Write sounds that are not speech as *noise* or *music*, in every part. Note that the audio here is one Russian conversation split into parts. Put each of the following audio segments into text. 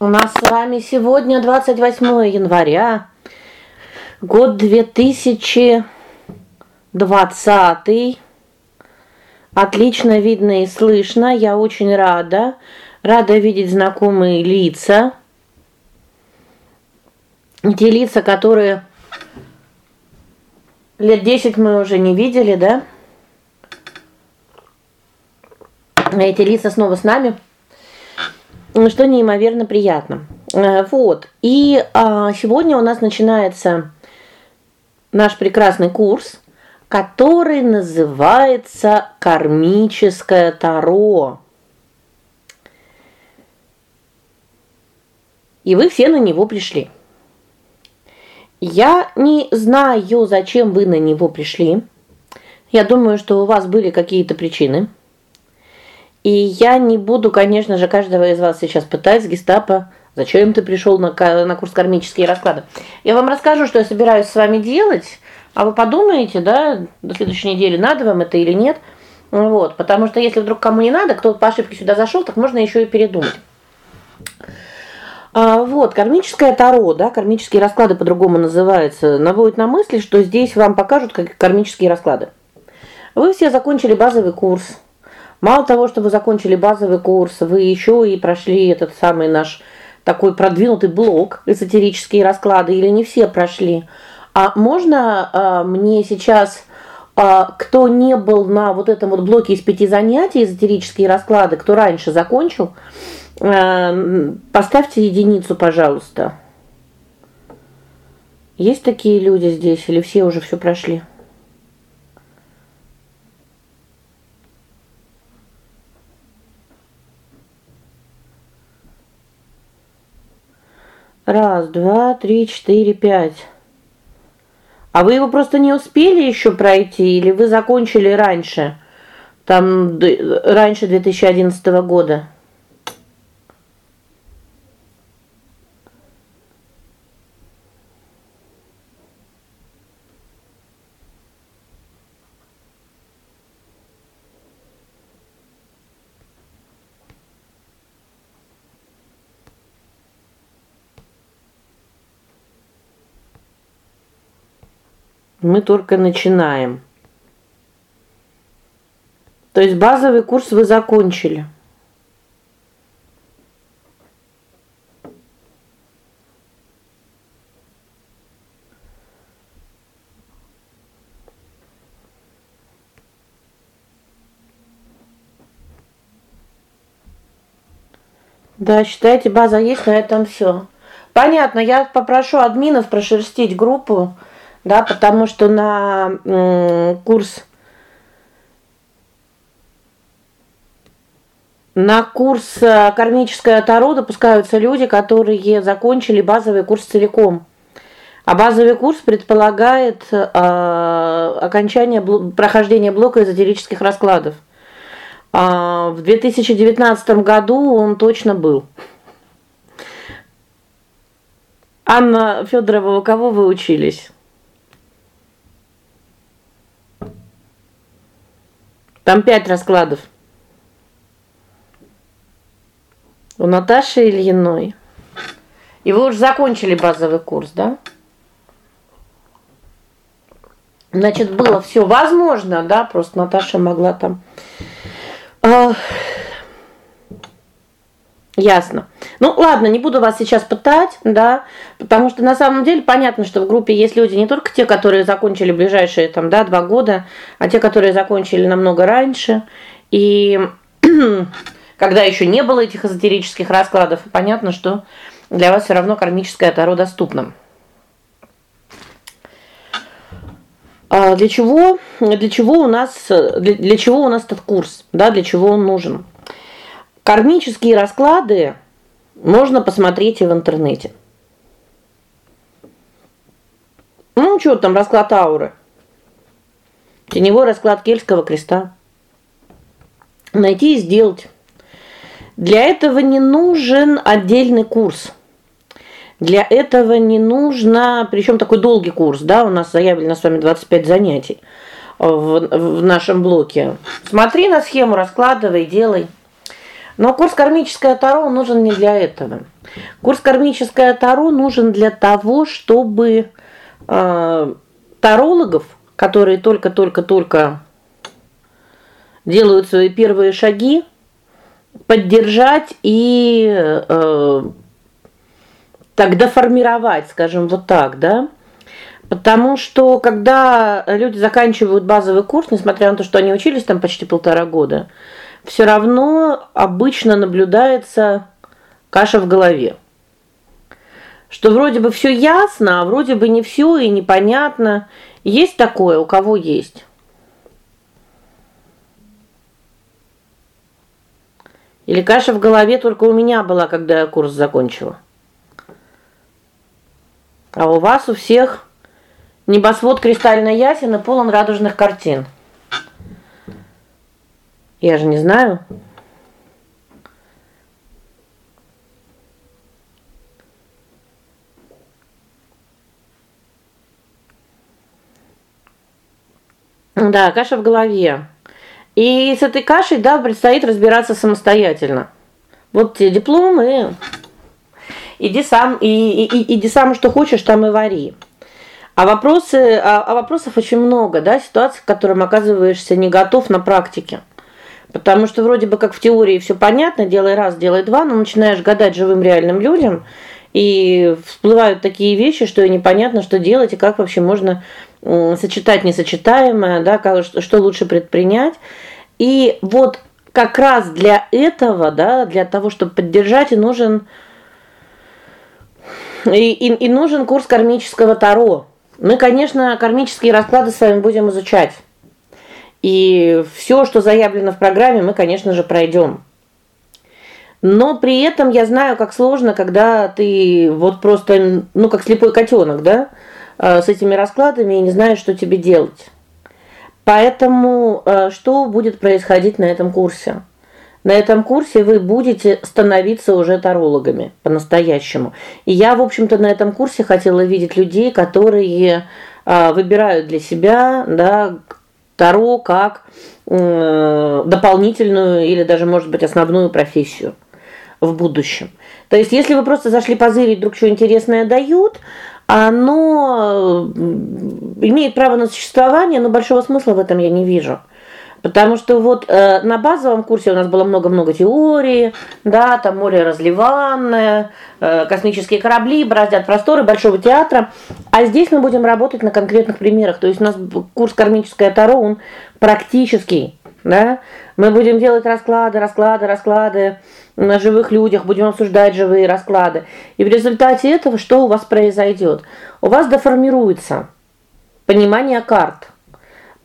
У нас с вами сегодня 28 января. Год 2020. Отлично видно и слышно. Я очень рада. Рада видеть знакомые лица. Те лица, которые лет 10 мы уже не видели, да? Эти лица снова с нами что неимоверно приятно. Э, вот. И а, сегодня у нас начинается наш прекрасный курс, который называется Кармическое таро. И вы все на него пришли. Я не знаю, зачем вы на него пришли. Я думаю, что у вас были какие-то причины. И я не буду, конечно же, каждого из вас сейчас пытать с гестапо, зачем ты пришел на на курс кармические расклады. Я вам расскажу, что я собираюсь с вами делать, а вы подумаете, да, до следующей недели надо вам это или нет. Вот, потому что если вдруг кому не надо, кто по ошибке сюда зашел, так можно еще и передумать. А вот, кармическое таро, да, кармические расклады по-другому называются, наводит на мысли, что здесь вам покажут как кармические расклады. Вы все закончили базовый курс. Мало того, что вы закончили базовый курс, вы еще и прошли этот самый наш такой продвинутый блок эзотерические расклады или не все прошли. А можно а, мне сейчас а, кто не был на вот этом вот блоке из пяти занятий эзотерические расклады, кто раньше закончил, а, поставьте единицу, пожалуйста. Есть такие люди здесь или все уже все прошли? Раз, два, три, четыре, пять. А вы его просто не успели еще пройти или вы закончили раньше? Там раньше 2011 года? Мы только начинаем. То есть базовый курс вы закончили. Да, считайте, база есть, на этом все. Понятно, я попрошу админов прошерстить группу да, потому что на курс на курс э, кармическое таро допускаются люди, которые закончили базовый курс целиком. А базовый курс предполагает э, окончание прохождения блока эзотерических раскладов. А в 2019 году он точно был. Анна Федорова, у кого вы учились? Там пять раскладов. У Наташи Ильиной. И вы уже закончили базовый курс, да? Значит, было все возможно, да, просто Наташа могла там э, Ясно. Ну ладно, не буду вас сейчас пытать, да, потому что на самом деле понятно, что в группе есть люди не только те, которые закончили ближайшие там, да, два года, а те, которые закончили намного раньше. И *clears throat* когда еще не было этих эзотерических раскладов, понятно, что для вас все равно кармическое таро доступно. А для чего? Для чего у нас для, для чего у нас этот курс? Да, для чего он нужен? Кармические расклады можно посмотреть и в интернете. Ну, что там расклад ауры? Теневой расклад Кельтского креста. Найти и сделать. Для этого не нужен отдельный курс. Для этого не нужно, причем такой долгий курс, да, у нас заявлено с вами 25 занятий в, в нашем блоке. Смотри на схему, раскладывай, делай. Но курс кармическое таро нужен не для этого. Курс кармическое таро нужен для того, чтобы э тарологов, которые только-только-только делают свои первые шаги, поддержать и э тогда формировать, скажем вот так, да? Потому что когда люди заканчивают базовый курс, несмотря на то, что они учились там почти полтора года, все равно обычно наблюдается каша в голове. Что вроде бы все ясно, а вроде бы не все и непонятно. Есть такое, у кого есть? Или каша в голове только у меня была, когда я курс закончила? А у вас у всех небосвод кристально ясен и полон радужных картин. Я же не знаю. Да, каша в голове. И с этой кашей, да, предстоит разбираться самостоятельно. Вот те дипломы. Иди сам и, и, и иди сам что хочешь, там и вари. А вопросы, а, а вопросов очень много, да, ситуаций, к которым оказываешься не готов на практике. Потому что вроде бы как в теории все понятно, делай раз, делай два, но начинаешь гадать живым реальным людям, и всплывают такие вещи, что и непонятно, что делать и как вообще можно сочетать несочетаемое, да, что лучше предпринять. И вот как раз для этого, да, для того, чтобы поддержать, и нужен и, и, и нужен курс кармического таро. Мы, конечно, кармические расклады с вами будем изучать. И все, что заявлено в программе, мы, конечно же, пройдем. Но при этом я знаю, как сложно, когда ты вот просто, ну, как слепой котенок, да, э, с этими раскладами и не знаешь, что тебе делать. Поэтому э, что будет происходить на этом курсе? На этом курсе вы будете становиться уже тарологами по-настоящему. И я, в общем-то, на этом курсе хотела видеть людей, которые э, выбирают для себя, да, таро как э, дополнительную или даже, может быть, основную профессию в будущем. То есть, если вы просто зашли позырить, вдруг что интересное дают, оно имеет право на существование, но большого смысла в этом я не вижу. Потому что вот э, на базовом курсе у нас было много-много теории, да, там море разливанное, э, космические корабли бороздят просторы большого театра. А здесь мы будем работать на конкретных примерах. То есть у нас курс кармическое таро, он практический, да? Мы будем делать расклады, расклады, расклады на живых людях, будем обсуждать живые расклады. И в результате этого что у вас произойдет? У вас деформируется понимание карт.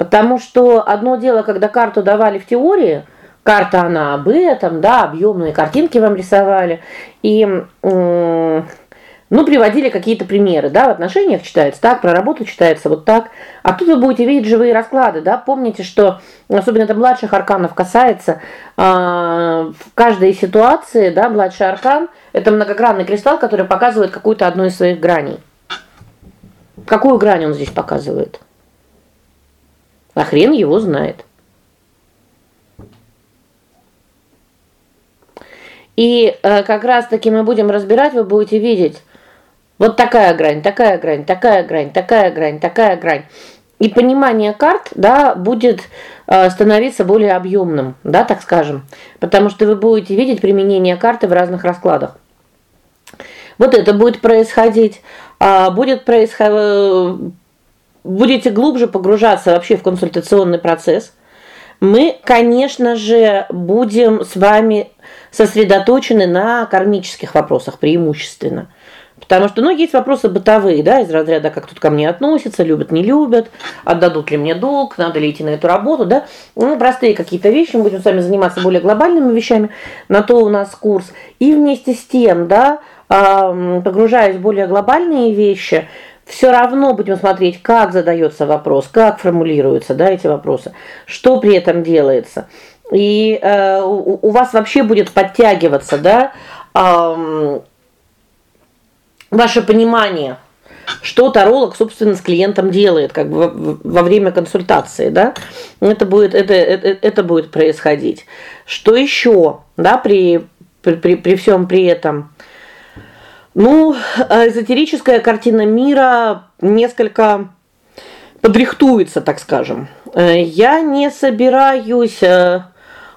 Потому что одно дело, когда карту давали в теории, карта она об этом, да, объемные картинки вам рисовали, и ну, приводили какие-то примеры, да, в отношениях читается так, про работу читается вот так. А тут вы будете видеть живые расклады, да? Помните, что особенно это младших арканов касается, э, в каждой ситуации, да, младший аркан это многогранный кристалл, который показывает какую-то одну из своих граней. Какую грань он здесь показывает? А хрен его знает. И э, как раз таки мы будем разбирать, вы будете видеть вот такая грань, такая грань, такая грань, такая грань, такая грань. И понимание карт, да, будет э, становиться более объемным, да, так скажем. Потому что вы будете видеть применение карты в разных раскладах. Вот это будет происходить, а будет происходить будете глубже погружаться вообще в консультационный процесс, мы, конечно же, будем с вами сосредоточены на кармических вопросах преимущественно. Потому что ну есть вопросы бытовые, да, из разряда как тут ко мне относятся, любят, не любят, отдадут ли мне долг, надо ли идти на эту работу, да? Ну, простые какие-то вещи, мы будем с вами заниматься более глобальными вещами. На то у нас курс. И вместе с тем, да, погружаясь в более глобальные вещи, все равно будем смотреть, как задается вопрос, как формулируются, да, эти вопросы, что при этом делается. И э, у, у вас вообще будет подтягиваться, да, э, ваше понимание что таролог, собственно, с клиентом делает, как бы во время консультации, да? Это будет это это, это будет происходить. Что еще, да, при при при, при всем при этом ну, эзотерическая картина мира несколько подрихтуется, так скажем. Э, я не собираюсь э,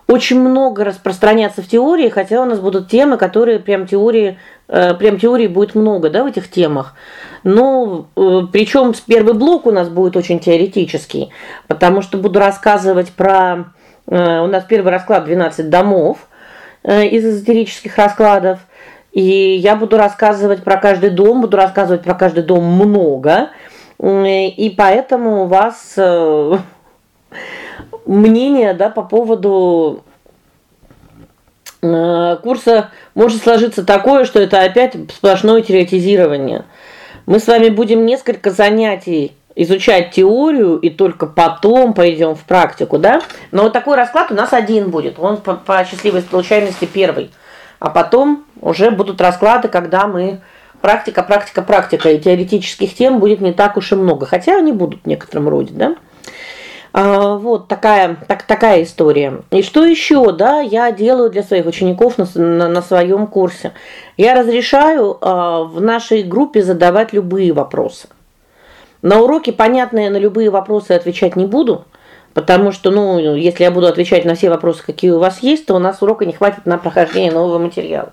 очень много распространяться в теории, хотя у нас будут темы, которые прям теории, э, прям теории будет много, да, в этих темах. Но причем первый блок у нас будет очень теоретический, потому что буду рассказывать про у нас первый расклад 12 домов из эзотерических раскладов. И я буду рассказывать про каждый дом, буду рассказывать про каждый дом много. И поэтому у вас э, мнение, да, по поводу э, курса может сложиться такое, что это опять сплошное теоретизирование. Мы с вами будем несколько занятий изучать теорию и только потом пойдем в практику, да? Но вот такой расклад у нас один будет. Он по, по счастливой случайности первый. А потом уже будут расклады, когда мы практика, практика, практика, и теоретических тем будет не так уж и много, хотя они будут в некотором роде, да? А, вот такая так такая история. И что еще, да, я делаю для своих учеников на на, на своем курсе. Я разрешаю а, в нашей группе задавать любые вопросы. На уроке понятные на любые вопросы отвечать не буду, потому что, ну, если я буду отвечать на все вопросы, какие у вас есть, то у нас урока не хватит на прохождение нового материала.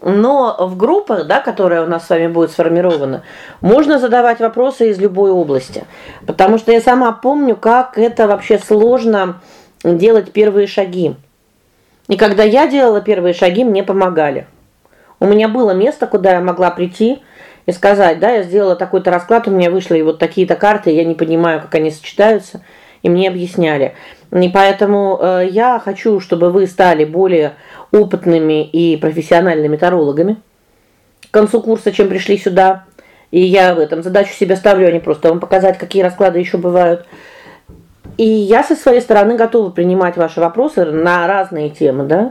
Но в группах, да, которая у нас с вами будет сформирована, можно задавать вопросы из любой области. Потому что я сама помню, как это вообще сложно делать первые шаги. И когда я делала первые шаги, мне помогали. У меня было место, куда я могла прийти и сказать: "Да, я сделала такой-то расклад, у меня вышли вот такие-то карты, я не понимаю, как они сочетаются" и мне объясняли. И поэтому э, я хочу, чтобы вы стали более опытными и профессиональными тарологами к концу курса, чем пришли сюда. И я в этом задачу себе ставлю, а не просто вам показать, какие расклады еще бывают. И я со своей стороны готова принимать ваши вопросы на разные темы, да?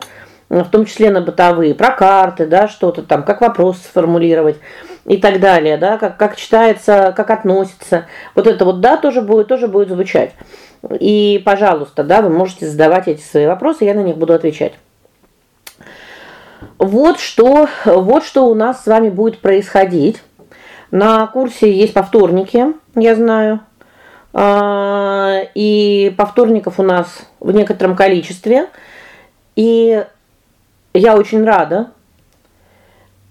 В том числе на бытовые, про карты, да, что-то там, как вопрос сформулировать и так далее, да, как как читается, как относится. Вот это вот да тоже будет тоже будет звучать. И, пожалуйста, да, вы можете задавать эти свои вопросы, я на них буду отвечать. Вот что вот что у нас с вами будет происходить. На курсе есть повторники, я знаю. А, и повторников у нас в некотором количестве. И я очень рада.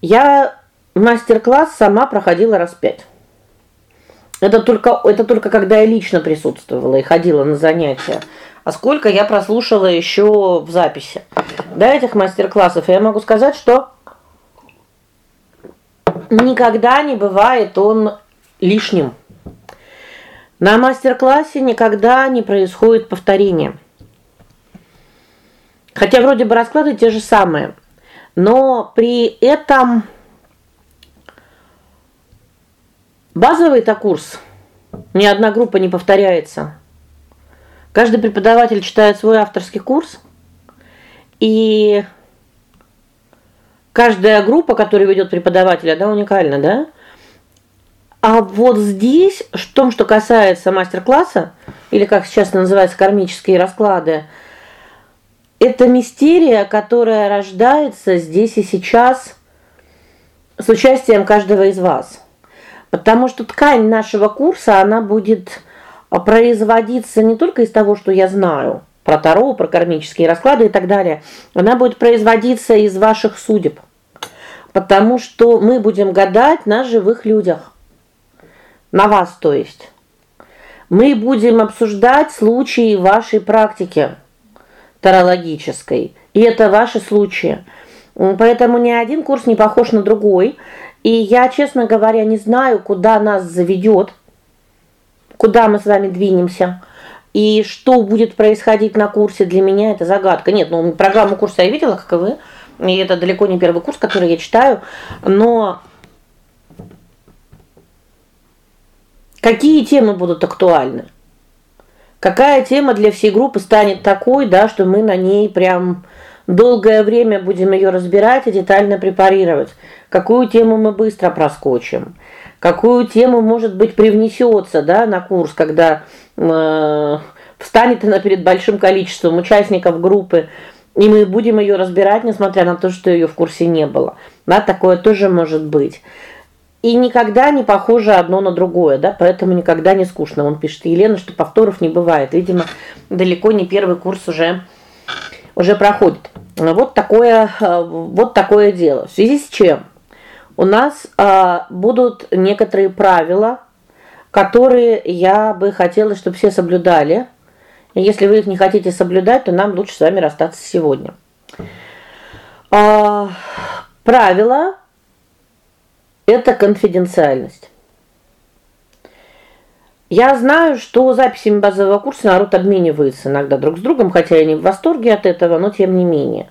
Я мастер-класс сама проходила раз пять. Это только это только когда я лично присутствовала и ходила на занятия. А сколько я прослушала еще в записи. До этих мастер-классов я могу сказать, что никогда не бывает он лишним. На мастер-классе никогда не происходит повторение. Хотя вроде бы расклады те же самые, но при этом Базовый это курс. Ни одна группа не повторяется. Каждый преподаватель читает свой авторский курс. И каждая группа, которую ведет преподаватель, она уникальна, да? А вот здесь, в том, что касается мастер-класса, или как сейчас называется кармические расклады, это мистерия, которая рождается здесь и сейчас с участием каждого из вас. Потому что ткань нашего курса, она будет а, производиться не только из того, что я знаю про таро, про кармические расклады и так далее. Она будет производиться из ваших судеб. Потому что мы будем гадать на живых людях. На вас, то есть. Мы будем обсуждать случаи вашей практики тарологической. И это ваши случаи. Поэтому ни один курс не похож на другой. И я, честно говоря, не знаю, куда нас заведет, куда мы с вами двинемся. И что будет происходить на курсе, для меня это загадка. Нет, ну программу курса я видела, как и вы. И это далеко не первый курс, который я читаю, но какие темы будут актуальны? Какая тема для всей группы станет такой, да, что мы на ней прям долгое время будем ее разбирать и детально препарировать? Какую тему мы быстро проскочим? какую тему, может быть, привнесется, да, на курс, когда э, встанет она перед большим количеством участников группы, и мы будем ее разбирать, несмотря на то, что ее в курсе не было. Да, такое тоже может быть. И никогда не похоже одно на другое, да, поэтому никогда не скучно. Он пишет Елена, что повторов не бывает. Видимо, далеко не первый курс уже уже проходит. Вот такое э, вот такое дело. В связи с чем у нас а, будут некоторые правила, которые я бы хотела, чтобы все соблюдали. Если вы их не хотите соблюдать, то нам лучше с вами расстаться сегодня. А, правило это конфиденциальность. Я знаю, что записями базового курса народ обменивается иногда друг с другом, хотя я не в восторге от этого, но тем не менее.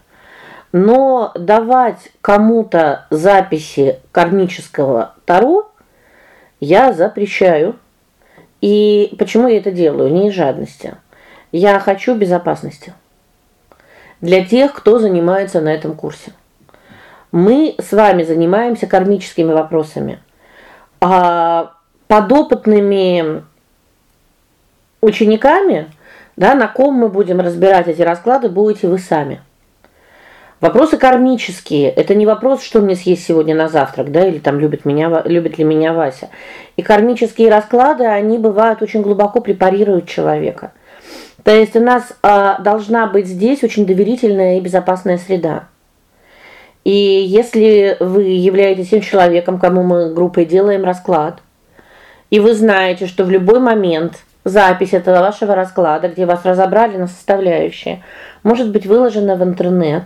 Но давать кому-то записи кармического таро я запрещаю. И почему я это делаю? Не из жадности. Я хочу безопасности. Для тех, кто занимается на этом курсе. Мы с вами занимаемся кармическими вопросами. А подопытными учениками, да, на ком мы будем разбирать эти расклады, будете вы сами. Вопросы кармические это не вопрос, что мне съесть сегодня на завтрак, да, или там любит меня любит ли меня Вася. И кармические расклады, они бывают очень глубоко препарируют человека. То есть у нас а, должна быть здесь очень доверительная и безопасная среда. И если вы являетесь тем человеком, кому мы группой делаем расклад, и вы знаете, что в любой момент запись этого вашего расклада, где вас разобрали на составляющие, может быть выложена в интернет,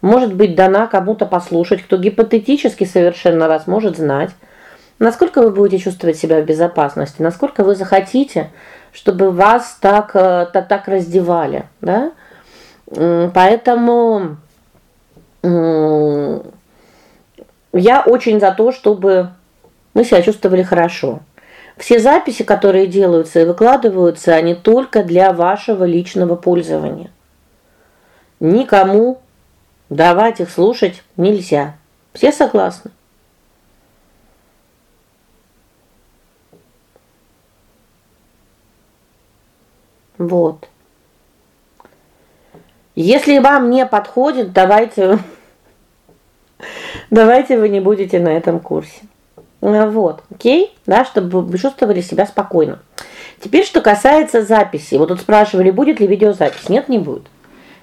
может быть дана кому-то послушать, кто гипотетически совершенно вас может знать. Насколько вы будете чувствовать себя в безопасности, насколько вы захотите, чтобы вас так э, так, так раздевали, да? Поэтому я очень за то, чтобы мы себя чувствовали хорошо. Все записи, которые делаются и выкладываются, они только для вашего личного пользования. Никому давать их слушать нельзя. Все согласны? Вот. Если вам не подходит, давайте *laughs* давайте вы не будете на этом курсе. Вот, о'кей? Да, чтобы вы чувствовали себя спокойно. Теперь что касается записи. Вот тут спрашивали, будет ли видеозапись? Нет, не будет.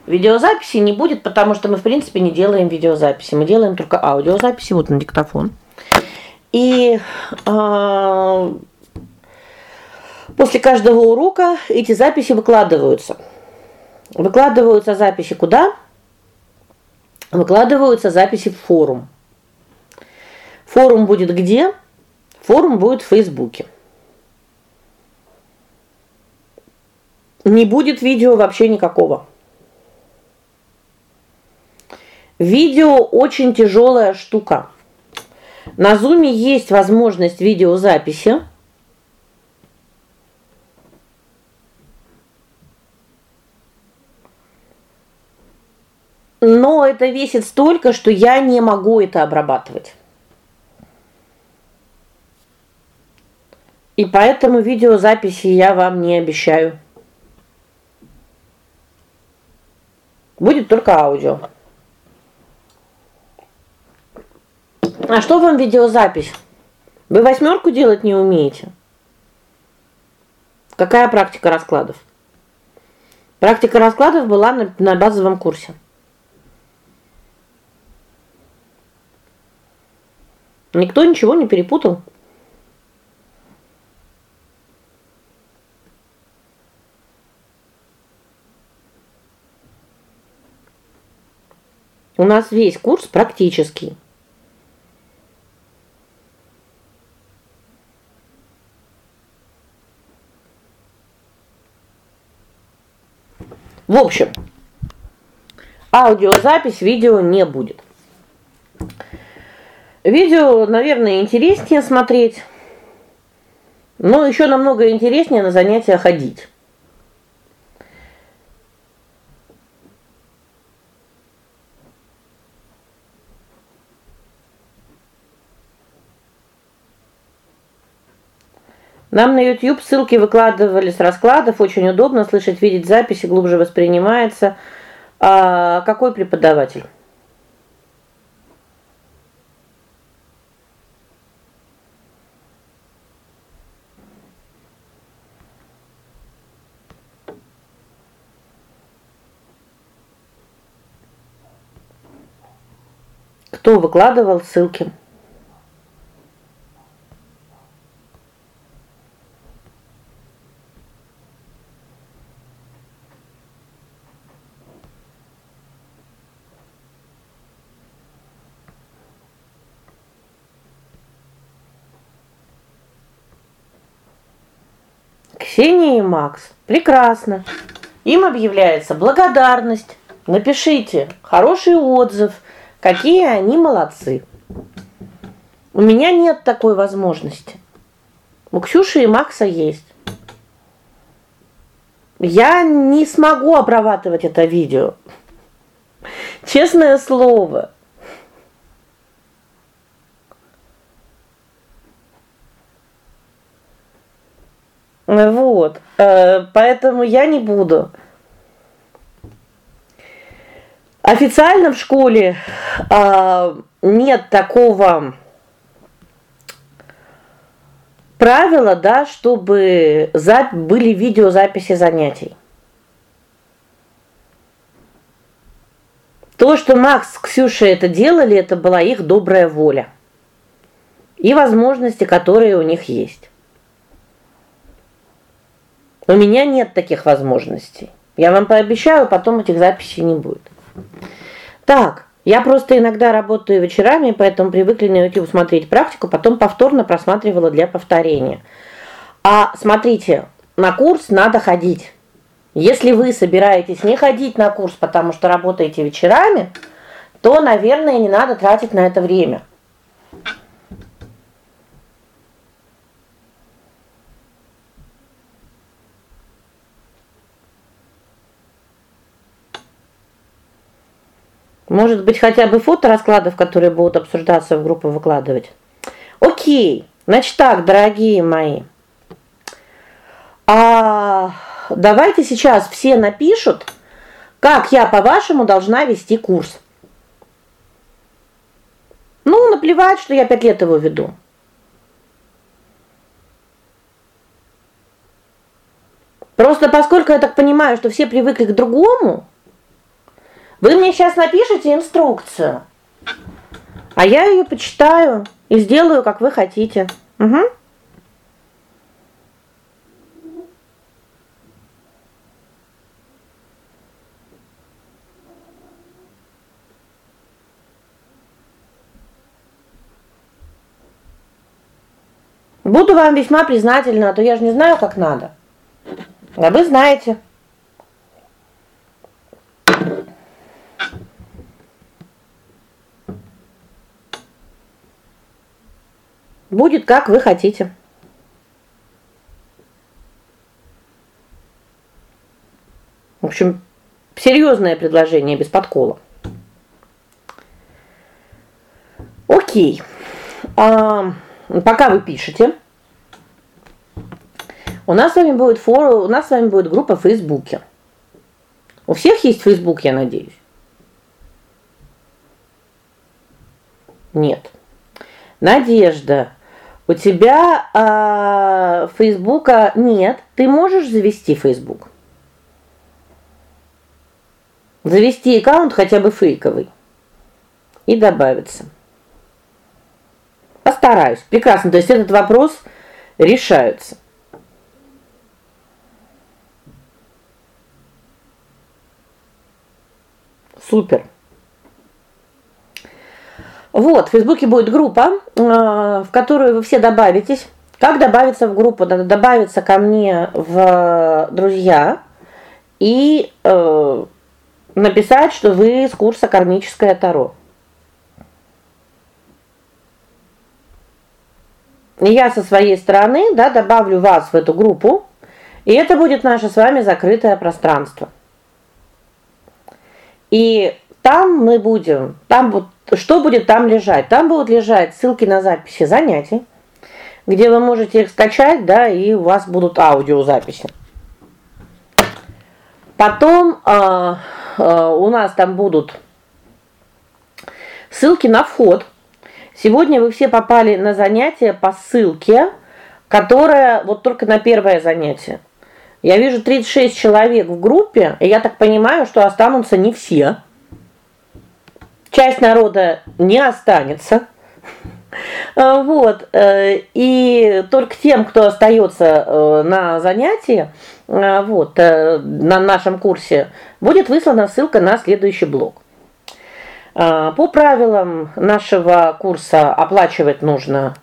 Видеозаписи не будет, потому что мы, в принципе, не делаем видеозаписи. Мы делаем только аудиозаписи вот на диктофон. И э, после каждого урока эти записи выкладываются. Выкладываются записи куда? Выкладываются записи в форум. Форум будет где? Форум будет в Фейсбуке. Не будет видео вообще никакого. Видео очень тяжелая штука. На Зуме есть возможность видеозаписи. Но это весит столько, что я не могу это обрабатывать. И поэтому видеозаписи я вам не обещаю. Будет только аудио. А что вам видеозапись? Вы восьмерку делать не умеете? Какая практика раскладов? Практика раскладов была на, на базовом курсе. Никто ничего не перепутал. У нас весь курс практический. В общем, аудиозапись, видео не будет. Видео, наверное, интереснее смотреть. Но еще намного интереснее на занятия ходить. Нам на YouTube ссылки выкладывали с раскладов, очень удобно слышать, видеть записи, глубже воспринимается. А какой преподаватель? Кто выкладывал ссылки? Ксения и Макс. Прекрасно. Им объявляется благодарность. Напишите хороший отзыв Какие они молодцы. У меня нет такой возможности. У Ксюши и Макса есть. Я не смогу обрабатывать это видео. Честное слово. Вот. Э, поэтому я не буду. Официально в школе э, нет такого правила, да, чтобы были видеозаписи занятий. То, что Макс с Ксюшей это делали, это была их добрая воля. И возможности, которые у них есть. У меня нет таких возможностей. Я вам пообещаю, потом этих записей не будет. Так, я просто иногда работаю вечерами, поэтому привыкли на YouTube смотреть практику, потом повторно просматривала для повторения. А смотрите, на курс надо ходить. Если вы собираетесь не ходить на курс, потому что работаете вечерами, то, наверное, не надо тратить на это время. Может быть, хотя бы фото раскладов, которые будут обсуждаться в группу выкладывать. О'кей. Значит так, дорогие мои. А давайте сейчас все напишут, как я, по-вашему, должна вести курс. Ну, наплевать, что я пять лет его веду. Просто поскольку я так понимаю, что все привыкли к другому, вы мне сейчас напишите инструкцию. А я ее почитаю и сделаю, как вы хотите. Угу. Буду вам весьма признательна, а то я же не знаю, как надо. А вы знаете. Будет как вы хотите. В общем, серьезное предложение без подкола. О'кей. А, пока вы пишете, у нас с вами будет форум, у нас с вами будет группа в Фейсбуке. У всех есть Фейсбук, я надеюсь. Нет. Надежда, у тебя а, Фейсбука нет. Ты можешь завести Фейсбук? Завести аккаунт хотя бы фейковый и добавиться. Постараюсь. Прекрасно. То есть этот вопрос решается. Супер. Вот, в Фейсбуке будет группа, э, в которую вы все добавитесь. Как добавиться в группу? Надо добавиться ко мне в друзья и э, написать, что вы с курса Кармическое таро. Я со своей стороны, да, добавлю вас в эту группу, и это будет наше с вами закрытое пространство. И там мы будем, там вот что будет там лежать? Там будут лежать ссылки на записи занятий. где вы можете их скачать, да, и у вас будут аудиозаписи. Потом э, э, у нас там будут ссылки на вход. Сегодня вы все попали на занятие по ссылке, которая вот только на первое занятие. Я вижу 36 человек в группе, и я так понимаю, что останутся не все. Часть народа не останется. А, вот. Э, и только тем, кто остается э, на занятии, э, вот, на нашем курсе, будет выслана ссылка на следующий блок. А, по правилам нашего курса оплачивать нужно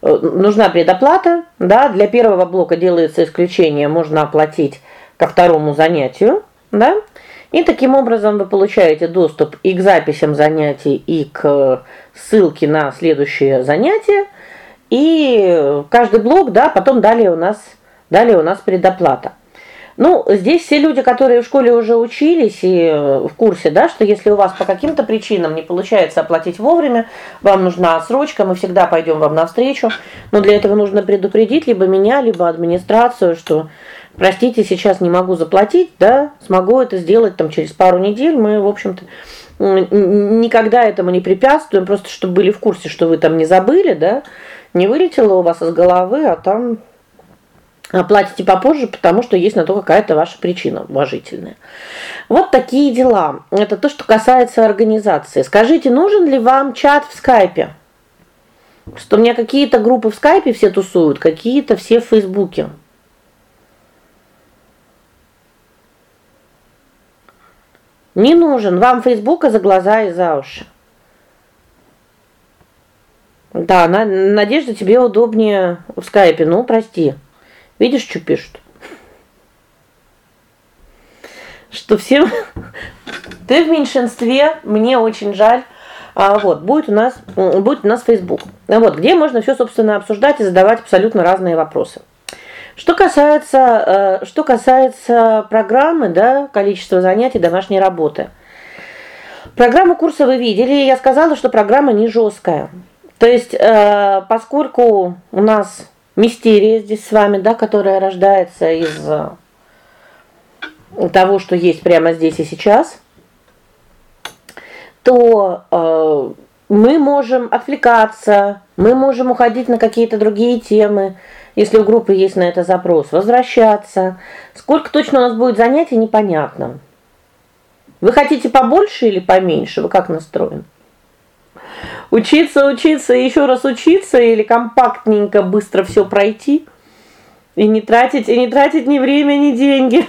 нужна предоплата, да? Для первого блока делается исключение, можно оплатить ко второму занятию, да? И таким образом вы получаете доступ и к записям занятий, и к ссылке на следующее занятие. И каждый блок, да, потом далее у нас далее у нас предоплата. Ну, здесь все люди, которые в школе уже учились и в курсе, да, что если у вас по каким-то причинам не получается оплатить вовремя, вам нужна отсрочка, мы всегда пойдем вам навстречу. Но для этого нужно предупредить либо меня, либо администрацию, что Простите, сейчас не могу заплатить, да? Смогу это сделать там через пару недель. Мы, в общем-то, никогда этому не препятствуем, просто чтобы были в курсе, что вы там не забыли, да? Не вылетело у вас из головы, а там оплатите попозже, потому что есть на то какая-то ваша причина уважительная. Вот такие дела. Это то, что касается организации. Скажите, нужен ли вам чат в Скайпе? Что у меня какие-то группы в Скайпе все тусуют, какие-то все в Фейсбуке. Не нужен вам Фейсбука за глаза и за уши. Да, на, Надежда, тебе удобнее в Скайпе. Ну, прости. Видишь, что пишут? Что все *laughs* ты в меньшинстве, мне очень жаль. А вот, будет у нас будет у нас Facebook. Вот, где можно все, собственно, обсуждать и задавать абсолютно разные вопросы. Что касается э, что касается программы, да, количества занятий, домашней работы. Программу курса вы видели, я сказала, что программа не жесткая. То есть, э, поскольку у нас мистерия здесь с вами, да, которая рождается из того, что есть прямо здесь и сейчас, то э, мы можем отвлекаться, мы можем уходить на какие-то другие темы если у группы есть на это запрос, возвращаться. Сколько точно у нас будет занятий, непонятно. Вы хотите побольше или поменьше? Вы как настроен? Учиться, учиться еще раз учиться или компактненько быстро все пройти и не тратить, и не тратить ни время, ни деньги.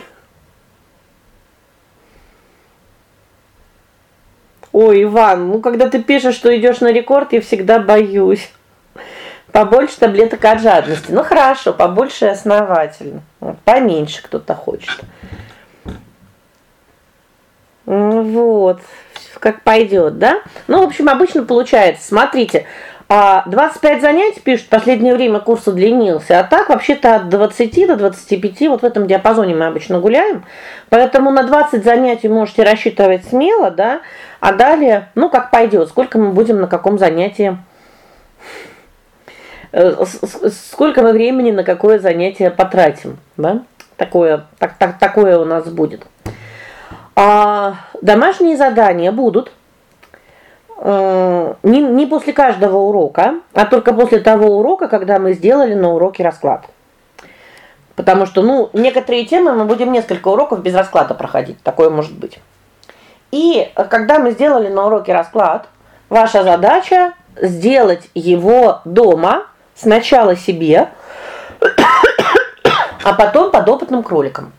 Ой, Иван, ну когда ты пишешь, что идешь на рекорд, я всегда боюсь. Побольше таблеток от жадности. Ну хорошо, побольше и основательно. поменьше кто-то хочет. Вот. Как пойдет, да? Ну, в общем, обычно получается, смотрите, 25 а, занятий пишут, в последнее время курс удлинился, а так вообще-то от 20 до 25, вот в этом диапазоне мы обычно гуляем. Поэтому на 20 занятий можете рассчитывать смело, да? А далее, ну, как пойдет, сколько мы будем на каком занятии сколько мы времени на какое занятие потратим, да? Такое так, так такое у нас будет. А домашние задания будут э, не не после каждого урока, а только после того урока, когда мы сделали на уроке расклад. Потому что, ну, некоторые темы мы будем несколько уроков без расклада проходить, такое может быть. И когда мы сделали на уроке расклад, ваша задача сделать его дома Сначала себе, *coughs* а потом подопытным кроликам.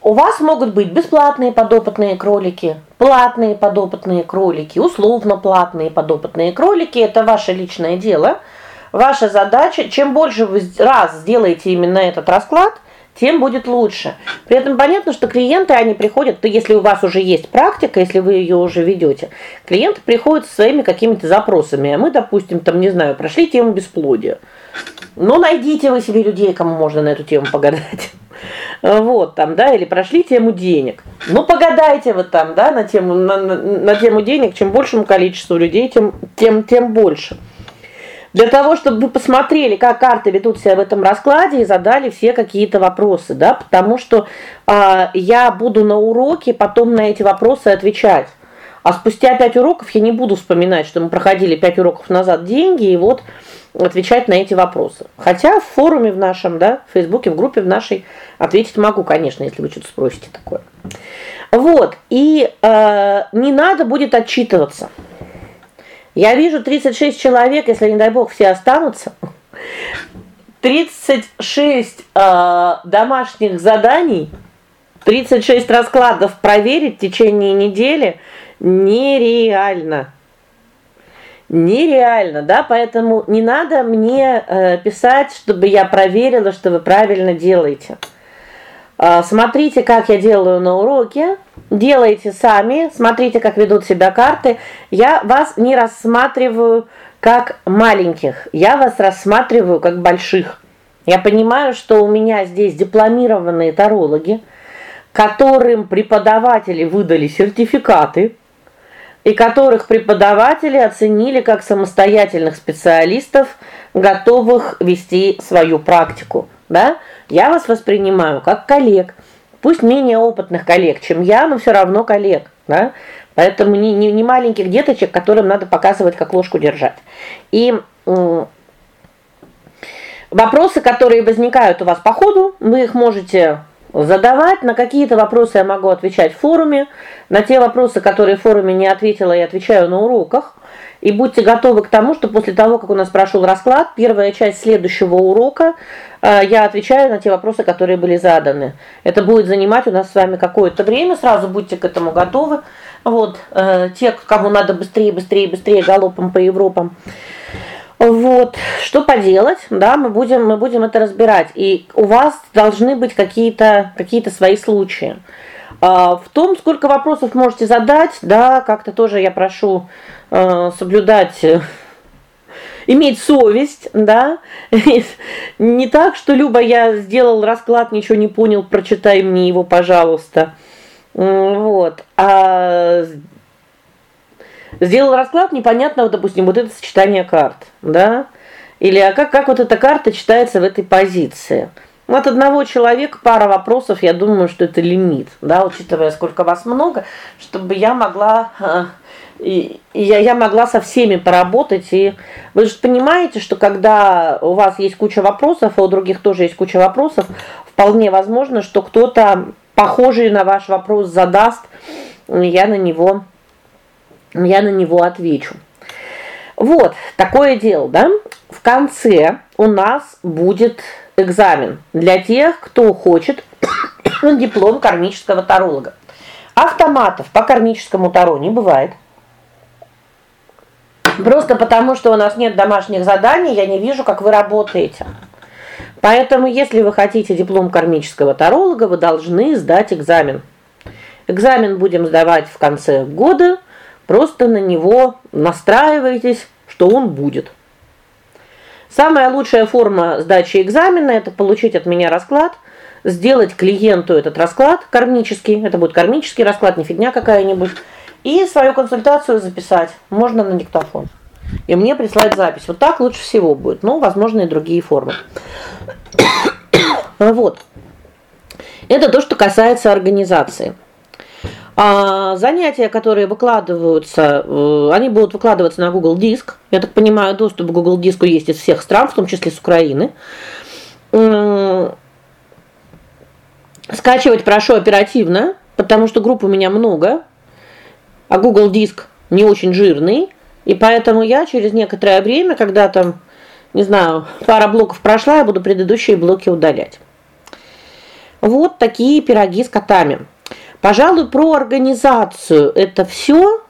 У вас могут быть бесплатные подопытные кролики, платные подопытные кролики, условно платные подопытные кролики это ваше личное дело. Ваша задача, чем больше вы раз сделаете именно этот расклад, тем будет лучше. При этом понятно, что клиенты они приходят, то если у вас уже есть практика, если вы ее уже ведете, клиенты приходят со своими какими-то запросами. А мы, допустим, там, не знаю, прошли тему бесплодия. Ну, найдите вы себе людей, кому можно на эту тему погадать. Вот, там, да, или прошли тему денег. Ну, погадайте вы там, да, на тему на, на, на тему денег, чем большему количеству людей, тем тем тем больше. Для того, чтобы вы посмотрели, как карты ведут себя в этом раскладе и задали все какие-то вопросы, да? Потому что э, я буду на уроке потом на эти вопросы отвечать. А спустя пять уроков я не буду вспоминать, что мы проходили пять уроков назад деньги и вот отвечать на эти вопросы. Хотя в форуме в нашем, да, в Фейсбуке, в группе в нашей ответить могу, конечно, если вы что-то спросите такое. Вот. И э, не надо будет отчитываться. Я вижу 36 человек, если не дай бог все останутся. 36 э, домашних заданий, 36 раскладов проверить в течение недели нереально. Нереально, да? Поэтому не надо мне э, писать, чтобы я проверила, что вы правильно делаете. Э, смотрите, как я делаю на уроке, делайте сами, смотрите, как ведут себя карты. Я вас не рассматриваю как маленьких. Я вас рассматриваю как больших. Я понимаю, что у меня здесь дипломированные тарологи, которым преподаватели выдали сертификаты и которых преподаватели оценили как самостоятельных специалистов, готовых вести свою практику, да? Я вас воспринимаю как коллег, пусть менее опытных коллег, чем я, но все равно коллег, да? Поэтому не не, не маленьких деточек, которым надо показывать, как ложку держать. И вопросы, которые возникают у вас по ходу, вы их можете задавать. На какие-то вопросы я могу отвечать в форуме, на те вопросы, которые в форуме не ответила, я отвечаю на уроках. И будьте готовы к тому, что после того, как у нас прошел расклад, первая часть следующего урока, э, я отвечаю на те вопросы, которые были заданы. Это будет занимать у нас с вами какое-то время, сразу будьте к этому готовы. Вот, э, те, кому надо быстрее, быстрее, быстрее галопом по Европам. Вот, что поделать? Да, мы будем мы будем это разбирать. И у вас должны быть какие-то какие-то свои случаи. А, в том, сколько вопросов можете задать, да, как-то тоже я прошу э, соблюдать э, иметь совесть, да? *laughs* Не так, что Люба, я сделал расклад, ничего не понял, прочитай мне его, пожалуйста. Вот. А Сделал расклад, непонятно, вот, допустим, вот это сочетание карт, да? Или а как как вот эта карта читается в этой позиции? От одного человека пара вопросов, я думаю, что это лимит, да, учитывая, сколько вас много, чтобы я могла и, и я я могла со всеми поработать, и вы же понимаете, что когда у вас есть куча вопросов, а у других тоже есть куча вопросов, вполне возможно, что кто-то похожий на ваш вопрос задаст, я на него я на него отвечу. Вот, такое дело, да? В конце у нас будет экзамен для тех, кто хочет *coughs* диплом кармического таролога. Автоматов по кармическому таро не бывает. Просто потому, что у нас нет домашних заданий, я не вижу, как вы работаете. Поэтому, если вы хотите диплом кармического таролога, вы должны сдать экзамен. Экзамен будем сдавать в конце года. Просто на него настраивайтесь, что он будет. Самая лучшая форма сдачи экзамена это получить от меня расклад, сделать клиенту этот расклад кармический, это будет кармический расклад, не фигня какая-нибудь, и свою консультацию записать. Можно на диктофон. И мне прислать запись. Вот так лучше всего будет. Ну, возможно, и другие формы. *coughs* Вот. Это то, что касается организации. А занятия, которые выкладываются, э, они будут выкладываться на Google Диск. Я так понимаю, доступ к Google Диску есть из всех стран, в том числе с Украины. Скачивать прошу оперативно, потому что групп у меня много, а Google Диск не очень жирный, и поэтому я через некоторое время, когда там, не знаю, пара блоков прошла, я буду предыдущие блоки удалять. Вот такие пироги с котами. Пожалуй, про организацию это все.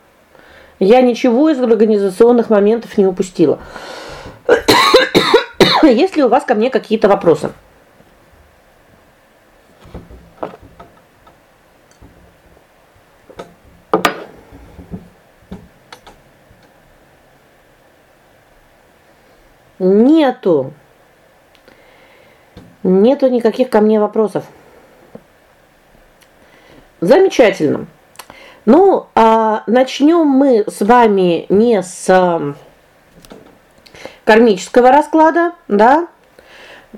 Я ничего из организационных моментов не упустила. *coughs* Есть ли у вас ко мне какие-то вопросы? Нету. Нету никаких ко мне вопросов. Замечательно. Ну, а начнем мы с вами не с кармического расклада, да?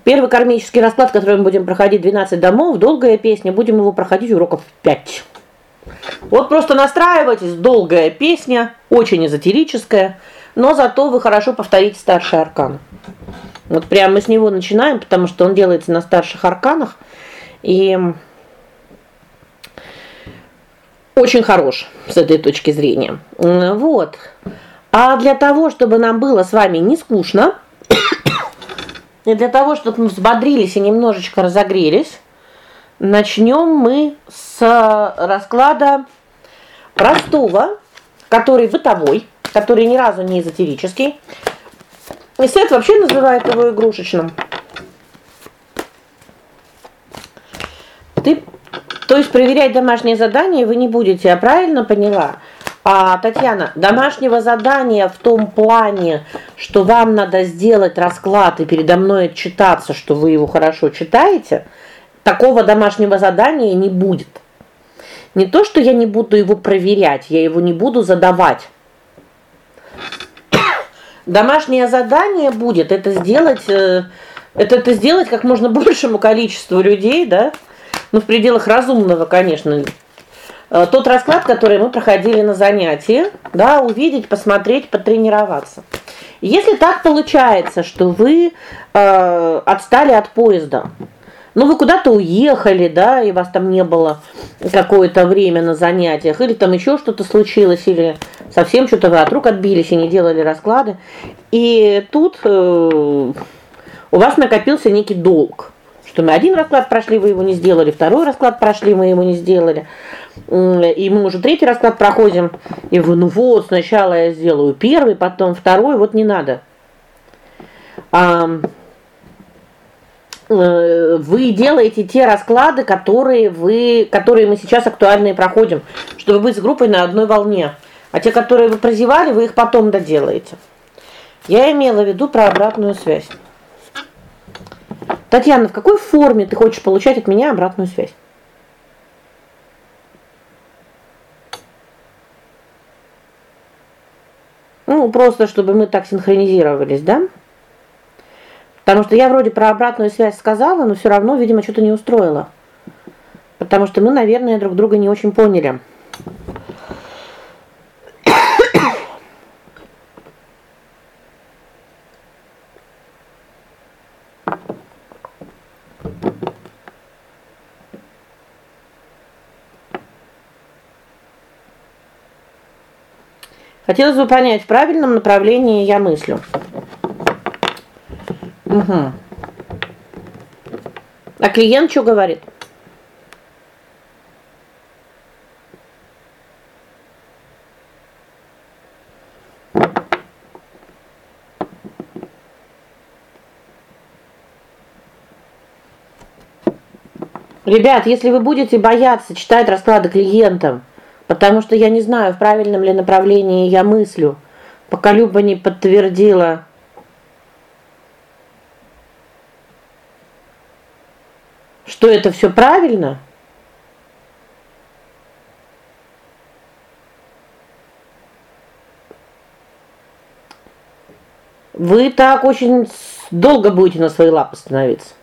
Первый кармический расклад, который мы будем проходить 12 домов, долгая песня, будем его проходить уроков 5. Вот просто настраивайтесь, долгая песня, очень эзотерическая, но зато вы хорошо повторите старший аркан. Вот прямо мы с него начинаем, потому что он делается на старших арканах и очень хорош с этой точки зрения. Вот. А для того, чтобы нам было с вами не скучно, *coughs* и для того, чтобы мы взбодрились и немножечко разогрелись, начнем мы с расклада простого, который бытовой, который ни разу не эзотерический. И Сет вообще называет его игрушечным. Ты то есть проверять домашнее задание вы не будете, я правильно поняла? А, Татьяна, домашнего задания в том плане, что вам надо сделать расклад и передо мной отчитаться, что вы его хорошо читаете, такого домашнего задания не будет. Не то, что я не буду его проверять, я его не буду задавать. Домашнее задание будет это сделать э, это это сделать как можно *laughs* большему количеству людей, да? Ну в пределах разумного, конечно, Э, тот расклад, который мы проходили на занятии, да, увидеть, посмотреть, потренироваться. Если так получается, что вы э, отстали от поезда, ну вы куда-то уехали, да, и вас там не было какое-то время на занятиях, или там еще что-то случилось, или совсем что-то вы от рук отбились и не делали расклады. И тут э, у вас накопился некий долг. Что мы один расклад прошли, вы его не сделали, второй расклад прошли, мы его не сделали и мы уже третий расклад проходим, и вы, ну вот, сначала я сделаю первый, потом второй, вот не надо. А вы делаете те расклады, которые вы, которые мы сейчас актуальные проходим, чтобы быть с группой на одной волне. А те, которые вы прозевали, вы их потом доделаете. Я имела в виду про обратную связь. Татьяна, в какой форме ты хочешь получать от меня обратную связь? Ну, просто чтобы мы так синхронизировались, да? Потому что я вроде про обратную связь сказала, но все равно, видимо, что-то не устроило. Потому что мы, наверное, друг друга не очень поняли. Хотелось бы понять, в правильном направлении я мыслю. Угу. А клиент что говорит? Ребят, если вы будете бояться читать расклады клиентам, потому что я не знаю, в правильном ли направлении я мыслю. Пока Люба не подтвердила что это все правильно. Вы так очень долго будете на свои лапы становиться.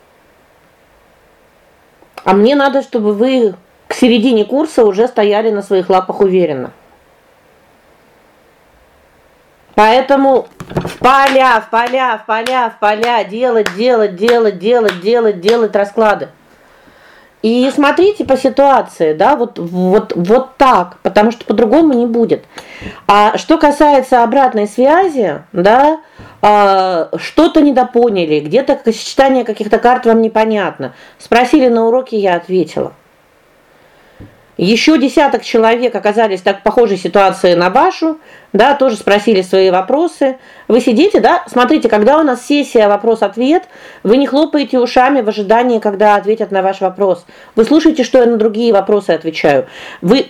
А мне надо, чтобы вы к середине курса уже стояли на своих лапах уверенно. Поэтому в поля, в поля, в поля, в поля делать, делать, делать, делать, делать, делать расклады. И смотрите по ситуации, да, вот вот вот так, потому что по-другому не будет. А что касается обратной связи, да, а, что-то недопоняли, где-то сочетание каких-то карт вам непонятно. Спросили на уроке, я ответила. Еще десяток человек оказались так похожей ситуации на вашу, да, тоже спросили свои вопросы. Вы сидите, да? Смотрите, когда у нас сессия вопрос-ответ, вы не хлопаете ушами в ожидании, когда ответят на ваш вопрос. Вы слушаете, что я на другие вопросы отвечаю. Вы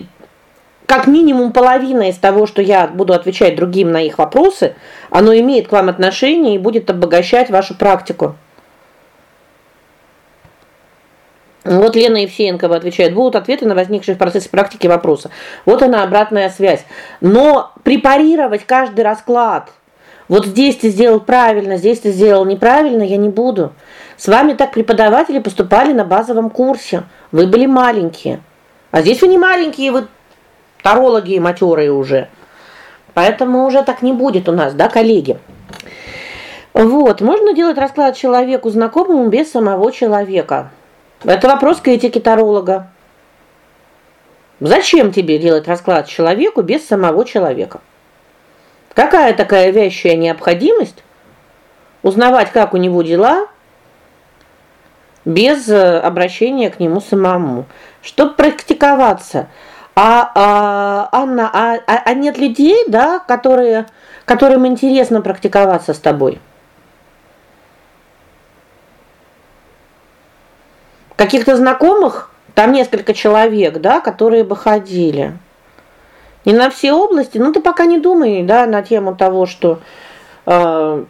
как минимум половина из того, что я буду отвечать другим на их вопросы, оно имеет к вам отношение и будет обогащать вашу практику. Вот Лена Евсеенкова отвечает: "Будут ответы на возникшие в процессе практики вопросы". Вот она обратная связь. Но препарировать каждый расклад Вот здесь ты сделал правильно, здесь ты сделал неправильно, я не буду. С вами так преподаватели поступали на базовом курсе. Вы были маленькие. А здесь вы не маленькие, вы тарологи и матерые уже. Поэтому уже так не будет у нас, да, коллеги. Вот, можно делать расклад человеку знакомому без самого человека. Это вопрос к этике таролога. Зачем тебе делать расклад человеку без самого человека? Какая такая вещая необходимость узнавать, как у него дела, без э, обращения к нему самому, чтобы практиковаться. А, а Анна, а, а, а нет людей, да, которые которым интересно практиковаться с тобой? Каких-то знакомых, там несколько человек, да, которые бы ходили. Не на все области, ну ты пока не думай, да, на тему того, что э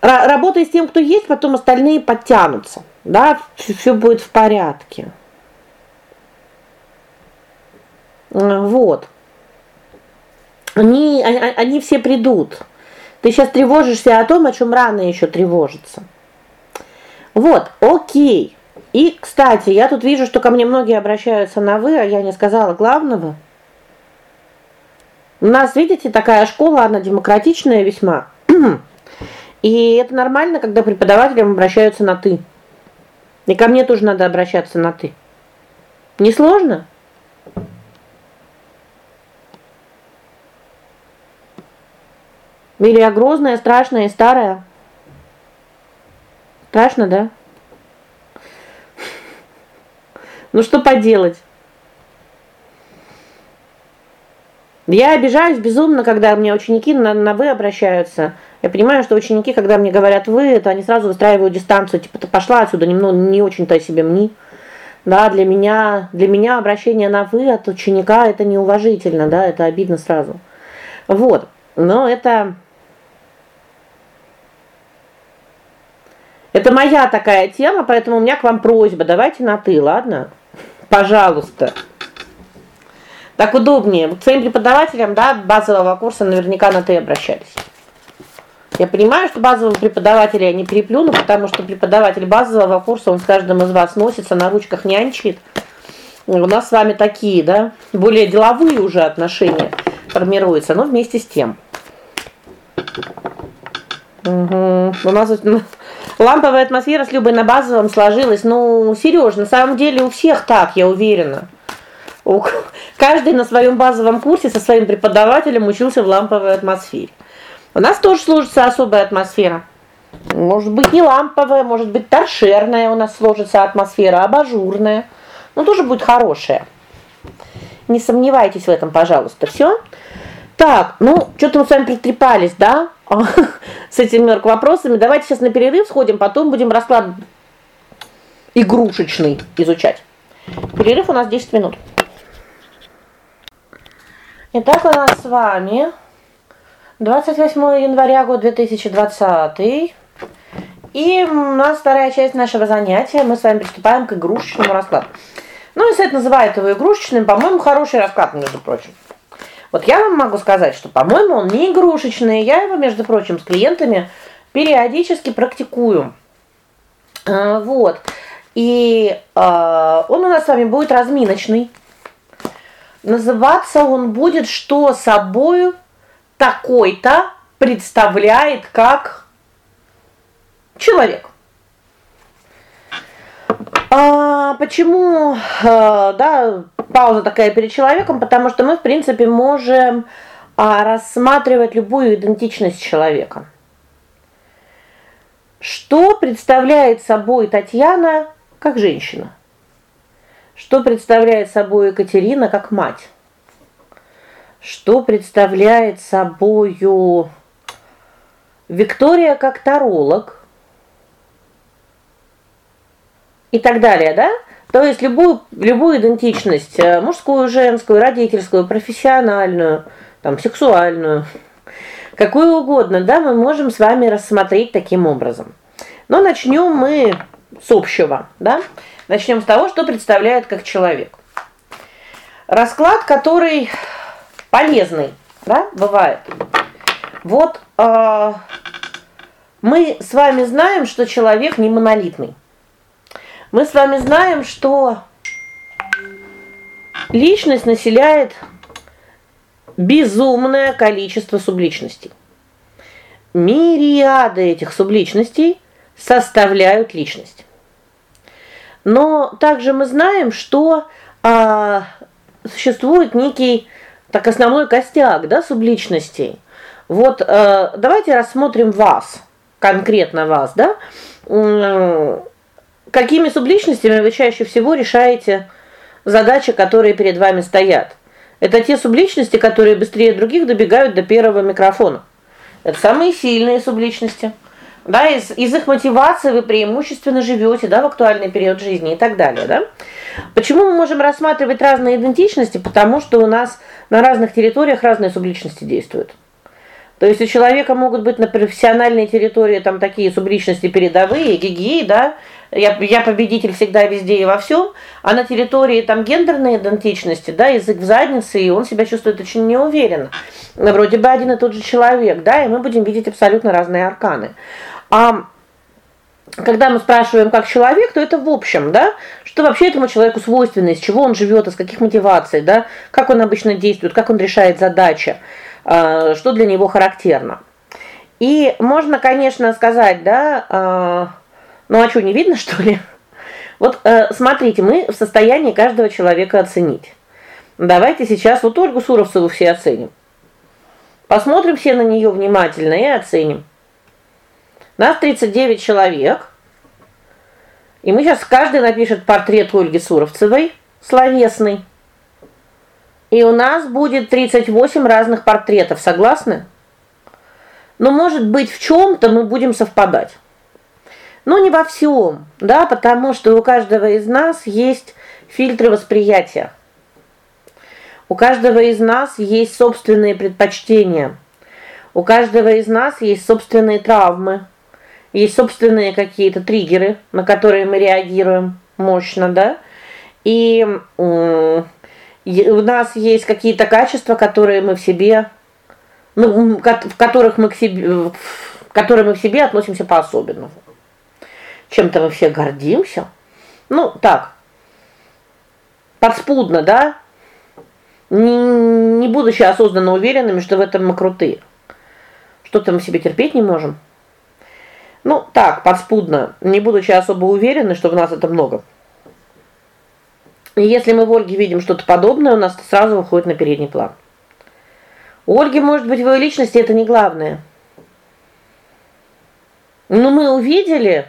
работай с тем, кто есть, потом остальные подтянутся. Да, все будет в порядке. Вот. Они они все придут. Ты сейчас тревожишься о том, о чем рано еще тревожиться. Вот, о'кей. И, кстати, я тут вижу, что ко мне многие обращаются на вы, а я не сказала главного. У нас, видите, такая школа, она демократичная весьма. *clears throat* И это нормально, когда преподавателям обращаются на ты. И ко мне тоже надо обращаться на ты. Не сложно? Или я грозная, страшная старая? Страшно, да? Ну что поделать? Я обижаюсь безумно, когда мне ученики на, на вы обращаются. Я понимаю, что ученики, когда мне говорят вы, это они сразу выстраивают дистанцию, типа ты пошла отсюда, немного не очень-то себе мни. Да, для меня, для меня обращение на вы от ученика это неуважительно, да, это обидно сразу. Вот. Но это Это моя такая тема, поэтому у меня к вам просьба, давайте на ты, ладно? Пожалуйста. Так удобнее. К своим преподавателям, да, базового курса наверняка на ты обращались. Я понимаю, что базового преподавателя я не переплюну, потому что преподаватель базового курса, он с каждым из вас носится, на ручках нянчит. У нас с вами такие, да, более деловые уже отношения формируются, но вместе с тем. Угу. У нас ламповая атмосфера с Любой на базовом сложилась. Ну, Сереж, на самом деле у всех так, я уверена. У каждый на своем базовом курсе со своим преподавателем учился в ламповой атмосфере. У нас тоже сложится особая атмосфера. Может быть, не ламповая, может быть, торшерная у нас сложится атмосфера, абажурная. Ну тоже будет хорошая. Не сомневайтесь в этом, пожалуйста. Все. Так, ну, что-то мы с вами притрепались, да? *laughs* С этими вопросами. Давайте сейчас на перерыв сходим, потом будем расклад игрушечный изучать. Перерыв у нас 10 минут. Итак, у нас с вами 28 января год 2020. И у нас вторая часть нашего занятия. Мы с вами приступаем к игрушечному раскладу. Ну, и сайт называет его игрушечным, по-моему, хороший расклад, между прочим. Вот я вам могу сказать, что, по-моему, он не игрушечный. Я его, между прочим, с клиентами периодически практикую. А, вот. И э, он у нас с вами будет разминочный. Называться он будет что собою такой-то представляет как человек. А почему, э, да, пауза такая перед человеком, потому что мы, в принципе, можем а, рассматривать любую идентичность человека. Что представляет собой Татьяна как женщина? Что представляет собой Екатерина как мать? Что представляет собою Виктория как таролог? И так далее, да? То есть любую любую идентичность, э, мужскую, женскую, родительскую, профессиональную, там сексуальную, какую угодно, да, мы можем с вами рассмотреть таким образом. Но начнем мы с общего, да? Начнем с того, что представляет как человек. Расклад, который полезный, да, бывает. Вот э, мы с вами знаем, что человек не монолитный. Мы с вами знаем, что личность населяет безумное количество субличностей. Мириады этих субличностей составляют личность. Но также мы знаем, что а, существует некий так основной костяк, да, субличностей. Вот э, давайте рассмотрим вас, конкретно вас, да? Какими субличностями вы чаще всего решаете задачи, которые перед вами стоят? Это те субличности, которые быстрее других добегают до первого микрофона. Это самые сильные субличности. Да, из из их мотивации вы преимущественно живете, да, в актуальный период жизни и так далее, да? Почему мы можем рассматривать разные идентичности? Потому что у нас на разных территориях разные субличности действуют. То есть у человека могут быть на профессиональной территории там такие субличности передовые, гигей, да? Я я победитель всегда везде и во всем, а на территории там гендерной идентичности, да, язык в заднице, и он себя чувствует очень неуверенно. Вроде бы один и тот же человек, да, и мы будем видеть абсолютно разные арканы. А когда мы спрашиваем как человек, то это в общем, да? Что вообще этому человеку свойственно, из чего он живет, из каких мотиваций, да? Как он обычно действует, как он решает задачи. Э, что для него характерно. И можно, конечно, сказать, да, э, ну а что, не видно, что ли? Вот э, смотрите, мы в состоянии каждого человека оценить. Давайте сейчас вот Ольгу Суровцеву все оценим. Посмотрим все на нее внимательно и оценим. Нас 39 человек. И мы сейчас каждый напишет портрет Ольги Суровцевой словесный. И у нас будет 38 разных портретов, согласны? Но может быть, в чем то мы будем совпадать. Но не во всем, да, потому что у каждого из нас есть фильтры восприятия. У каждого из нас есть собственные предпочтения. У каждого из нас есть собственные травмы. Есть собственные какие-то триггеры, на которые мы реагируем мощно, да? И у нас есть какие-то качества, которые мы в себе ну, в которых мы к себе в которые мы в себе относимся по-особенному. Чем-то мы все гордимся. Ну, так. Подспудно, да? Не не будучи осознанно уверенными, что в этом мы крутые. Что-то мы себе терпеть не можем. Ну, так, подспудно, не будучи особо уверены, что в нас это много. И если мы в Ольге видим что-то подобное, у нас сразу выходит на передний план. У Ольги, может быть, в ее личности это не главное. Но мы увидели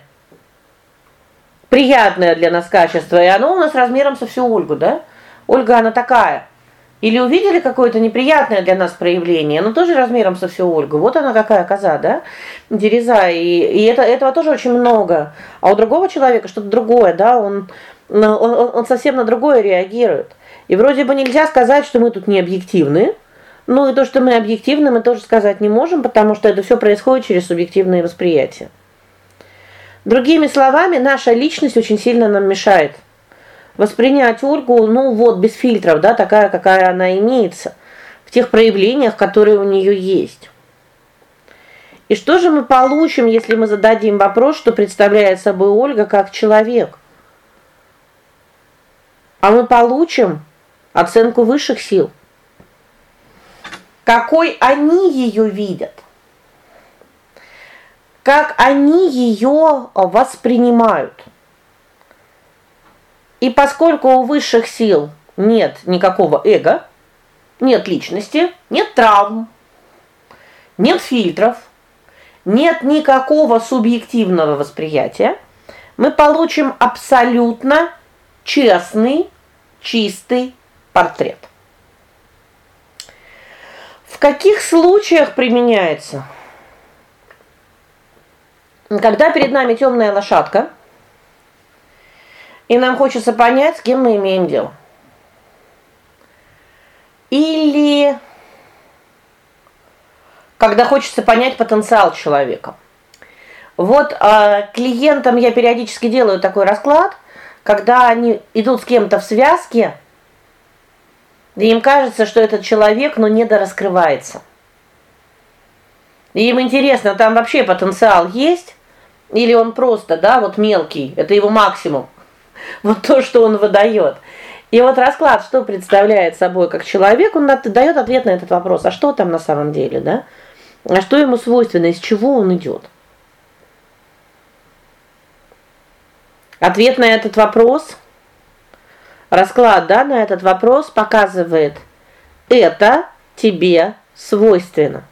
приятное для нас качество, и оно у нас размером со всю Ольгу, да? Ольга она такая. Или увидели какое-то неприятное для нас проявление, но тоже размером со всю Ольгу. Вот она какая коза, да? Дереза, и и это этого тоже очень много. А у другого человека что-то другое, да? Он он, он совсем на другое реагирует. И вроде бы нельзя сказать, что мы тут не объективны. Ну и то, что мы объективны, мы тоже сказать не можем, потому что это все происходит через субъективное восприятие. Другими словами, наша личность очень сильно нам мешает воспринять Ольгу, ну вот без фильтров, да, такая, какая она имеется, в тех проявлениях, которые у нее есть. И что же мы получим, если мы зададим вопрос, что представляет собой Ольга как человек? а мы получим оценку высших сил. Какой они ее видят? Как они ее воспринимают? И поскольку у высших сил нет никакого эго, нет личности, нет травм, нет фильтров, нет никакого субъективного восприятия, мы получим абсолютно честный, чистый портрет. В каких случаях применяется? Когда перед нами темная лошадка, и нам хочется понять, с кем мы имеем дело. Или когда хочется понять потенциал человека. Вот э, клиентам я периодически делаю такой расклад, когда они идут с кем-то в связке, и им кажется, что этот человек, но ну, недораскрывается. И им интересно, там вообще потенциал есть или он просто, да, вот мелкий, это его максимум. *laughs* Вот то, что он выдает. И вот расклад, что представляет собой как человек, он дает ответ на этот вопрос. А что там на самом деле, да? А что ему свойственно, из чего он идет? Ответ на этот вопрос расклад, да, на этот вопрос показывает это тебе свойственно.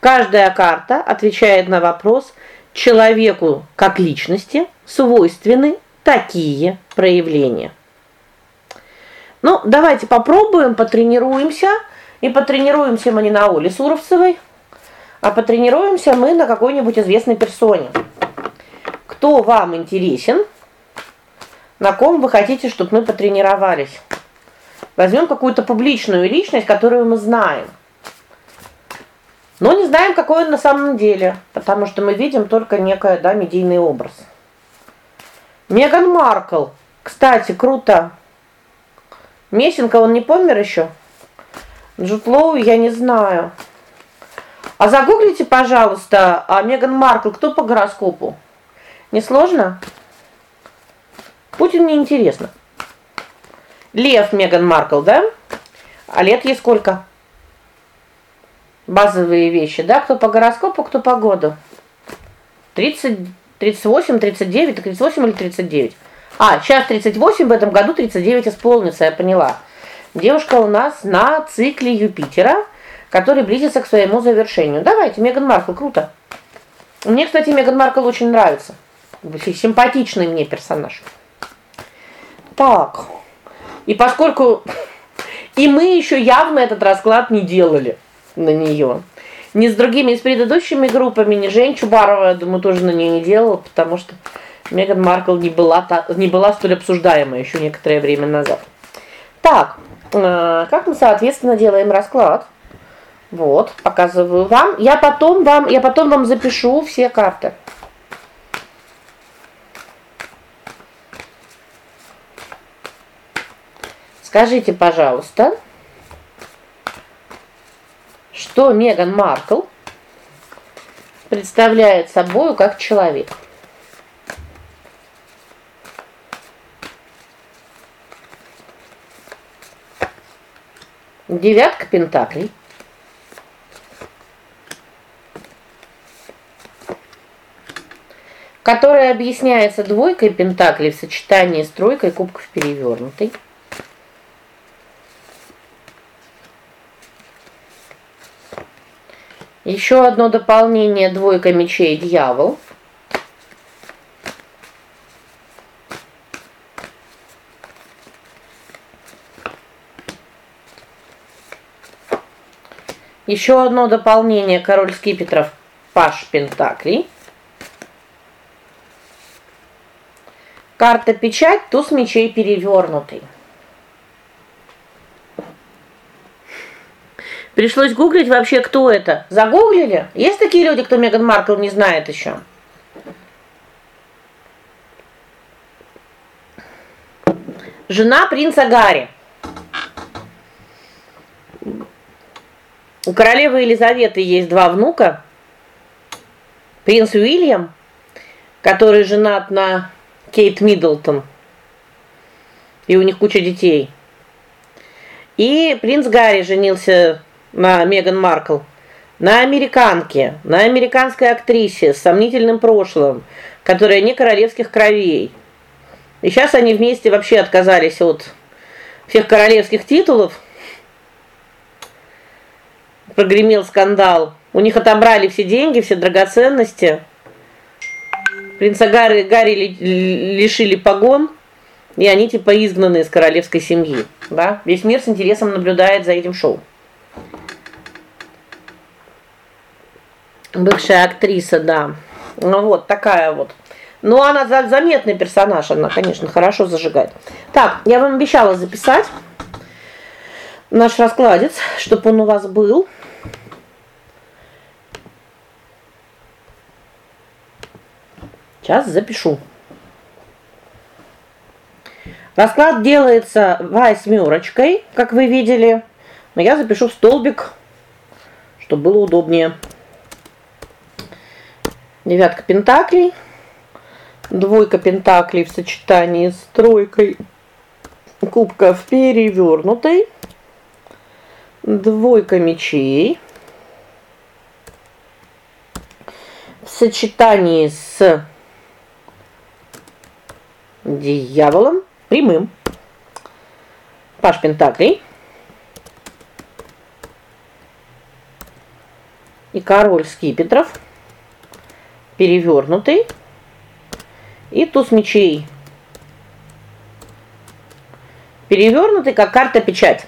Каждая карта отвечает на вопрос человеку как личности свойственны такие проявления. Ну, давайте попробуем, потренируемся. И потренируемся мы не на Оле Суровцевой, а потренируемся мы на какой-нибудь известной персоне кто вам интересен, на ком вы хотите, чтобы мы потренировались. Возьмем какую-то публичную личность, которую мы знаем. Но не знаем, какой он на самом деле, потому что мы видим только некое, да, медийный образ. Меган Маркл. Кстати, круто. Месенко он не помер еще? Джуд я не знаю. А загуглите, пожалуйста, а Меган Маркл кто по гороскопу? Не сложно? Путин мне интересно. Лев Меган Маркл, да? А лет ей сколько? Базовые вещи, да? Кто по гороскопу, кто по году? 30 38, 39, 38 или 39. А, сейчас 38, в этом году 39 исполнится, я поняла. Девушка у нас на цикле Юпитера, который близится к своему завершению. Давайте, Меган Маркл, круто. Мне, кстати, Меган Маркл очень нравится симпатичный мне персонаж. Так. И поскольку *laughs* и мы еще явно этот расклад не делали на нее. Ни с другими, с предыдущими группами, ни Жень Чубарова, я думаю, тоже на нее не делала, потому что Меган Маркл не была не была столь обсуждаемой еще некоторое время назад. Так, э, как мы, соответственно, делаем расклад? Вот, показываю вам. Я потом вам я потом вам запишу все карты. Скажите, пожалуйста, что Меган Маркл представляет собой как человек? Девятка пентаклей. которая объясняется двойкой пентаклей в сочетании с тройкой кубков перевернутой. Еще одно дополнение двойка мечей дьявол. Еще одно дополнение король скипетров паш пентаклей. Карта печать туз мечей перевернутый. Пришлось гуглить вообще, кто это. Загуглили? Есть такие люди, кто Меган Маркл не знает еще? Жена принца Гарри. У королевы Елизаветы есть два внука. Принц Уильям, который женат на Кейт Миддлтон. И у них куча детей. И принц Гарри женился на Меган Маркл, на американке, на американской актрисе с сомнительным прошлым, которая не королевских кровей. И сейчас они вместе вообще отказались от всех королевских титулов. Прогремел скандал. У них отобрали все деньги, все драгоценности. Принца Гарри Гарри лишили погон, и они типа изгнаны из королевской семьи, да? Весь мир с интересом наблюдает за этим шоу. Бывшая актриса, да. Ну вот такая вот. Но она заметный персонаж, она, конечно, хорошо зажигает. Так, я вам обещала записать наш раскладец, чтобы он у вас был. Сейчас запишу. Расклад делается восьмерочкой, как вы видели. Но я запишу в столбик, чтобы было удобнее. Девятка пентаклей. Двойка пентаклей в сочетании с тройкой кубков перевернутой. Двойка мечей. В сочетании с дьяволом прямым. Паш пентаклей. И король скипетров перевернутый. И туз мечей. Перевернутый как карта печать.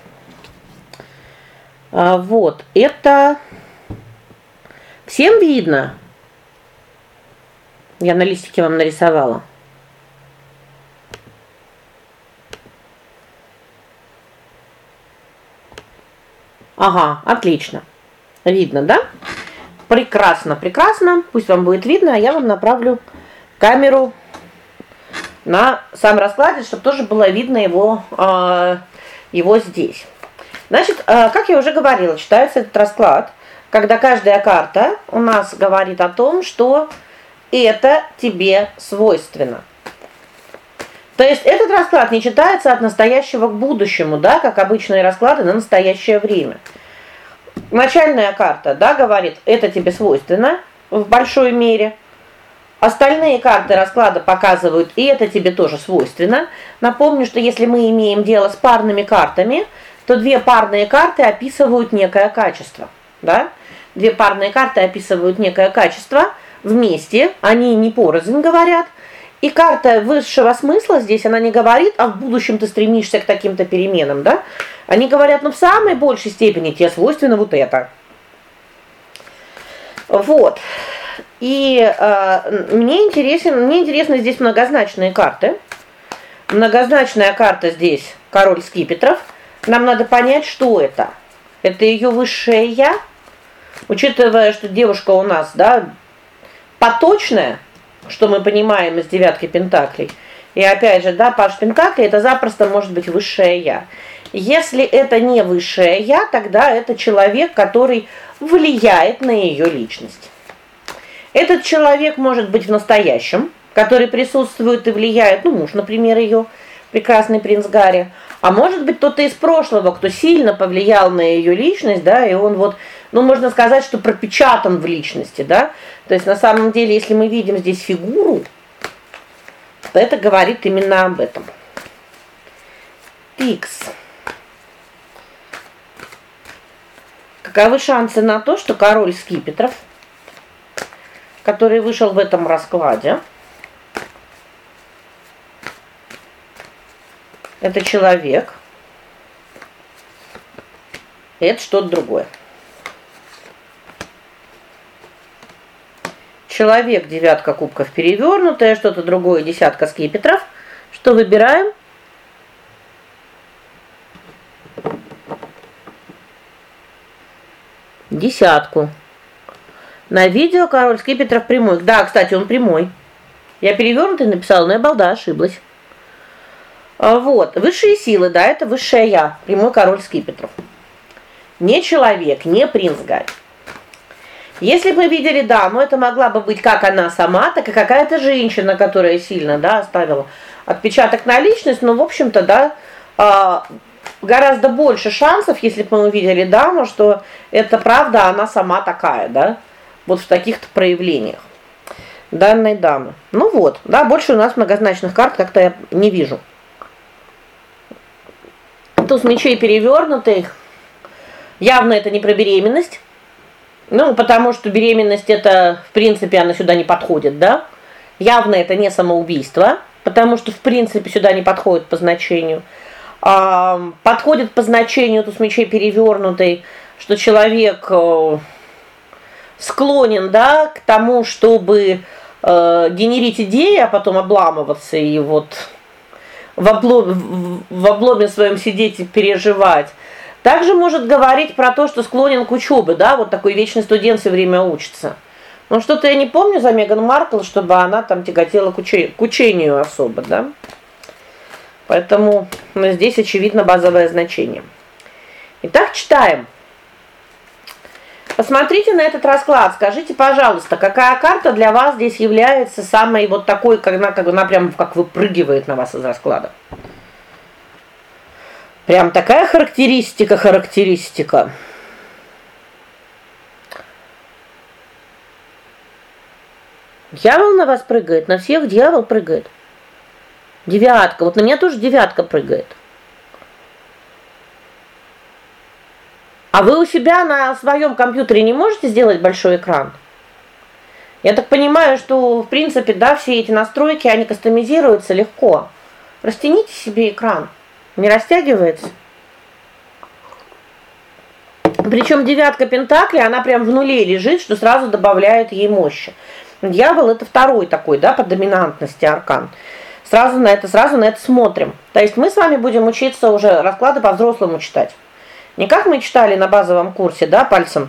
А, вот, это всем видно. Я на листике вам нарисовала. Ага, отлично. Видно, да? Прекрасно, прекрасно. Пусть вам будет видно, а я вам направлю камеру на сам расклад, чтобы тоже было видно его э, его здесь. Значит, э, как я уже говорила, читается этот расклад, когда каждая карта у нас говорит о том, что это тебе свойственно. То есть этот расклад не читается от настоящего к будущему, да, как обычные расклады на настоящее время. Начальная карта, да, говорит: "Это тебе свойственно в большой мере". Остальные карты расклада показывают, и это тебе тоже свойственно. Напомню, что если мы имеем дело с парными картами, то две парные карты описывают некое качество, да? Две парные карты описывают некое качество вместе, они не порознь говорят. И карта высшего смысла здесь она не говорит, а в будущем ты стремишься к таким-то переменам, да? Они говорят, ну в самой большей степени тебе свойственно вот это. Вот. И э, мне интересен, мне интересны здесь многозначные карты. Многозначная карта здесь король скипетров. Нам надо понять, что это. Это ее высшее я. Учитывая, что девушка у нас, да, поточная, что мы понимаем из девятки пентаклей. И опять же, да, паш пентаклей это запросто может быть высшее я. Если это не высшее я, тогда это человек, который влияет на ее личность. Этот человек может быть в настоящем, который присутствует и влияет, ну, муж, например, ее прекрасный принц Гарри, а может быть кто-то из прошлого, кто сильно повлиял на ее личность, да, и он вот, ну, можно сказать, что пропечатан в личности, да? То есть на самом деле, если мы видим здесь фигуру, то это говорит именно об этом. X. Каковы шансы на то, что король скипетров, который вышел в этом раскладе, это человек. Это что-то другое. Человек девятка кубков перевернутая, что-то другое десятка скипетров. Что выбираем? Десятку. На видео король скипетров прямой. Да, кстати, он прямой. Я перевернутый написала, но я балда ошиблась. А, вот, высшие силы, да, это высшее я, прямой король скипетров. Не человек, не принц Гарри. Если бы мы видели даму, это могла бы быть как она сама, так и какая-то женщина, которая сильно, да, оставила отпечаток на личность, но в общем-то, да, а, гораздо больше шансов, если бы мы увидели даму, что это правда, она сама такая, да? Вот в таких-то проявлениях данной дамы. Ну вот, да, больше у нас многозначных карт как-то я не вижу туз мечей перевернутый. Явно это не про беременность. Ну, потому что беременность это, в принципе, она сюда не подходит, да? Явно это не самоубийство, потому что в принципе сюда не подходит по значению. А, подходит по значению туз мечей перевернутый, что человек э, склонен, да, к тому, чтобы э, генерить идеи, а потом обламываться и вот в обломе, в обломе своем сидеть и переживать. Также может говорить про то, что склонен к учебе, да, вот такой вечный студент все время учится. Но что-то я не помню за Меган Маркл, чтобы она там тяготела к, учению, к учению особо, да? Поэтому ну, здесь очевидно базовое значение. Итак, читаем. Посмотрите на этот расклад, скажите, пожалуйста, какая карта для вас здесь является самой вот такой, как она как она прям как выпрыгивает на вас из расклада? Прям такая характеристика, характеристика. Дьявол на вас прыгает, на всех дьявол прыгает. Девятка. Вот на меня тоже девятка прыгает. А вы у себя на своем компьютере не можете сделать большой экран? Я так понимаю, что в принципе, да, все эти настройки, они кастомизируются легко. Растяните себе экран. Не растягивается. Причем девятка пентаклей, она прям в нуле лежит, что сразу добавляет ей мощи. Дьявол это второй такой, да, по доминантности аркан. Сразу на это сразу на это смотрим. То есть мы с вами будем учиться уже расклады по-взрослому читать. Не как мы читали на базовом курсе, да, пальцем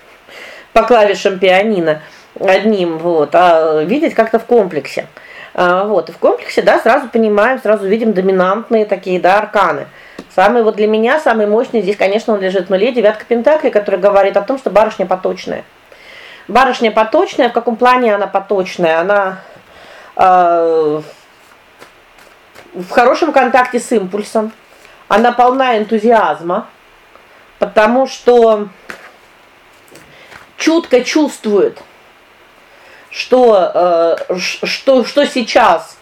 *laughs* по клавишам пианино одним, вот, а видеть как-то в комплексе. А, вот, и в комплексе, да, сразу понимаем, сразу видим доминантные такие, да, арканы. Самый вот для меня самый мощный здесь, конечно, он лежит в нуле, девятка пентаклей, который говорит о том, что барышня поточная. Барышня поточная, в каком плане она поточная? Она э, в хорошем контакте с импульсом. Она полна энтузиазма, потому что чутко чувствует, что э, что что сейчас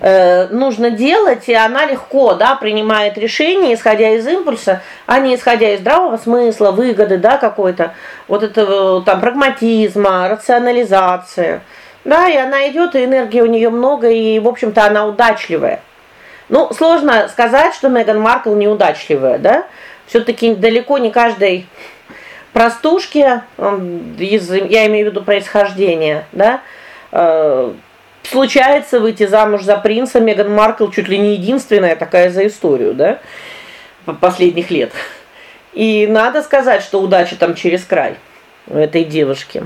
э, нужно делать, и она легко, да, принимает решение, исходя из импульса, а не исходя из здравого смысла, выгоды, да, какой-то вот этого там прагматизма, рационализации. Да, и она идет, и энергии у нее много, и, в общем-то, она удачливая. Ну, сложно сказать, что Меган Маркл неудачливая, да? все таки далеко не каждой простушке из я имею в виду происхождение, да? Э, случается выйти замуж за принца, Меган Маркл чуть ли не единственная такая за историю, да, последних лет. И надо сказать, что удача там через край у этой девушки.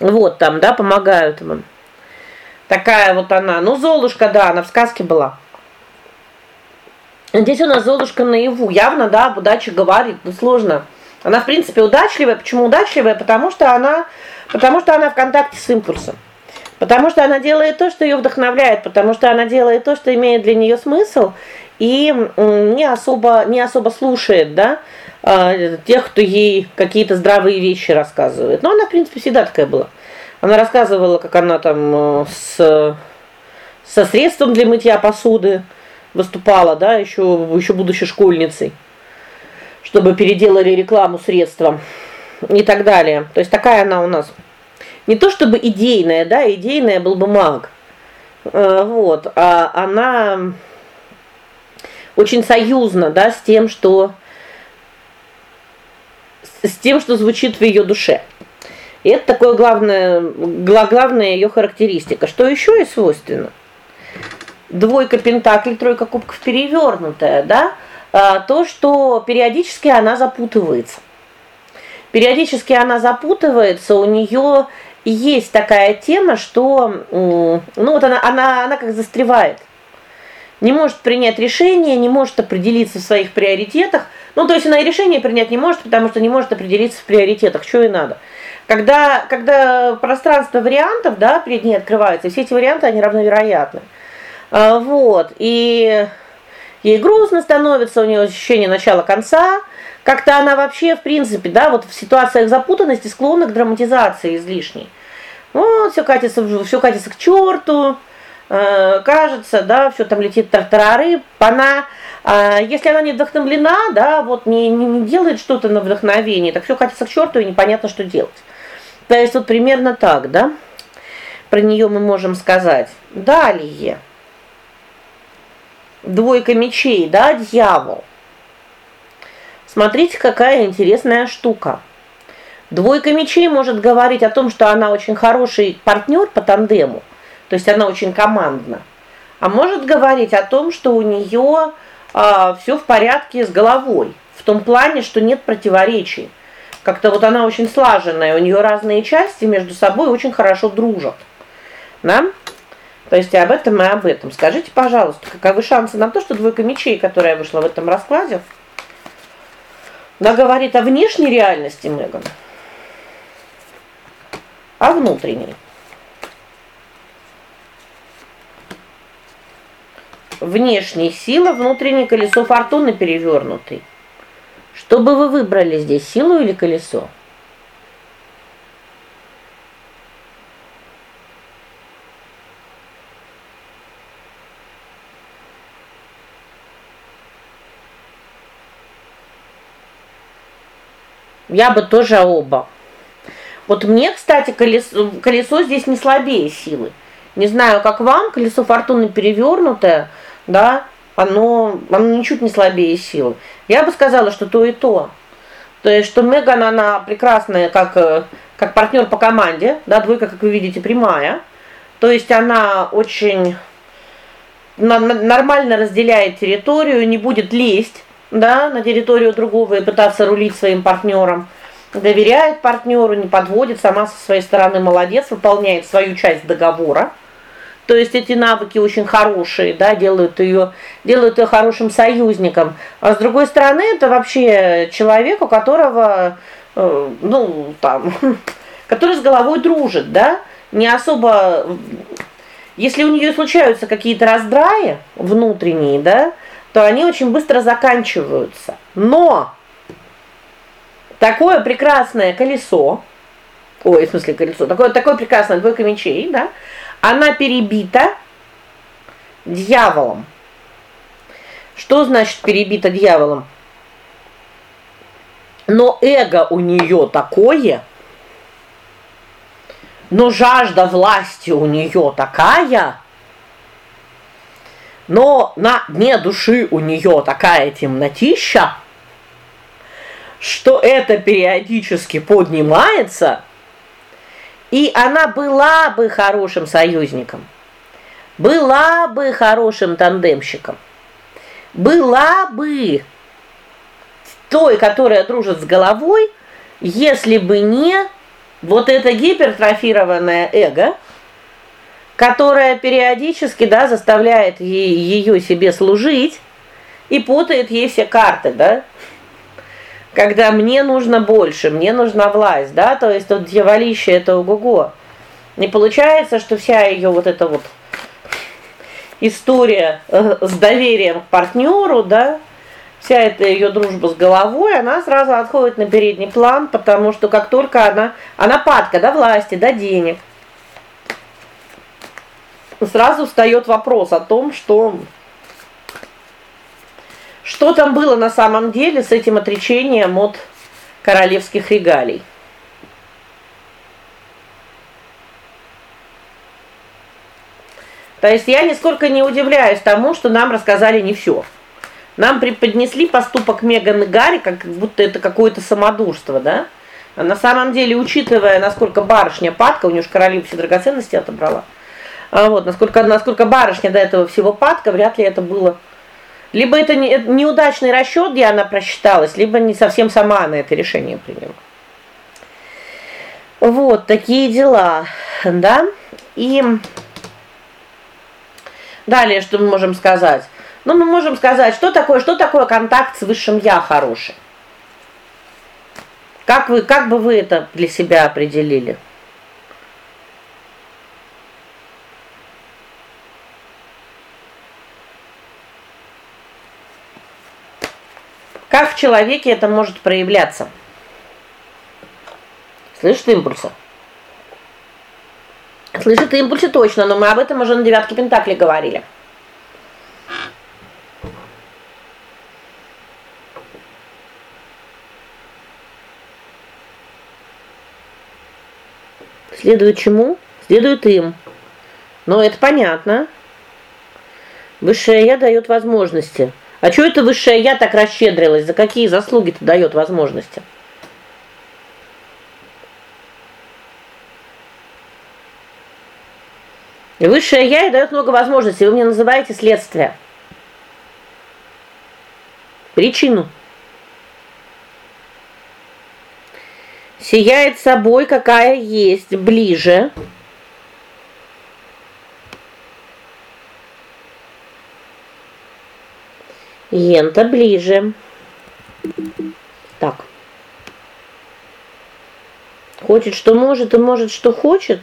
Вот там, да, помогают ему. Такая вот она. Ну, Золушка, да, она в сказке была. Здесь у нас Золушка наяву. Явно, да, об говорит, но сложно. Она, в принципе, удачливая. Почему удачливая? Потому что она потому что она в контакте с импульсом. Потому что она делает то, что ее вдохновляет, потому что она делает то, что имеет для нее смысл, и не особо не особо слушает, да, а, тех, кто ей какие-то здравые вещи рассказывает. Но она, в принципе, всегда такая была. Она рассказывала, как она там э, с со средством для мытья посуды выступала, да, еще еще будучи школьницей чтобы переделали рекламу средством и так далее. То есть такая она у нас. Не то чтобы идейная, да, идейная был бы маг. Э, вот, а она очень союзна, да, с тем, что с тем, что звучит в ее душе. И это такое главное главная ее характеристика. Что еще и свойственно? Двойка пентаклей, тройка кубков перевернутая, да? А, то, что периодически она запутывается. Периодически она запутывается, у нее есть такая тема, что ну вот она она она как застревает. Не может принять решение, не может определиться в своих приоритетах. Ну, то есть она и решение принять не может, потому что не может определиться в приоритетах, что и надо. Когда когда пространство вариантов, да, перед ней открывается, все эти варианты они равновероятны. А, вот. И Ей грустно становится, у нее ощущение начала конца. Как-то она вообще, в принципе, да, вот в ситуациях запутанности склонна к драматизации излишней. Вот все катится, все катится к черту. Э, кажется, да, все там летит тартарары. Она э, если она не вдохновлена, да, вот не, не делает что-то на вдохновение, так все катится к черту и непонятно, что делать. То есть вот примерно так, да? Про нее мы можем сказать. Далее двойка мечей, да, дьявол. Смотрите, какая интересная штука. Двойка мечей может говорить о том, что она очень хороший партнер по тандему, то есть она очень командна. А может говорить о том, что у нее а, все в порядке с головой, в том плане, что нет противоречий. Как-то вот она очень слаженная, у нее разные части между собой очень хорошо дружат. Да? То есть об этом и об этом. Скажите, пожалуйста, каковы шансы на то, что двойка мечей, которая вышла в этом раскладе, она говорит о внешней реальности Меган, а внутренней. Внешняя сила, внутреннее колесо фортуны перевернутый. Что бы вы выбрали здесь, силу или колесо? Я бы тоже оба. Вот мне, кстати, колесо колесо здесь не слабее силы. Не знаю, как вам, колесо фортуны перевернутое, да, оно оно ничуть не слабее силы. Я бы сказала, что то и то. То есть что Меган она прекрасная как э, как партнер по команде, да, двойка, как вы видите, прямая. То есть она очень нормально разделяет территорию, не будет лезть да, на территорию другого и пытаться рулить своим партнером. Доверяет партнеру, не подводит, сама со своей стороны молодец, выполняет свою часть договора. То есть эти навыки очень хорошие, да, делают ее делают ее хорошим союзником. А с другой стороны, это вообще человек, у которого э, ну, там, *laughs* который с головой дружит, да? Не особо если у нее случаются какие-то раздраи внутренние, да, то они очень быстро заканчиваются. Но такое прекрасное колесо, ой, в смысле колесо, такое такое прекрасное двойка мечей, да? Она перебита дьяволом. Что значит перебита дьяволом? Но эго у нее такое, но жажда власти у нее такая, но на дне души у нее такая темнотища, что это периодически поднимается, и она была бы хорошим союзником. Была бы хорошим тандемщиком. Была бы той, которая дружит с головой, если бы не вот это гипертрофированное эго, которая периодически, да, заставляет ее себе служить и путает ей все карты, да? Когда мне нужно больше, мне нужна власть, да? То есть тут дьяволище это ого-го. Не получается, что вся ее вот эта вот история э, с доверием к партнеру, да? Вся эта ее дружба с головой, она сразу отходит на передний план, потому что как только она она падка до власти, до денег, сразу встает вопрос о том, что что там было на самом деле с этим отречением от королевских регалий. То есть я нисколько не удивляюсь тому, что нам рассказали не все. Нам преподнесли поступок Меган и Гарри, как будто это какое-то самодурство, да? А на самом деле, учитывая, насколько барышня падка, у нее же королева все драгоценности отобрала. А вот, насколько насколько барышня до этого всего падка, вряд ли это было. Либо это не, неудачный расчет, где она просчиталась, либо не совсем сама она это решение приняла. Вот такие дела, да? И далее что мы можем сказать? Ну, мы можем сказать, что такое, что такое контакт с высшим я хороший. Как вы как бы вы это для себя определили? Как в человеке это может проявляться? Слышит импульсы? Слышит импульсы точно, но мы об этом уже на девятке пентаклей говорили. Следует чему? Следует им. Но это понятно. Высшее я дает возможности. А что это высшее я так расщедрилась? За какие заслуги-то дает возможности? И высшее я и дает много возможностей. Вы мне называете следствие. Причину. Сияет собой, какая есть, ближе. Ента ближе. Так. Хочет, что может, и может, что хочет.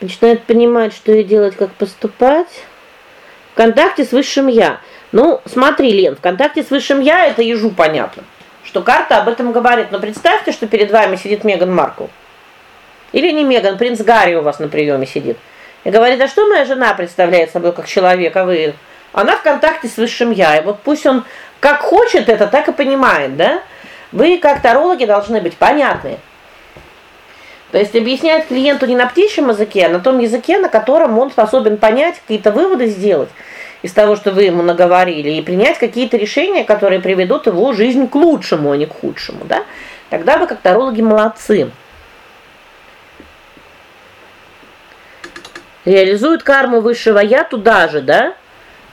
Начинает понимать, что ей делать, как поступать. В контакте с высшим я. Ну, смотри, Лен, в контакте с высшим я это ежу понятно. Что карта об этом говорит. Но представьте, что перед вами сидит Меган Маркл. Или не Меган, принц Гарри у вас на приеме сидит. И говорит: "А что моя жена представляет собой как человек, а вы?" Она в контакте с высшим я. И вот пусть он как хочет это, так и понимает, да? Вы как тарологи должны быть понятны. То есть объяснять клиенту не на птичьем языке, а на том языке, на котором он способен понять, какие-то выводы сделать из того, что вы ему наговорили, и принять какие-то решения, которые приведут его жизнь к лучшему, а не к худшему, да? Тогда вы как тарологи молодцы. Реализуют карму высшего я туда же, да?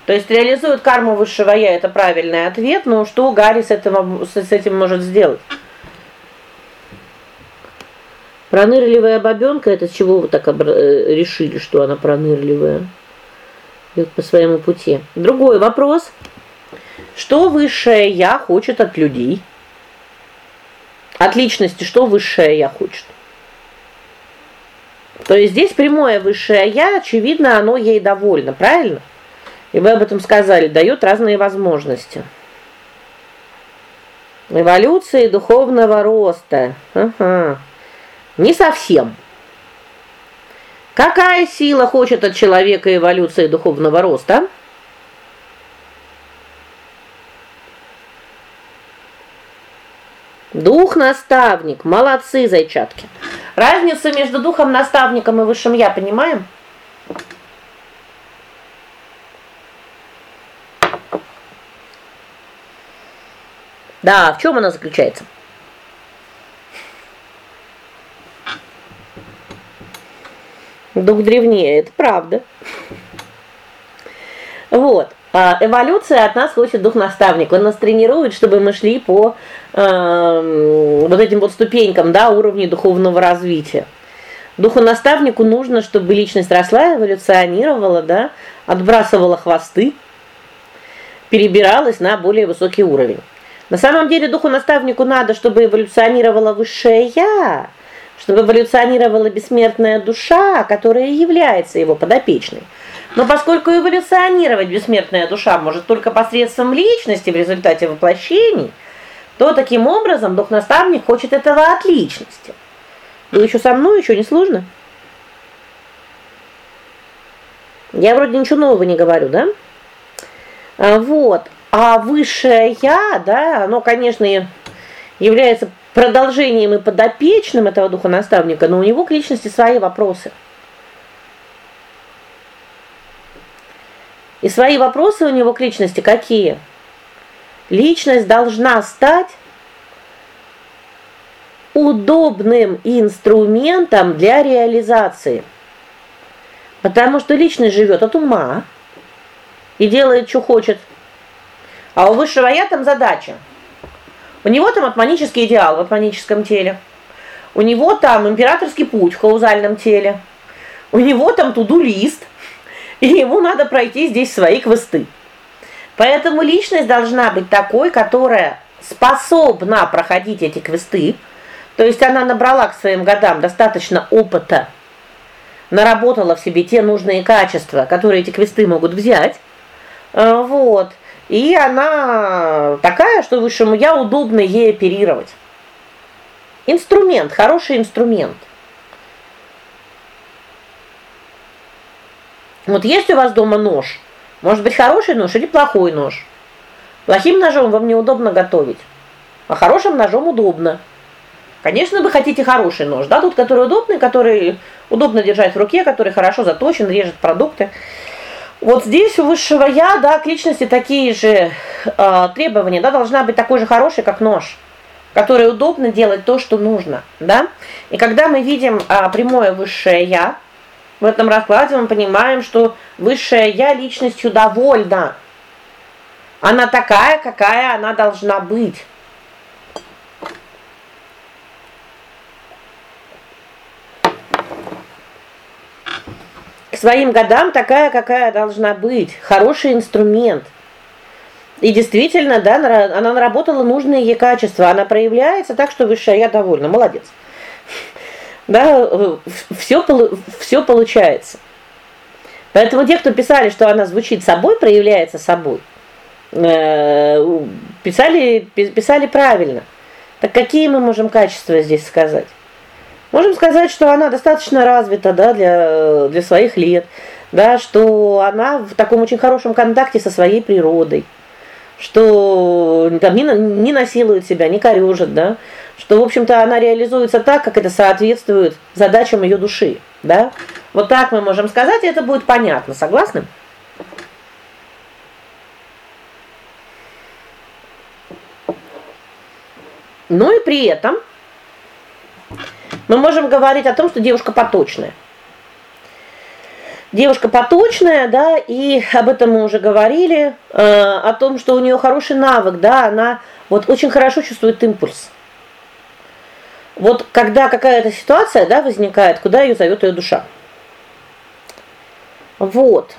То есть реализуют карму высшего я это правильный ответ, но что Гарри с этим с этим может сделать? Пронырливая бабенка это с чего вы так э, решили, что она пронырливая? Идет по своему пути. Другой вопрос. Что высшее я хочет от людей? От личности что высшее я хочет? То есть здесь прямое высшее я, очевидно, оно ей довольно, правильно? И вы об этом сказали, дает разные возможности. Эволюции духовного роста. Ага. Не совсем. Какая сила хочет от человека эволюции духовного роста? Дух-наставник. Молодцы, зайчатки. Разницу между духом-наставником и высшим я понимаем? Да, в чем она заключается? Дух древнее, это правда. Вот. А эволюция от нас хочет дух наставник. Он нас тренирует, чтобы мы шли по э, вот этим вот ступенькам, да, уровней духовного развития. Духу наставнику нужно, чтобы личность росла, эволюционировала, да, отбрасывала хвосты, перебиралась на более высокий уровень. На самом деле духу наставнику надо, чтобы эволюционировала высшее я, чтобы эволюционировала бессмертная душа, которая является его подопечной. Но поскольку эволюционировать бессмертная душа может только посредством личности в результате воплощений, то таким образом дух-наставник хочет этого от личности. Вы еще со мной, еще не сложно? Я вроде ничего нового не говорю, да? А, вот. А высшее я, да, оно, конечно, является продолжением и подопечным этого духа наставника, но у него к личности свои вопросы. И свои вопросы у него к личности какие? Личность должна стать удобным инструментом для реализации. Потому что личность живет от ума и делает, что хочет. А у высшего я там задача. У него там атманический идеал в атманическом теле. У него там императорский путь в каузальном теле. У него там туду-лист и ему надо пройти здесь свои квесты. Поэтому личность должна быть такой, которая способна проходить эти квесты. То есть она набрала к своим годам достаточно опыта, наработала в себе те нужные качества, которые эти квесты могут взять. А, вот. И она такая, что высшему я удобно ей оперировать. Инструмент, хороший инструмент. Вот есть у вас дома нож? Может быть, хороший нож или плохой нож? Плохим ножом вам неудобно готовить, а хорошим ножом удобно. Конечно, вы хотите хороший нож, да, тот, который удобный, который удобно держать в руке, который хорошо заточен, режет продукты. Вот здесь у высшего я, да, к личности такие же э, требования, да, должна быть такой же хороший, как нож, который удобно делать то, что нужно, да? И когда мы видим э, прямое высшее я, в этом раскладе мы понимаем, что высшая я личностью довольна. Она такая, какая она должна быть. Своим годам такая, какая должна быть. Хороший инструмент. И действительно, да, она наработала нужные ей качества, она проявляется так, что высшая я довольна. Молодец. *laughs* Да, все все получается. Поэтому те, кто писали, что она звучит собой, проявляется собой, э, писали писали правильно. Так какие мы можем качества здесь сказать? Можем сказать, что она достаточно развита, да, для для своих лет, да, что она в таком очень хорошем контакте со своей природой, что там не не насилует себя, не корёжит, да, что, в общем-то, она реализуется так, как это соответствует задачам ее души, да? Вот так мы можем сказать, и это будет понятно. Согласны? Ну и при этом мы можем говорить о том, что девушка поточная. Девушка поточная, да, и об этом мы уже говорили, э, о том, что у нее хороший навык, да, она вот очень хорошо чувствует импульс. Вот когда какая-то ситуация, да, возникает, куда ее зовет ее душа. Вот.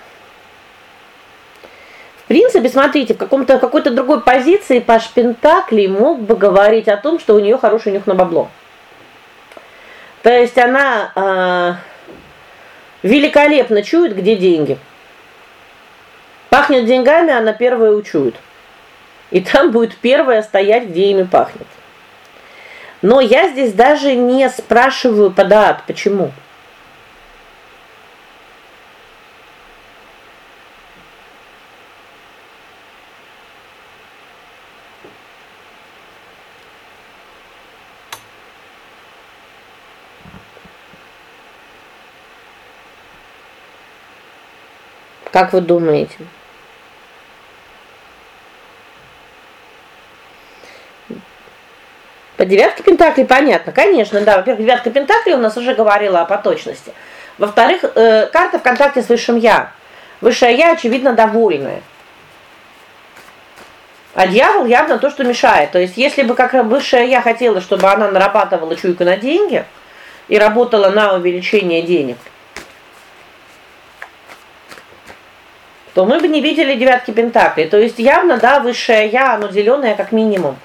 В принципе, смотрите, в каком-то какой-то другой позиции Паш Пентакли мог бы говорить о том, что у нее хороший нюх на бабло. То есть она э, великолепно чует, где деньги. Пахнет деньгами, она первая учует. И там будет первая стоять, где ими пахнет. Но я здесь даже не спрашиваю подат, почему. Как вы думаете? По девятке пентаклей понятно, конечно, да. Во-первых, девятка пентаклей у нас уже говорила о поточности. Во-вторых, э, карта в контакте с высшим я. Высшее я очевидно довольное. А дьявол явно то, что мешает. То есть, если бы как высшее я хотела, чтобы она нарабатывала чуйку на деньги и работала на увеличение денег, то мы бы не видели девятки пентаклей. То есть явно, да, высшее я, оно зеленое как минимум.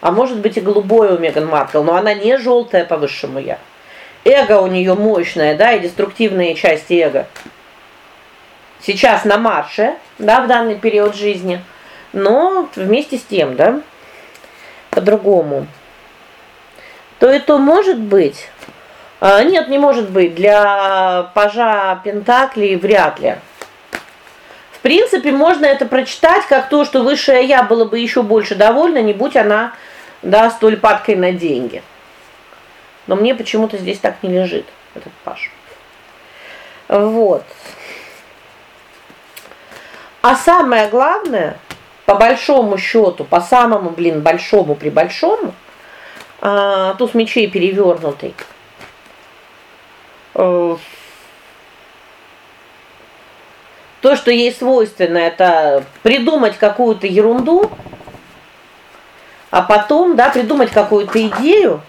А может быть и голубое у Меган Маркл, но она не желтая по высшему я. Эго у нее мощное, да, и деструктивные части эго. Сейчас на марше, да, в данный период жизни. Но вместе с тем, да, по-другому. То это может быть. А, нет, не может быть. Для пажа пентаклей вряд ли принципе, можно это прочитать как то, что высшее я было бы еще больше довольна, не будь она, да, столь падкой на деньги. Но мне почему-то здесь так не лежит этот паш. Вот. А самое главное, по большому счету, по самому, блин, большому при большому, а, туз мечей перевернутый. Э, то, что ей свойственно это придумать какую-то ерунду, а потом, да, придумать какую-то идею,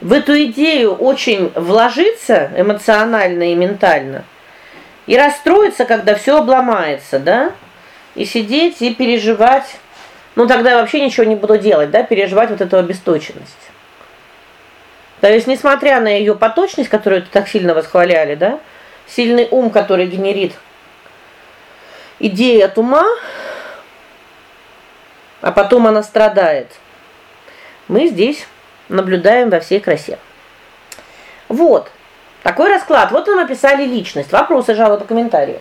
в эту идею очень вложиться эмоционально и ментально. И расстроиться, когда все обломается, да? И сидеть и переживать. Ну тогда я вообще ничего не буду делать, да, переживать вот эту обесточенность. То есть, несмотря на ее поточность, которую так сильно восхваляли, да, сильный ум, который генерит идея от ума, а потом она страдает. Мы здесь наблюдаем во всей красе. Вот. Такой расклад. Вот мы описали личность. Вопросы, жалобы, комментарии.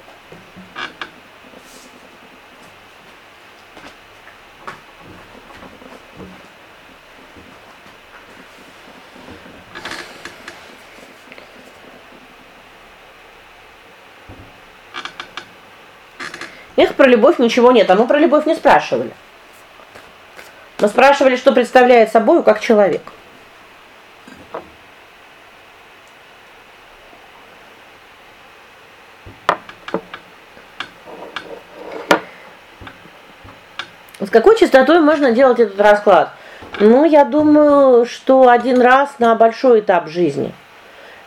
Эх, про любовь ничего нет, а мы про любовь не спрашивали. Мы спрашивали, что представляет собой как человек. С какой частотой можно делать этот расклад? Ну, я думаю, что один раз на большой этап жизни.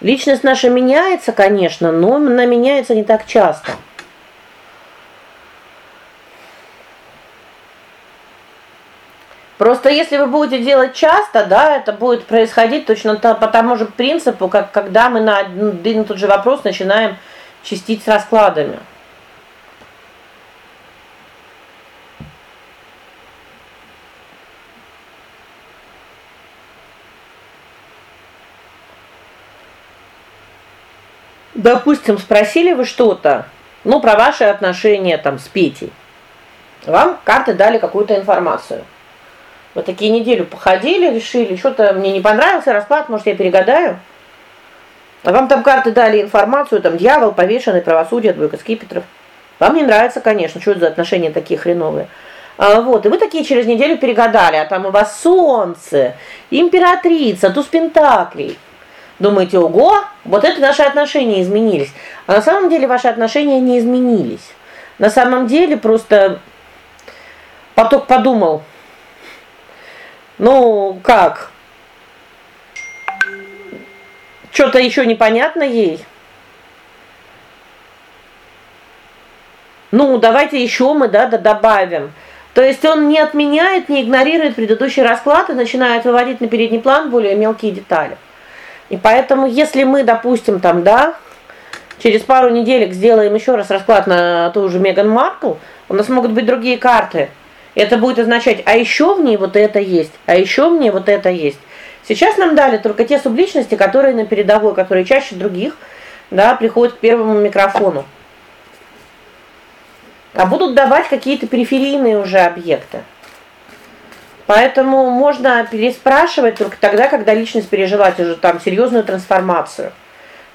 Личность наша меняется, конечно, но она меняется не так часто. Просто если вы будете делать часто, да, это будет происходить точно по тому же принципу, как когда мы на один и тот же вопрос начинаем чистить с раскладами. Допустим, спросили вы что-то, ну, про ваши отношения там с Петей. Вам карты дали какую-то информацию. Вы такие неделю походили, решили, что-то мне не понравился расклад, может, я перегадаю. А вам там карты дали информацию, там дьявол, повешенный, правосудие, двойка скипетров. Вам не нравится, конечно, что это за отношения такие хреновые. А, вот, и вы такие через неделю перегадали, а там у вас солнце, императрица, туз пентаклей. Думаете, ого, вот это наши отношения изменились. А на самом деле ваши отношения не изменились. На самом деле просто поток подумал, ну, как? Что-то еще непонятно ей. Ну, давайте еще мы, да, да добавим. То есть он не отменяет, не игнорирует предыдущий расклад и начинает выводить на передний план более мелкие детали. И поэтому, если мы, допустим, там, да, через пару неделек сделаем еще раз расклад на ту же Меган Маркл, у нас могут быть другие карты. Это будет означать: а еще в ней вот это есть, а еще в ней вот это есть. Сейчас нам дали только те субличности, которые на передовой, которые чаще других, да, приходят к первому микрофону. А будут давать какие-то периферийные уже объекты. Поэтому можно переспрашивать только тогда, когда личность пережила уже там серьезную трансформацию.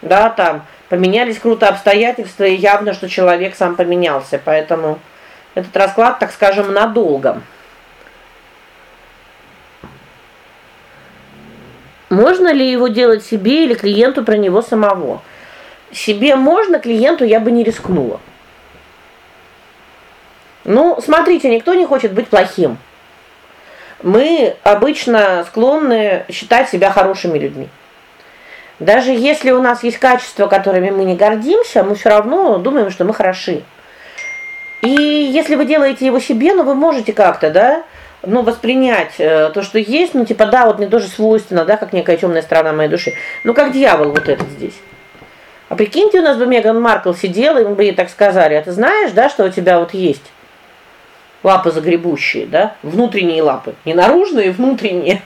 Да, там поменялись круто обстоятельства, и явно, что человек сам поменялся. Поэтому этот расклад, так скажем, надолго. Можно ли его делать себе или клиенту про него самого? Себе можно, клиенту я бы не рискнула. Ну, смотрите, никто не хочет быть плохим. Мы обычно склонны считать себя хорошими людьми. Даже если у нас есть качества, которыми мы не гордимся, мы все равно думаем, что мы хороши. И если вы делаете его себе, ну вы можете как-то, да, ну воспринять э, то, что есть, ну типа да, вот мне тоже свойственно, да, как некая темная сторона моей души. Ну как дьявол вот этот здесь. А прикиньте, у нас бы Меган Маркл сидела, и мы бы ей так сказали: "А ты знаешь, да, что у тебя вот есть лапы загребущие, да? Внутренние лапы, не наружные, внутренние".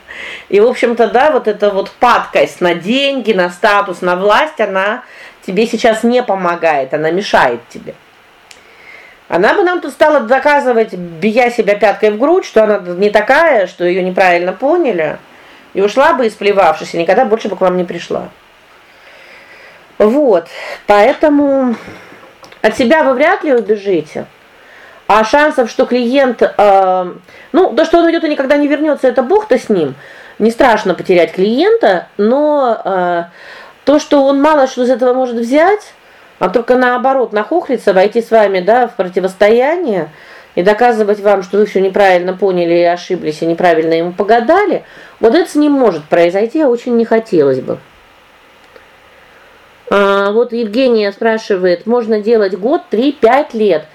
И, в общем-то, да, вот эта вот падкость на деньги, на статус, на власть, она тебе сейчас не помогает, она мешает тебе. Она бы нам тут стала доказывать, бия себя пяткой в грудь, что она не такая, что ее неправильно поняли, и ушла бы, исплевавшись, и никогда больше бы к вам не пришла. Вот. Поэтому от себя вы вряд ли убежите. А шансов, что клиент, э, ну, то, что он уйдет и никогда не вернется, это бог-то с ним. Не страшно потерять клиента, но э, то, что он мало что из этого может взять, а только наоборот, нахохлиться, войти с вами, да, в противостояние и доказывать вам, что вы все неправильно поняли и ошиблись, и неправильно ему погадали, вот это с ним может произойти, а очень не хотелось бы. А, вот Евгения спрашивает: можно делать год, 3, 5 лет?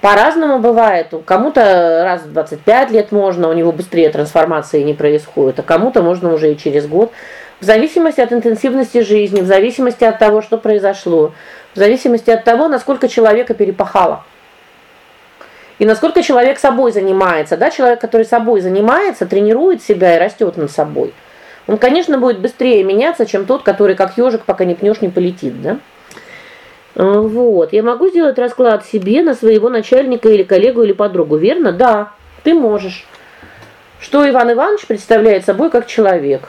По-разному бывает. Кому-то раз в 25 лет можно, у него быстрее трансформации не происходит, а кому-то можно уже и через год, в зависимости от интенсивности жизни, в зависимости от того, что произошло в зависимости от того, насколько человека перепахало. И насколько человек собой занимается, да? Человек, который собой занимается, тренирует себя и растет над собой. Он, конечно, будет быстрее меняться, чем тот, который как ежик, пока не пнешь, не полетит, да? А, вот. Я могу сделать расклад себе на своего начальника или коллегу или подругу, верно? Да, ты можешь. Что Иван Иванович представляет собой как человек?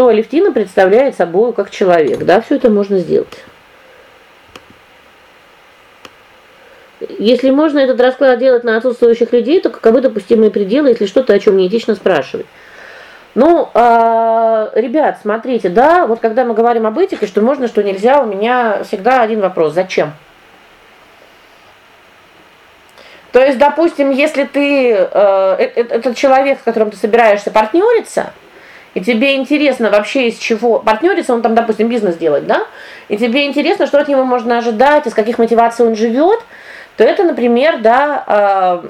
Что Алевтина представляет собой как человек? Да, все это можно сделать. Если можно этот расклад делать на отсутствующих людей, то каковы допустимые пределы, если что-то, о чем неэтично спрашивать? Ну, э, ребят, смотрите, да, вот когда мы говорим об этике, что можно, что нельзя, у меня всегда один вопрос: зачем? То есть, допустим, если ты э, э, этот человек, с которым ты собираешься партнериться, и тебе интересно вообще из чего партнериться, он там, допустим, бизнес делает, да? И тебе интересно, что от него можно ожидать, из каких мотиваций он живет, то это, например, да,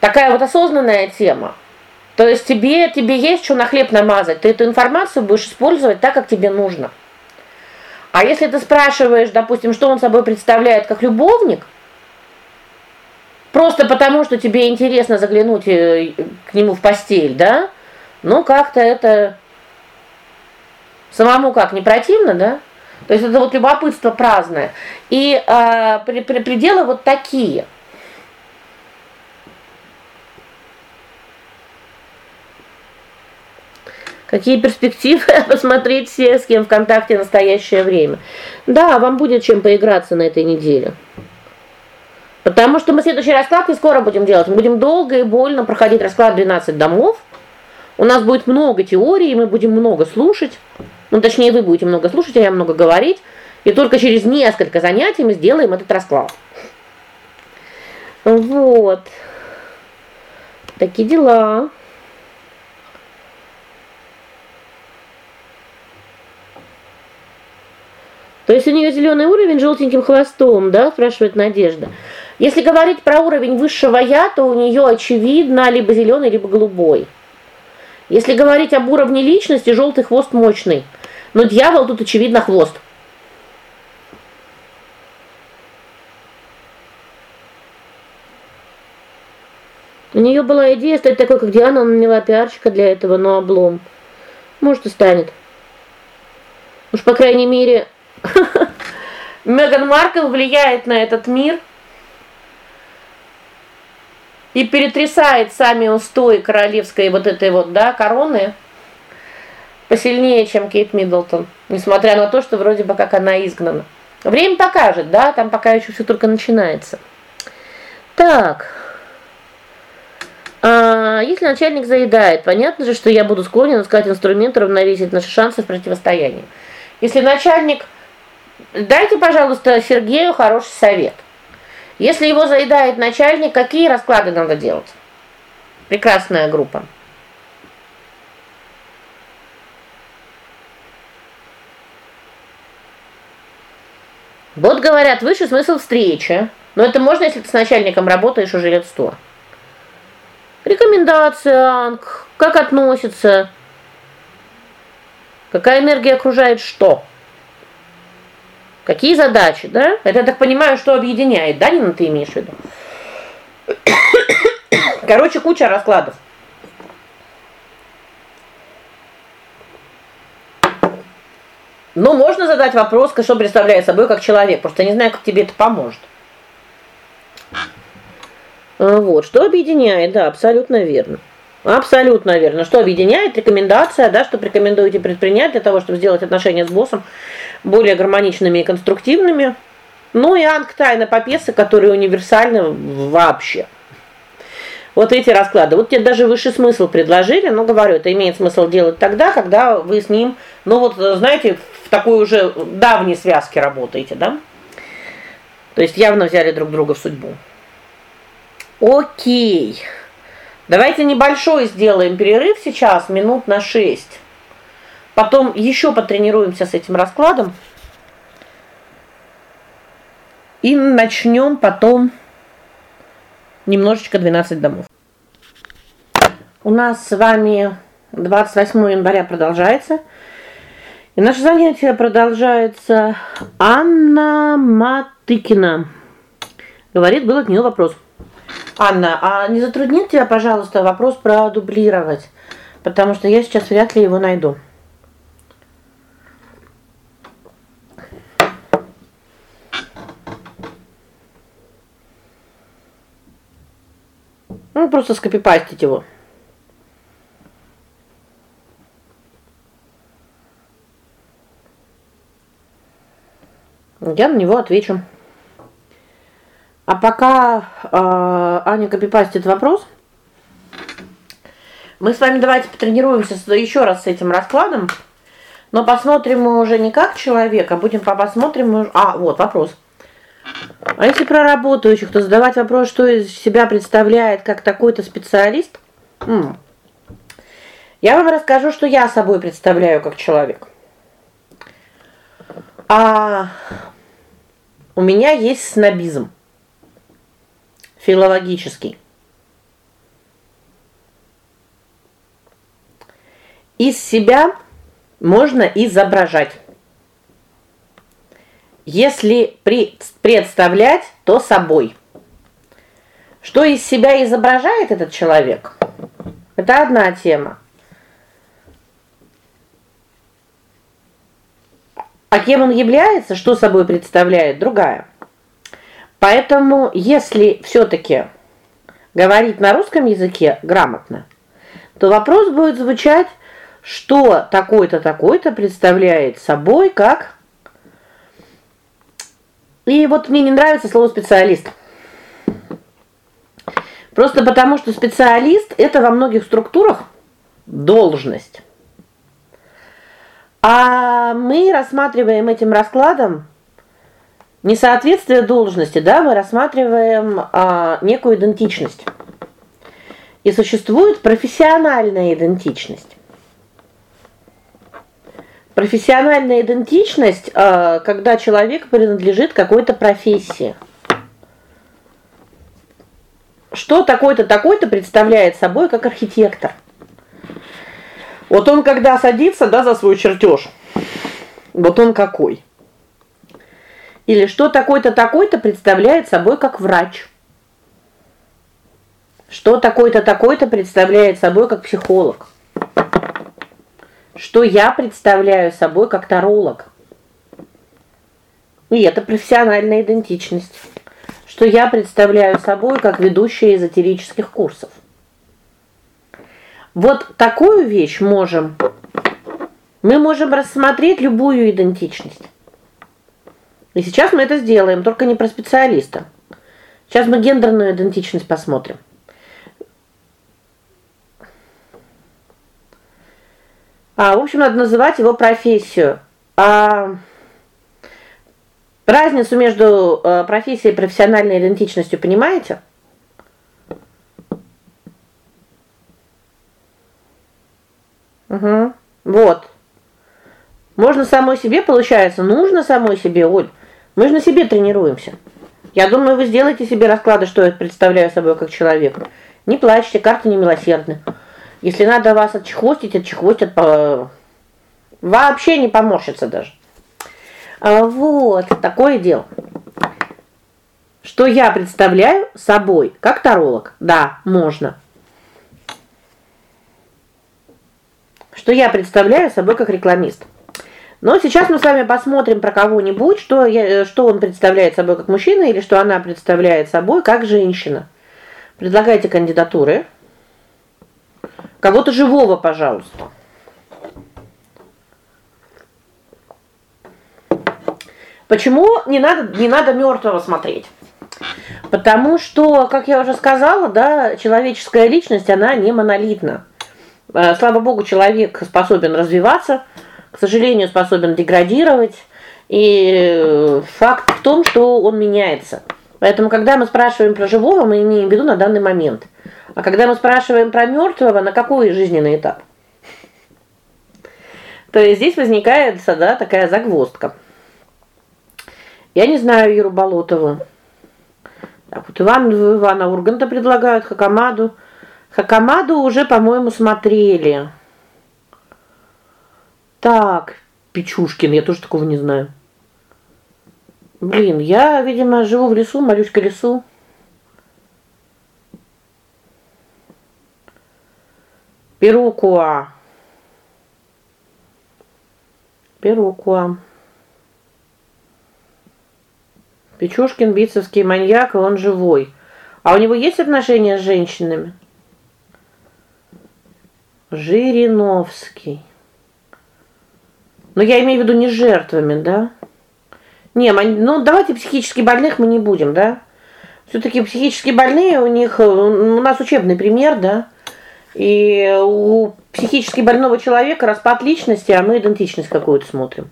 Такая вот осознанная тема. То есть тебе тебе есть что на хлеб намазать. Ты эту информацию будешь использовать так, как тебе нужно. А если ты спрашиваешь, допустим, что он собой представляет как любовник, просто потому, что тебе интересно заглянуть э, к нему в постель, да? Ну как-то это самому как не противно, да? То есть это вот любопытство праздное. И э, при, при, пределы вот такие. Какие перспективы *laughs* посмотреть все, с кем в контакте в настоящее время? Да, вам будет чем поиграться на этой неделе. Потому что мы следующий расклад не скоро будем делать. Мы будем долго и больно проходить расклад 12 домов. У нас будет много теорий, мы будем много слушать. Ну, точнее, вы будете много слушать, а я много говорить. И только через несколько занятий мы сделаем этот расклад. Вот. Такие дела. То есть у нее зеленый уровень желтеньким хвостом, да, спрашивает Надежда. Если говорить про уровень высшего я, то у нее очевидно либо зеленый, либо голубой. Если говорить об уровне личности, желтый хвост мощный. Но дьявол тут очевидно хвост. У нее была идея стать такой, как Диана, она наняла пиарщика для этого, но облом. Может и станет. Уж по крайней мере, *laughs* Меган Маркл влияет на этот мир и перетрясает сами устои королевской вот этой вот, да, короны посильнее, чем Кейт Миддлтон, несмотря на то, что вроде бы как она изгнана. Время покажет, да, там пока еще все только начинается. Так. А, если начальник заедает, понятно же, что я буду склонен искать инструменты равновесить наши шансы в противостоянии. Если начальник Дайте, пожалуйста, Сергею хороший совет. Если его заедает начальник, какие расклады надо делать? Прекрасная группа. Вот говорят, высший смысл встречи. Но это можно, если ты с начальником работаешь уже лет сто. Рекомендация, Анг, как относится? Какая энергия окружает что? Какие задачи, да? Это я так понимаю, что объединяет, да, Нина, ты имеешь в виду? Короче, куча раскладов. Ну, можно задать вопрос, что представляет собой как человек, просто не знаю, как тебе это поможет. А, вот, что объединяет? Да, абсолютно верно. Абсолютно верно. Что объединяет рекомендация, да, что рекомендуете предпринять для того, чтобы сделать отношения с боссом более гармоничными и конструктивными. Ну и анктайна попесы, которые универсальны вообще. Вот эти расклады. Вот тебе даже высший смысл предложили, но говорю, это имеет смысл делать тогда, когда вы с ним, ну вот, знаете, в такой уже давней связке работаете, да? То есть явно взяли друг друга в судьбу. О'кей. Давайте небольшой сделаем перерыв сейчас, минут на 6. Потом еще потренируемся с этим раскладом. И начнем потом немножечко 12 домов. У нас с вами 28 января продолжается. И наше занятие продолжается Анна Матыкина. Говорит, был от нее вопрос. Анна, а не затруднит тебя, пожалуйста, вопрос продублировать, потому что я сейчас вряд ли его найду. Ну, просто скопипастить его. Я на него отвечу. А пока э, Аня копипастит вопрос, мы с вами давайте потренируемся еще раз с этим раскладом. Но посмотрим мы уже не как человека, будем посмотрим, а вот вопрос. А если про работающих, то задавать вопрос, что из себя представляет как такой-то специалист? Я вам расскажу, что я собой представляю как человек. А у меня есть снобизм филологический. Из себя можно изображать. Если представлять, то собой. Что из себя изображает этот человек? Это одна тема. А кем он является, что собой представляет, другая. Поэтому, если все таки говорить на русском языке грамотно, то вопрос будет звучать, что такой-то такой-то представляет собой как И вот мне не нравится слово специалист. Просто потому, что специалист это во многих структурах должность. А мы рассматриваем этим раскладом несоответствие должности, да, мы рассматриваем а, некую идентичность. И существует профессиональная идентичность. Профессиональная идентичность, а, когда человек принадлежит какой-то профессии. Что такой-то такой-то представляет собой как архитектор. Вот он когда садится, да, за свой чертеж. Вот он какой. Или что такой-то такой-то представляет собой как врач. Что такой-то такой-то представляет собой как психолог. Что я представляю собой как таролог. И это профессиональная идентичность. Что я представляю собой как ведущая эзотерических курсов. Вот такую вещь можем мы можем рассмотреть любую идентичность. И сейчас мы это сделаем, только не про специалиста. Сейчас мы гендерную идентичность посмотрим. А, в общем, надо называть его профессию. А разницу между э, профессией и профессиональной идентичностью понимаете? Угу. Вот. Можно самой себе, получается, нужно самой себе, Оль. Мы же на себе тренируемся. Я думаю, вы сделаете себе расклады, что я представляю собой как человек. Не плачьте, карты не милосердны. Если надо вас отчехвостить, отчехвостят по вообще не поморщится даже. А вот, такое дело. Что я представляю собой как таролог? Да, можно. что я представляю собой как рекламист. Но сейчас мы с вами посмотрим про кого-нибудь, что я, что он представляет собой как мужчина или что она представляет собой как женщина. Предлагайте кандидатуры. Кого-то живого, пожалуйста. Почему не надо не надо мертвого смотреть? Потому что, как я уже сказала, да, человеческая личность, она не монолитна. Э, слава богу, человек способен развиваться, к сожалению, способен деградировать, и э, факт в том, что он меняется. Поэтому когда мы спрашиваем про живого, мы имеем в виду на данный момент. А когда мы спрашиваем про мертвого, на какой жизненный этап? То есть здесь возникает, да, такая загвоздка. Я не знаю Иру Болотову. Так вот Иван Ивана Урганта предлагают Хакамаду. Хакамаду уже, по-моему, смотрели. Так, Печушкин, я тоже такого не знаю. Блин, я, видимо, живу в лесу, молюсь к лесу. Перукуа. Перукуа. Печушкин бицевский маньяк, и он живой. А у него есть отношения с женщинами? Жириновский. Но я имею в виду не жертвами, да? Не, ну давайте психически больных мы не будем, да? все таки психически больные у них у нас учебный пример, да? И у психически больного человека распад личности, а мы идентичность какую-то смотрим.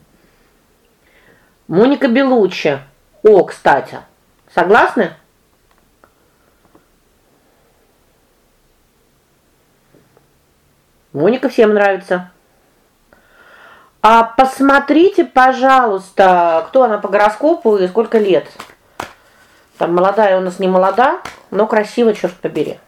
Моника Белуччи. О, кстати. Согласны? Моника всем нравится. А посмотрите, пожалуйста, кто она по гороскопу и сколько лет. Там молодая у нас не молода, но красиво, черт побери.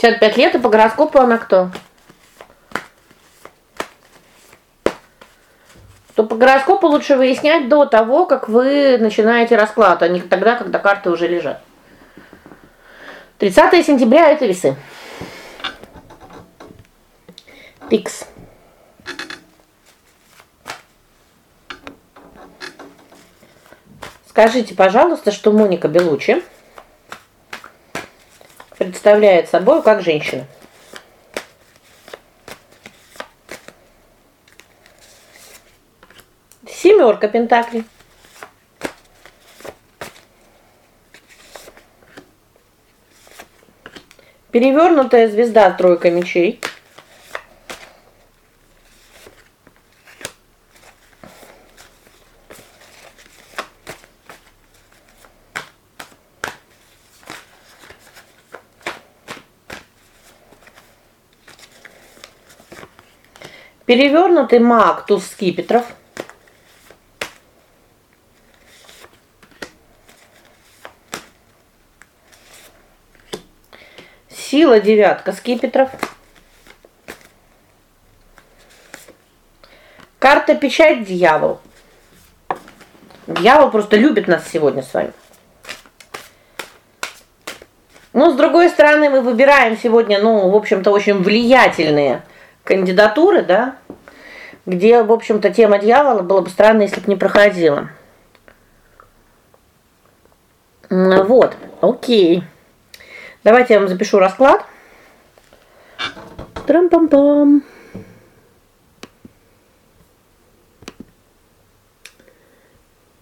55 лет, и по гороскопу она кто? То по гороскопу лучше выяснять до того, как вы начинаете расклад, а не тогда, когда карты уже лежат. 30 сентября это весы. Пикс. Скажите, пожалуйста, что Моника Белучи представляет собой как женщина? Семерка пентаклей. Перевернутая звезда тройка мечей. Перевернутый маг туз скипетров. Сила девятка скипетров. Карта печать дьявол. Дьявол просто любит нас сегодня с вами. Но с другой стороны, мы выбираем сегодня, ну, в общем-то, очень влиятельные кандидатуры, да, где, в общем-то, тема дьявола было бы странно, если бы не проходила. Вот. О'кей. Давайте я вам запишу расклад. Трам-пам-пам.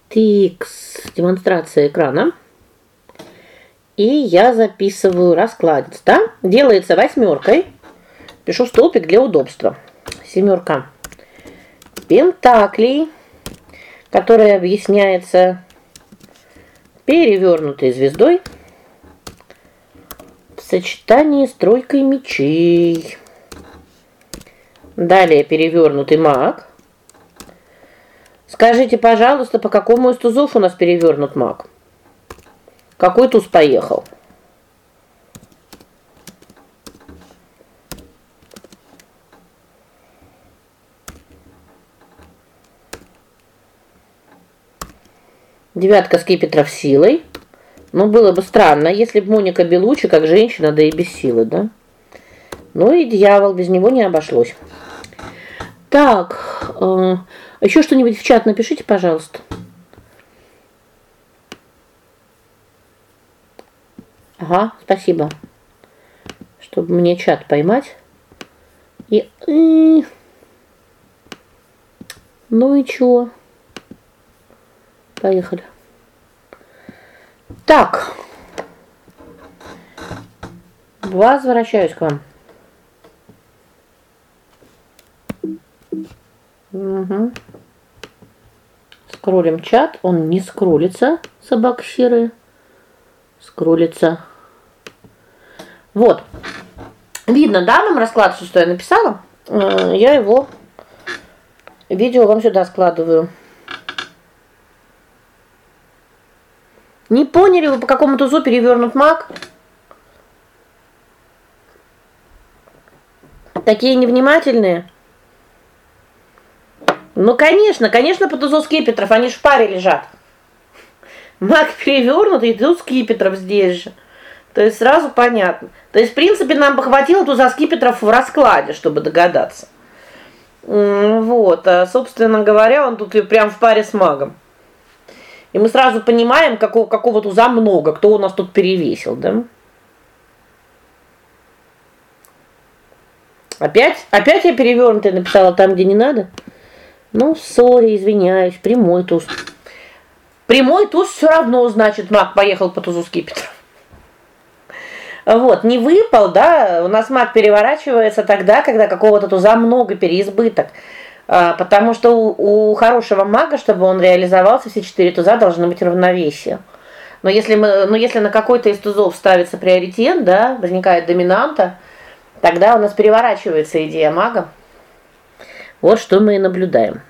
Тикс, демонстрация экрана. И я записываю раскладец, да? Делается восьмеркой. Пишу столбик для удобства. Семерка пентаклей, которая объясняется перевернутой звездой в сочетании с тройкой мечей. Далее перевернутый маг. Скажите, пожалуйста, по какому из тузов у нас перевернут маг? Какой туз поехал? Девятка скипетров силой. Ну было бы странно, если бы Моника Белучи как женщина, да и без силы, да? Ну и дьявол, без него не обошлось. Так, э, еще что-нибудь в чат напишите, пожалуйста. Ага, спасибо. Чтобы мне чат поймать. И Ну и чё? Поехали. Так. Возвращаюсь к вам. Угу. Скроллим чат, он не скроллится, собак серые. Скроллится. Вот. Видно, да, нам расклад, что я написала? Э, я его видео вам сюда складываю. Не поняли вы, по какому тузу перевернут маг? Такие невнимательные. Ну, конечно, конечно, по тузу скипетров, они ж в паре лежат. Маг перевернутый, туз скипетров здесь же. То есть сразу понятно. То есть, в принципе, нам бы хватило туза скипетров в раскладе, чтобы догадаться. Вот, а, собственно говоря, он тут и прям в паре с магом. И мы сразу понимаем, какого какого туза много, кто у нас тут перевесил, да? Опять? Опять я перевернутый написала там, где не надо? Ну, сори, извиняюсь, прямой туз. Прямой туз все равно, значит, маг поехал по тузу скипетров. Вот, не выпал, да? У нас маг переворачивается тогда, когда какого-то туза много переизбыток. А, потому что у, у хорошего мага, чтобы он реализовался, все четыре туза должны быть равновесие. Но если мы, но если на какой-то из тузов ставится приоритет, да, возникает доминанта, тогда у нас переворачивается идея мага. Вот что мы и наблюдаем.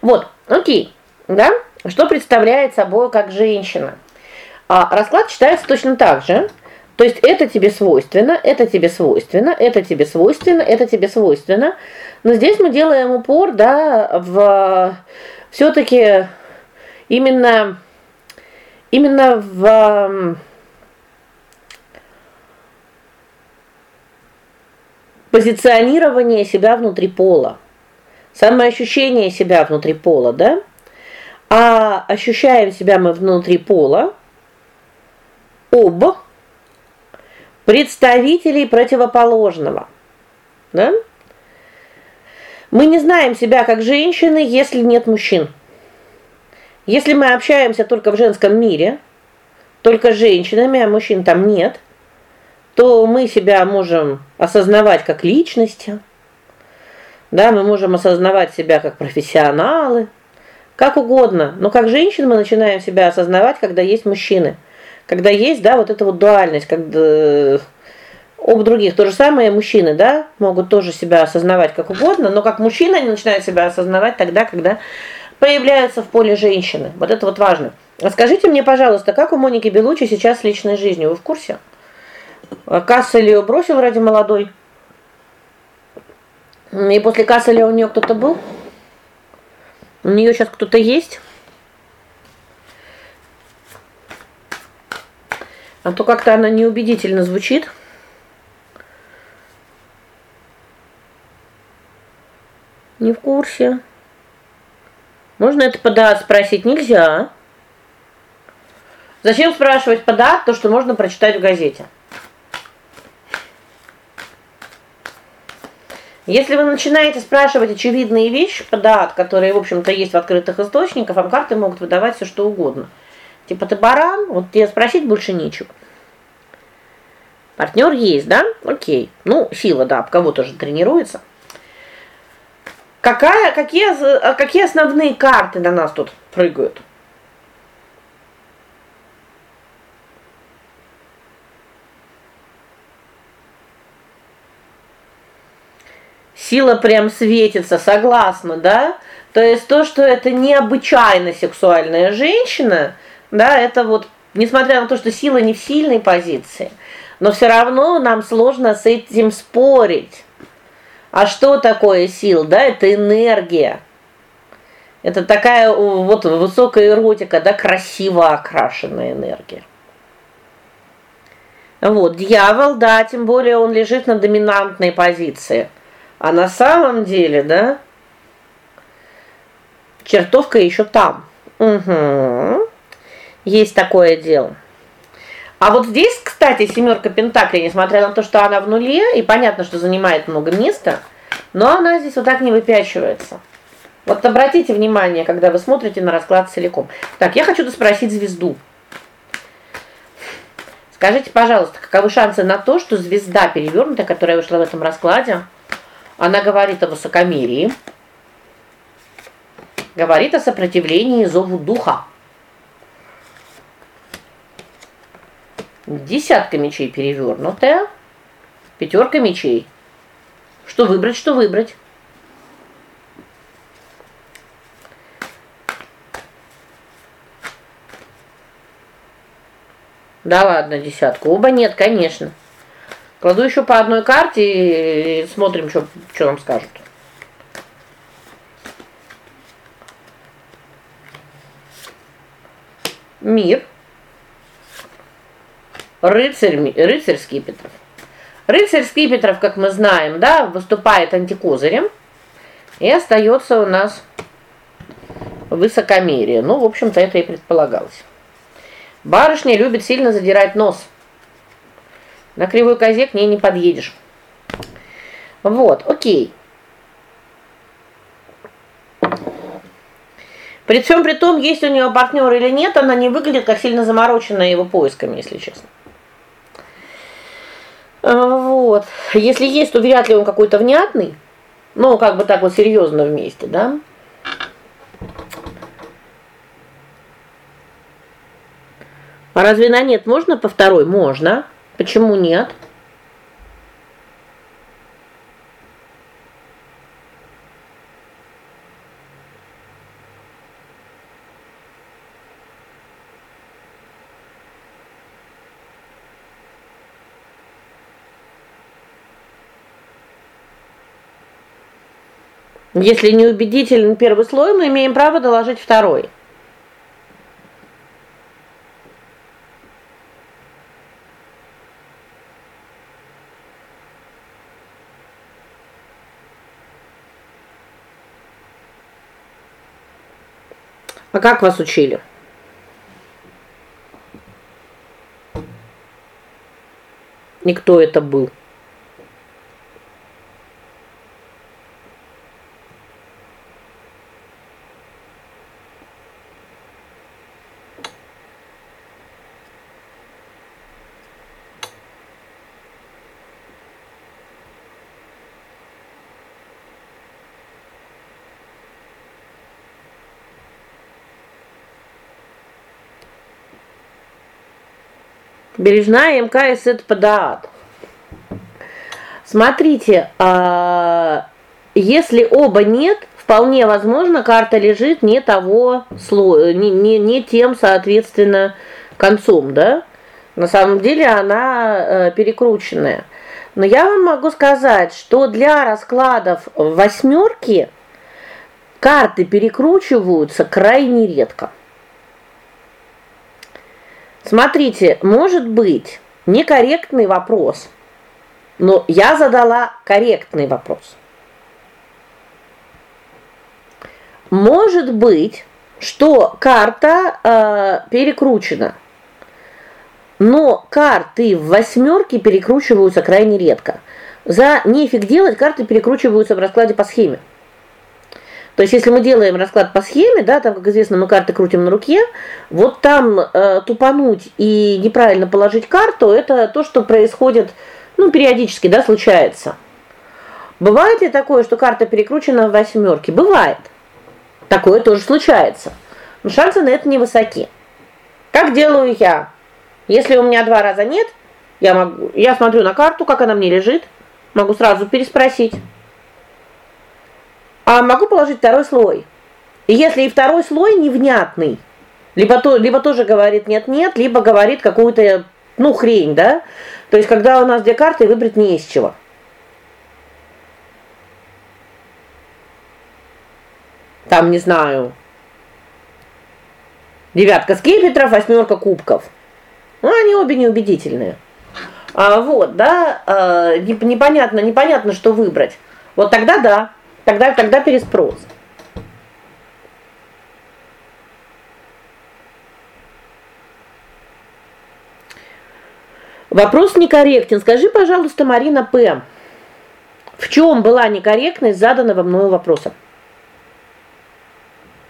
Вот, о'кей. Да? Что представляет собой как женщина? А расклад читается точно так же. То есть это тебе свойственно, это тебе свойственно, это тебе свойственно, это тебе свойственно. Но здесь мы делаем упор, да, в все таки именно именно в позиционирование себя внутри пола. Самоощущение себя внутри пола, да? А ощущаем себя мы внутри пола об представителей противоположного. Да? Мы не знаем себя как женщины, если нет мужчин. Если мы общаемся только в женском мире, только с женщинами, а мужчин там нет, то мы себя можем осознавать как личности. Да, мы можем осознавать себя как профессионалы, как угодно. Но как женщины мы начинаем себя осознавать, когда есть мужчины. Когда есть, да, вот эта вот дуальность, когда об других то же самое мужчины, да, могут тоже себя осознавать как угодно, но как мужчины они начинают себя осознавать тогда, когда появляются в поле женщины. Вот это вот важно. Скажите мне, пожалуйста, как у Моники Белучи сейчас с личной жизнью? Вы в курсе? Кассель ее бросил ради молодой. И после Касселя у нее кто-то был? У нее сейчас кто-то есть? А то как-то она неубедительно звучит. Не в курсе. Можно это подать спросить нельзя. Зачем спрашивать подат то, что можно прочитать в газете? Если вы начинаете спрашивать очевидные вещи, подат, которые, в общем-то, есть в открытых источниках, вам карты могут выдавать все что угодно. Типа ты баран, вот тебе спросить больше нечего. Партнер есть, да? О'кей. Ну, сила, да, об кого тоже тренируется. Какая какие а какие основные карты на нас тут прыгают? Сила прям светится, согласна, да? То есть то, что это необычайно сексуальная женщина, да, это вот несмотря на то, что сила не в сильной позиции, но все равно нам сложно с этим спорить. А что такое сила? Да, это энергия. Это такая вот высокая эротика, да, красиво окрашенная энергия. Вот, дьявол, да, тем более он лежит на доминантной позиции. А на самом деле, да, чертовка еще там. Угу. Есть такое дело. А вот здесь, кстати, семерка пентаклей, несмотря на то, что она в нуле, и понятно, что занимает много места, но она здесь вот так не выпячивается. Вот обратите внимание, когда вы смотрите на расклад целиком. Так, я хочу спросить звезду. Скажите, пожалуйста, каковы шансы на то, что звезда перевернутая, которая вышла в этом раскладе, она говорит о высокомерии, говорит о сопротивлении зову духа. Десятка мечей перевернутая, пятерка мечей. Что выбрать, что выбрать? Да ладно, десятку. Оба нет, конечно. Кладу еще по одной карте и смотрим, что что нам скажут. Мир. Рыцарь, рыцарь скипетров. Рыцарь скипетров, как мы знаем, да, выступает антикозырем. И остается у нас высокомерие. Ну, в общем-то, это и предполагалось. Барышня любит сильно задирать нос. На кривой козе к ней не подъедешь. Вот, о'кей. При всем при том, есть у нее партнер или нет, она не выглядит как сильно замороченная его поисками, если честно. А, вот. Если есть, то вряд ли он какой-то внятный. Ну, как бы так вот серьезно вместе, да? А разве на нет можно по второй? Можно. Почему нет? Если не убедителен первый слой, мы имеем право доложить второй. А как вас учили? Никто это был. Бережная МКС это ПДАТ. Смотрите, а если оба нет, вполне возможно, карта лежит не того слоя, не не не тем, соответственно, концом, да? На самом деле она э, перекрученная. Но я вам могу сказать, что для раскладов восьмерки карты перекручиваются крайне редко. Смотрите, может быть некорректный вопрос. Но я задала корректный вопрос. Может быть, что карта э, перекручена. Но карты в восьмерке перекручиваются крайне редко. За нефиг делать, карты перекручиваются в раскладе по схеме. То есть если мы делаем расклад по схеме, да, там, как известно, мы карты крутим на руке, вот там э, тупануть и неправильно положить карту это то, что происходит, ну, периодически, да, случается. Бывает ли такое, что карта перекручена в восьмерке? Бывает. Такое тоже случается. Но шансы на это невысоки. Как делаю я? Если у меня два раза нет, я могу я смотрю на карту, как она мне лежит, могу сразу переспросить. А могу положить второй слой. И если и второй слой невнятный, либо то либо тоже говорит нет-нет, либо говорит какую-то, ну, хрень, да? То есть когда у нас две карты, выбрать не из чего. Там, не знаю, девятка скипетров, восьмерка кубков. Ну, они обе неубедительные. А вот, да, а, непонятно, непонятно, что выбрать. Вот тогда да. Тогда тогда переспрос. Вопрос некорректен. Скажи, пожалуйста, Марина П. В чем была некорректность заданного мною вопроса?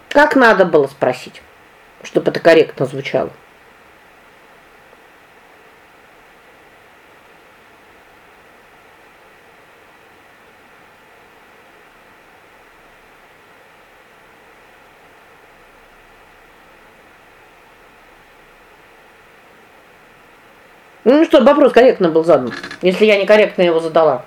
Как надо было спросить, чтобы это корректно звучало? Ну что, вопрос корректно был задан, если я некорректно его задала.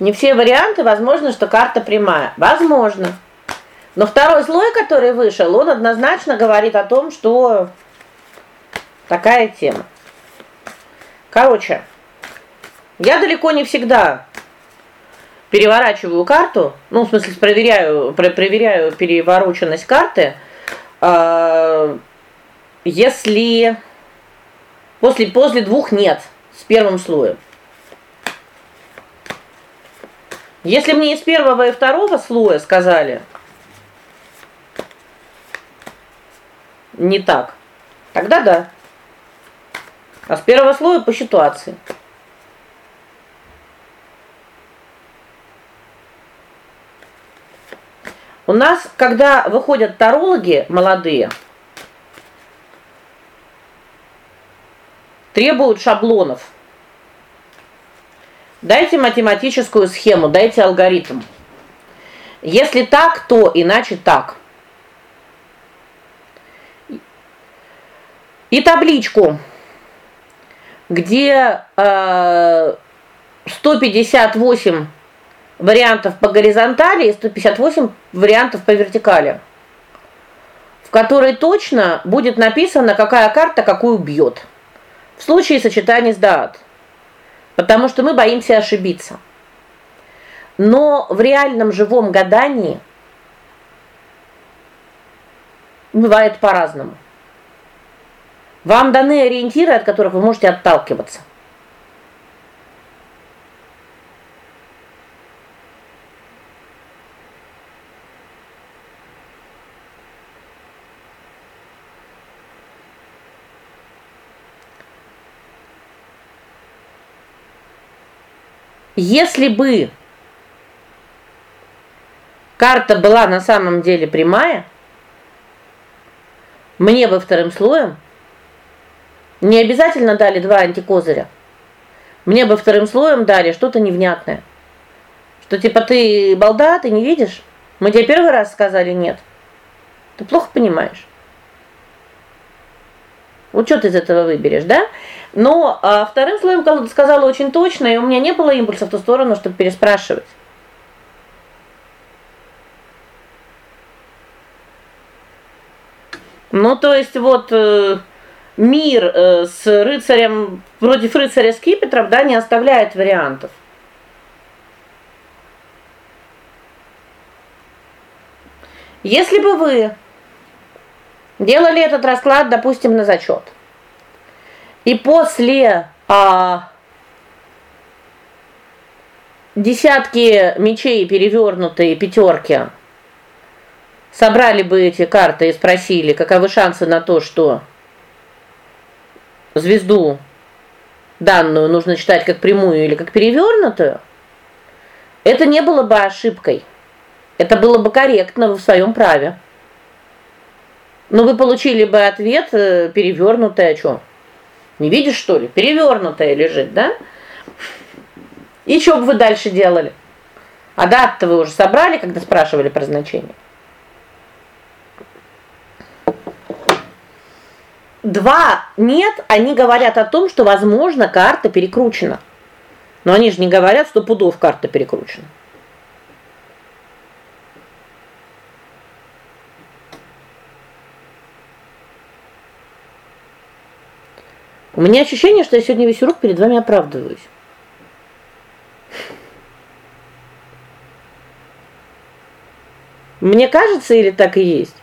Не все варианты, возможно, что карта прямая. Возможно. Но второй слой, который вышел, он однозначно говорит о том, что такая тема. Короче, я далеко не всегда переворачиваю карту, ну, в смысле, проверяю, про проверяю перевороченность карты. Э, если после после двух нет с первым слоем. Если мне из первого и второго слоя сказали не так, тогда да. А с первого слоя по ситуации. У нас, когда выходят тарологи молодые, требуют шаблонов. Дайте математическую схему, дайте алгоритм. Если так, то иначе так. И табличку, где э 158 вариантов по горизонтали и 158 вариантов по вертикали. В которой точно будет написано, какая карта какую бьет. в случае сочетания с даат. Потому что мы боимся ошибиться. Но в реальном живом гадании бывает по-разному. Вам даны ориентиры, от которых вы можете отталкиваться. Если бы карта была на самом деле прямая, мне бы вторым слоем не обязательно дали два антикозыря. Мне бы вторым слоем дали что-то невнятное. Что типа ты балда, ты не видишь? Мы тебе первый раз сказали нет. Ты плохо понимаешь. Вот что ты из этого выберешь, да? Но а вторым слоем сказала очень точно, и у меня не было импульса в ту сторону, чтобы переспрашивать. Ну, то есть вот э, мир э, с рыцарем против рыцаря скипетров, да, не оставляет вариантов. Если бы вы делали этот расклад, допустим, на зачет. И после а десятки мечей перевернутые пятерки собрали бы эти карты и спросили, каковы шансы на то, что звезду данную нужно читать как прямую или как перевернутую, это не было бы ошибкой. Это было бы корректно в своем праве. Но вы получили бы ответ э, перевернутый, а что? Не видишь, что ли? Перевернутая лежит, да? И что бы вы дальше делали? А дат-то вы уже собрали, когда спрашивали про значение? Два нет, они говорят о том, что возможно карта перекручена. Но они же не говорят, что пудов карта перекручена. У меня ощущение, что я сегодня весь урок перед вами оправдываюсь. Мне кажется, или так и есть?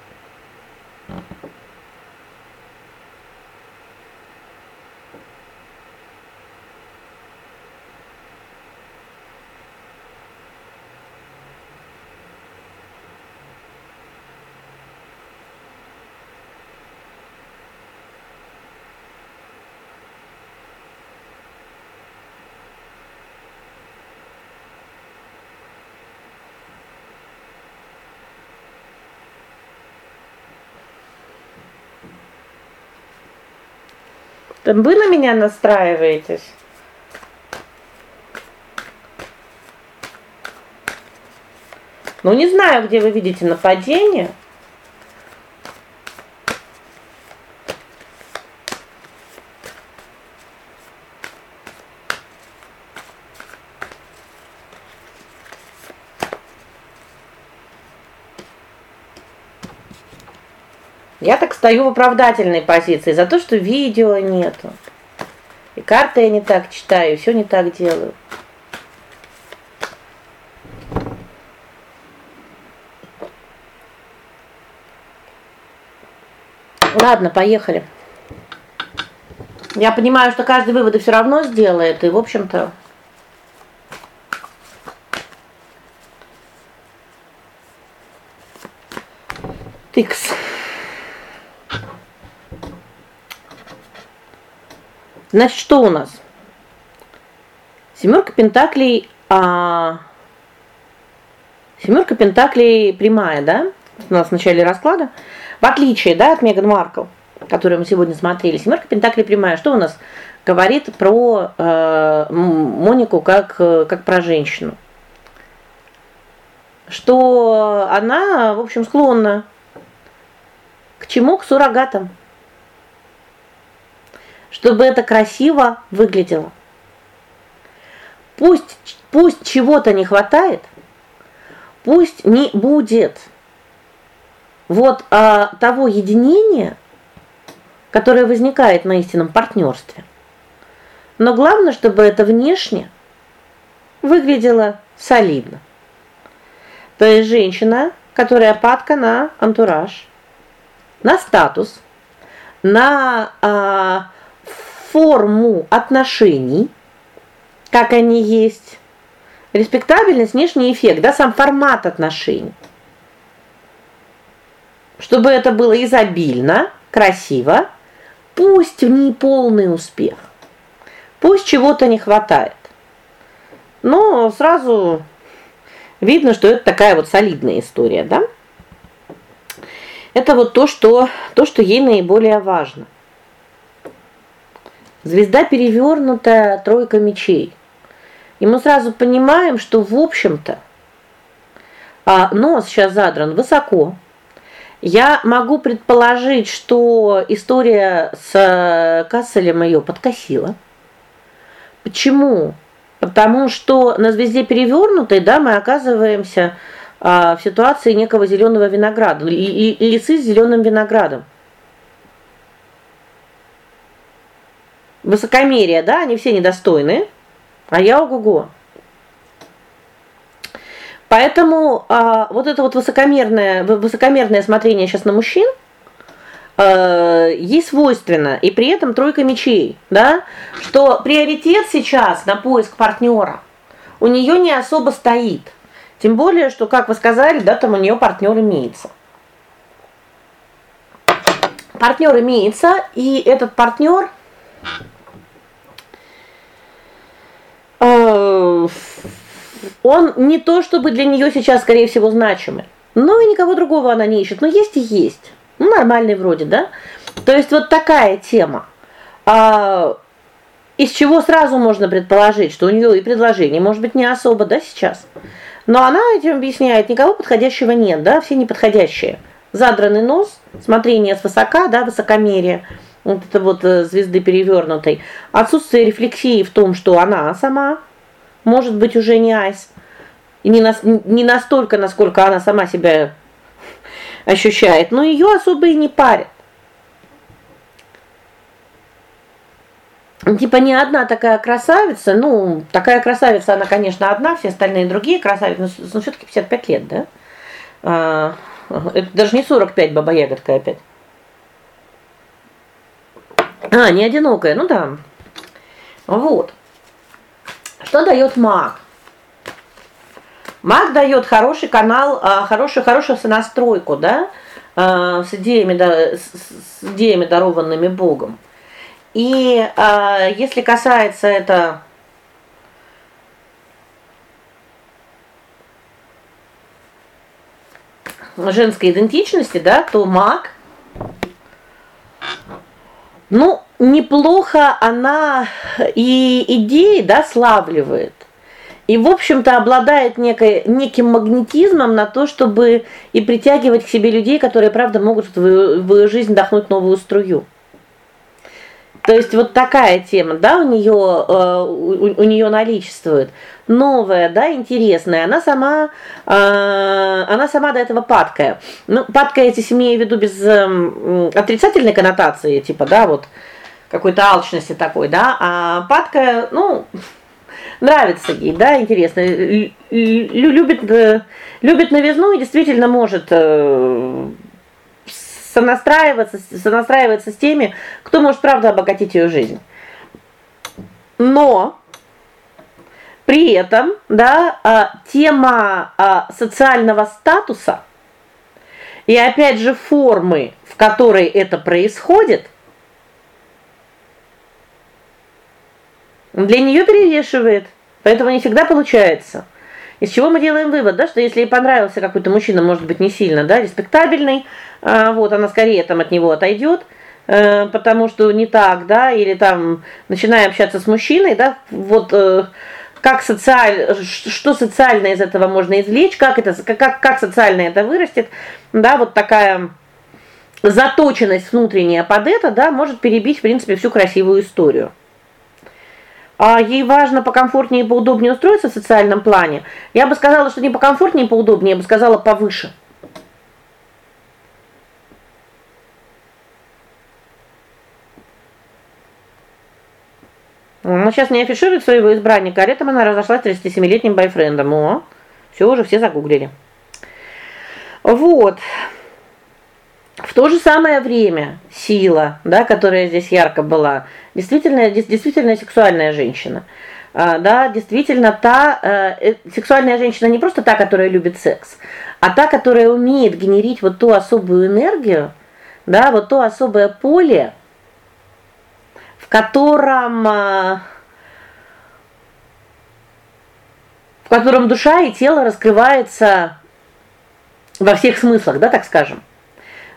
Там вы на меня настраиваетесь? Ну не знаю, где вы видите нападение. Я так стою в оправдательной позиции за то, что видео нету. И карты я не так читаю, все не так делаю. Ладно, поехали. Я понимаю, что каждый выводы все равно сделает, и, в общем-то, Тикс. Значит, что у нас? Семерка пентаклей, а Семерка пентаклей прямая, да? У нас в начале расклада. В отличие, да, от Меган Маркл, которую мы сегодня смотрели. Семерка пентаклей прямая. Что у нас говорит про э, Монику как как про женщину? Что она, в общем, склонна к чему? К суррогатам чтобы это красиво выглядело. Пусть пусть чего-то не хватает, пусть не будет вот а, того единения, которое возникает на истинном партнерстве. Но главное, чтобы это внешне выглядело солидно. То есть женщина, которая падка на антураж, на статус, на а, форму отношений, как они есть, респектабельность, внешний эффект, да, сам формат отношений. Чтобы это было изобильно, красиво, пусть в ней полный успех. Пусть чего-то не хватает. Но сразу видно, что это такая вот солидная история, да? Это вот то, что то, что ей наиболее важно. Звезда перевернутая, тройка мечей. И мы сразу понимаем, что в общем-то а нос сейчас задран высоко. Я могу предположить, что история с э, Касселем ее подкосила. Почему? Потому что на звезде перевернутой, да, мы оказываемся а, в ситуации некого зеленого винограда, и, и, лисы с зеленым виноградом. Высокомерие, да, они все недостойны. А я ого-го. Поэтому а, вот это вот высокомерное высокомерное смотрение сейчас на мужчин э ей свойственно, и при этом тройка мечей, да? Что приоритет сейчас на поиск партнера у нее не особо стоит. Тем более, что, как вы сказали, да, там у нее партнер имеется. Партнер имеется, и этот партнер он не то чтобы для нее сейчас, скорее всего, значимый. Но и никого другого она не ищет. Но есть и есть. Ну, нормальный вроде, да? То есть вот такая тема. А из чего сразу можно предположить, что у нее и предложение, может быть, не особо, да, сейчас. Но она этим объясняет, никого подходящего нет, да, все неподходящие. Задранный нос, смотрение с высока, да, высокомерие. Вот это вот э, звезды перевернутой. Отсутствие рефлексии в том, что она сама может быть уже не айс. И не на, не настолько, насколько она сама себя ощущает, но ее особо и не парит. Типа не одна такая красавица, ну, такая красавица она, конечно, одна, все остальные другие красавицы, но, но все таки 55 лет, да? А, это даже не 45 баба ягодка опять. А, не одинокая, ну да. Вот. Что дает маг? Маг дает хороший канал, а, хорошую хорошую сонастройку, да? А, с идеями да, с идеями дарованными Богом. И а, если касается это женской идентичности, да, то маг ну, неплохо она и идеи, да, славливает. И, в общем-то, обладает некой неким магнетизмом на то, чтобы и притягивать к себе людей, которые, правда, могут в, в жизнь вдохнуть новую струю. То есть вот такая тема, да, у нее э, у, у нее наличествует. Новая, да, интересная. Она сама э, она сама до этого падкая. Ну, падкая здесь имею в виду без э, отрицательной коннотации, типа, да, вот какой-то алчности такой, да, а падкая, ну, нравится ей, да, интересно. Любит э, любит новизну и действительно может э, сонастраиваться, сонастраиваться с теми, кто может правда обогатить ее жизнь. Но при этом, да, а, тема а, социального статуса и опять же формы, в которой это происходит, для нее перевешивает. Поэтому не всегда получается. Из чего мы делаем вывод, да, что если ей понравился какой-то мужчина, может быть, не сильно, да, респектабельный, а, вот она скорее там от него отойдет, э, потому что не так, да, или там начиная общаться с мужчиной, да, вот э, как социаль что социально из этого можно извлечь, как это как как социально это вырастет, да, вот такая заточенность внутренняя под это, да, может перебить, в принципе, всю красивую историю а ей важно покомфортнее и поудобнее устроиться в социальном плане. Я бы сказала, что не покомфортнее и поудобнее, я бы сказала повыше. Ну, сейчас не афиширует своего избранника, а летом она разошлась с 37-летним бойфрендом. О, все уже все загуглили. Вот. В то же самое время сила, да, которая здесь ярко была, действительно действительно сексуальная женщина. А, да, действительно та э, э, сексуальная женщина не просто та, которая любит секс, а та, которая умеет генерить вот ту особую энергию, да, вот то особое поле, в котором э, в котором душа и тело раскрывается во всех смыслах, да, так скажем.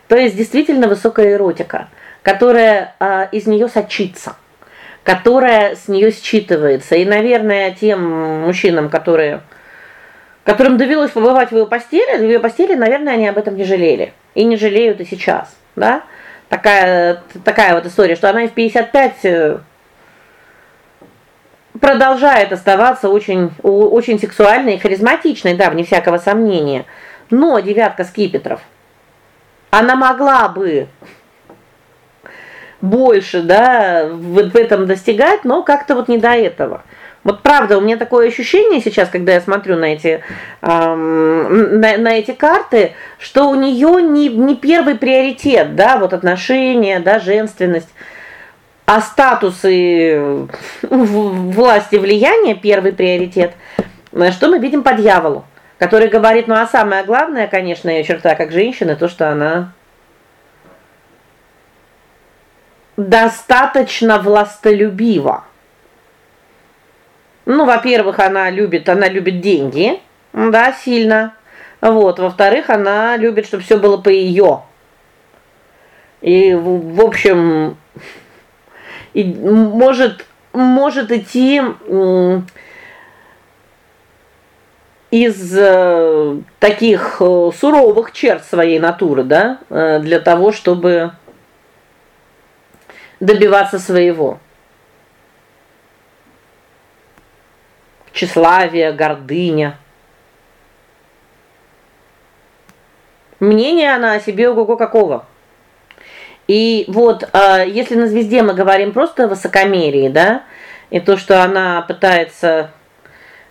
То есть действительно высокая эротика, которая а, из нее сочится, которая с нее считывается. И, наверное, тем мужчинам, которые которым довелось побывать в ее постели, в ее постели, наверное, они об этом не жалели. И не жалеют и сейчас, да? Такая такая вот история, что она и в 55 э, продолжает оставаться очень очень сексуальной и харизматичной, да, вне всякого сомнения. Но девятка скипетров она могла бы больше, да, в, в этом достигать, но как-то вот не до этого. Вот правда, у меня такое ощущение сейчас, когда я смотрю на эти эм, на, на эти карты, что у нее не не первый приоритет, да, вот отношения, да, женственность, а статус и власти влияние первый приоритет. Что мы видим по дьяволу? Который говорит: "Ну а самое главное, конечно, ее черта как женщины то, что она достаточно властолюбива". Ну, во-первых, она любит, она любит деньги, да, сильно. Вот, во-вторых, она любит, чтобы все было по ее. И в общем, и может может идти из э, таких э, суровых черт своей натуры, да, э, для того, чтобы добиваться своего. Тщеславие, гордыня. Мнение она о себе ого-го какого. И вот, если на звезде мы говорим просто о высокомерии, да, и то, что она пытается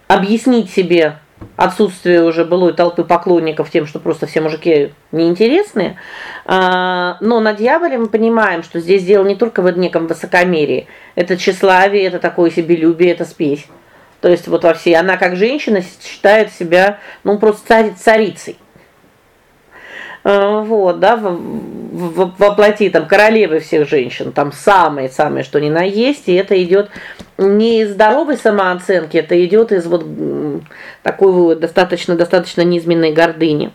объяснить себе отсутствие уже былой толпы поклонников тем, что просто все мужики неинтересные. А, но на дьяволе мы понимаем, что здесь дело не только в неком высокомерии. Это тщеславие, это такое себелюбие, это спесь. То есть вот во всей она как женщина считает себя, ну, просто цариц царицей. А, вот, да, воплоти там королевы всех женщин, там самые-самые, что ни на есть, и это идет не из здоровой самооценки, это идет из вот такой вот достаточно достаточно низменной гордыни.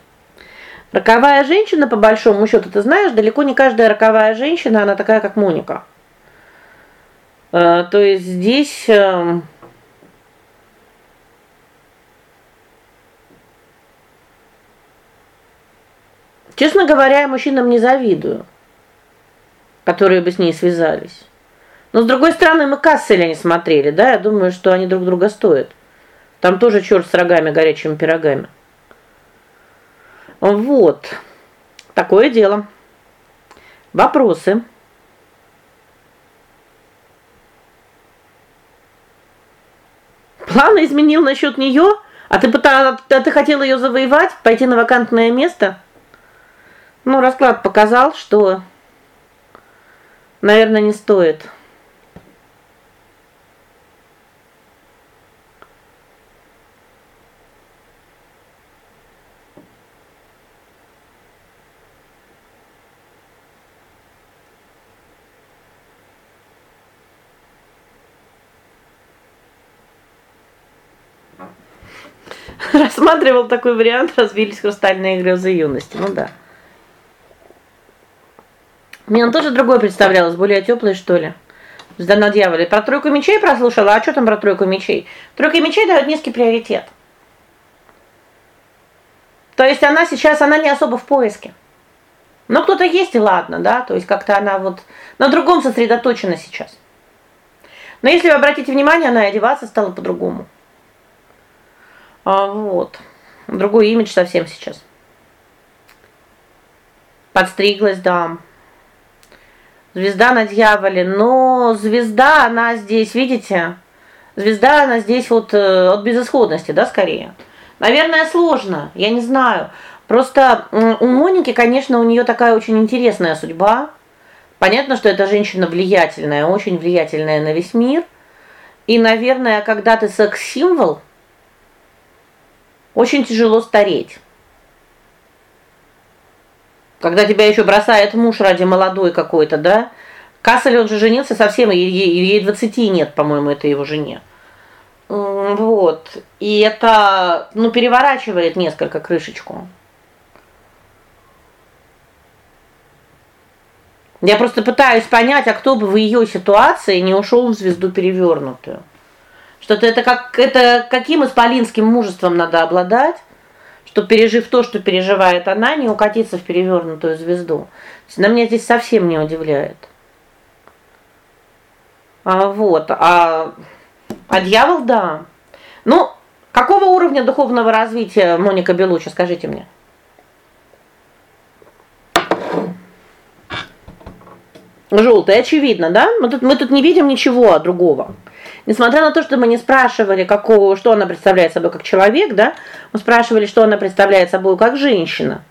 Роковая женщина по большому счету, ты знаешь, далеко не каждая роковая женщина, она такая, как Моника. А, то есть здесь Честно говоря, я мужчинам не завидую, которые бы с ней связались. Но с другой стороны, мы Касселя не смотрели, да? Я думаю, что они друг друга стоят. Там тоже черт с рогами, горячими пирогами. Вот. Такое дело. Вопросы. Планы изменил насчет нее? А ты пыталась, а ты хотела ее завоевать, пойти на вакантное место? Ну, расклад показал, что наверное, не стоит. *laughs* Рассматривал такой вариант, разбились хрустальные грезы юности. Ну да. Мне он тоже другой представлялось, более теплый, что ли. Звезда на дьяволе. Про тройку мечей прослушала, а что там про тройку мечей? Тройка мечей дает низкий приоритет. То есть она сейчас она не особо в поиске. Но кто-то есть и ладно, да? То есть как-то она вот на другом сосредоточена сейчас. Но если вы обратите внимание, она одеваться стала по-другому. А вот. Другой имидж совсем сейчас. Подстриглась, да. Звезда на дьяволе, но звезда, она здесь, видите? Звезда, она здесь вот э, от безысходности, да, скорее. Наверное, сложно, я не знаю. Просто у Моники, конечно, у нее такая очень интересная судьба. Понятно, что эта женщина влиятельная, очень влиятельная на весь мир. И, наверное, когда ты секс-символ, очень тяжело стареть. Когда тебя еще бросает муж ради молодой какой-то, да? Кассель он же женился совсем, ей, ей 20 нет, по-моему, это его жене. Вот. И это, ну, переворачивает несколько крышечку. Я просто пытаюсь понять, а кто бы в ее ситуации не ушел в звезду перевернутую. Что-то это как это каким исполинским мужеством надо обладать, чтобы пережив то, что переживает она, не укатиться в перевернутую звезду. Она меня здесь совсем не удивляет. А вот, а а дьявол, да. Ну, какого уровня духовного развития Моника Белуччи, скажите мне? Желтый, очевидно, да? Мы тут мы тут не видим ничего другого. Несмотря на то, что мы не спрашивали, какого, что она представляет собой как человек, да? Мы спрашивали, что она представляет собой как женщина.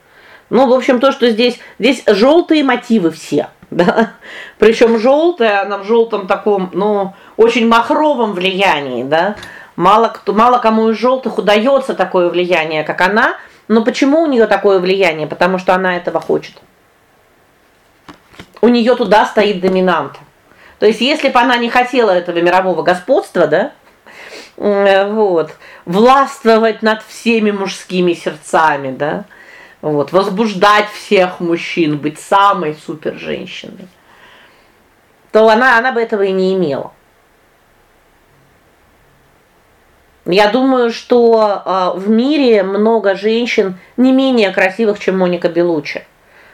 Ну, в общем, то, что здесь здесь желтые мотивы все, *laughs* да? Причем желтая, она в желтом таком, ну, очень махровом влиянии, да? Мало кто мало кому из желтых удается такое влияние, как она. Но почему у нее такое влияние? Потому что она этого хочет у нее туда стоит доминант. То есть если бы она не хотела этого мирового господства, да? Вот, властвовать над всеми мужскими сердцами, да? Вот, возбуждать всех мужчин, быть самой супер женщиной. То она она бы этого и не имела. Я думаю, что э, в мире много женщин не менее красивых, чем Моника Белуччи.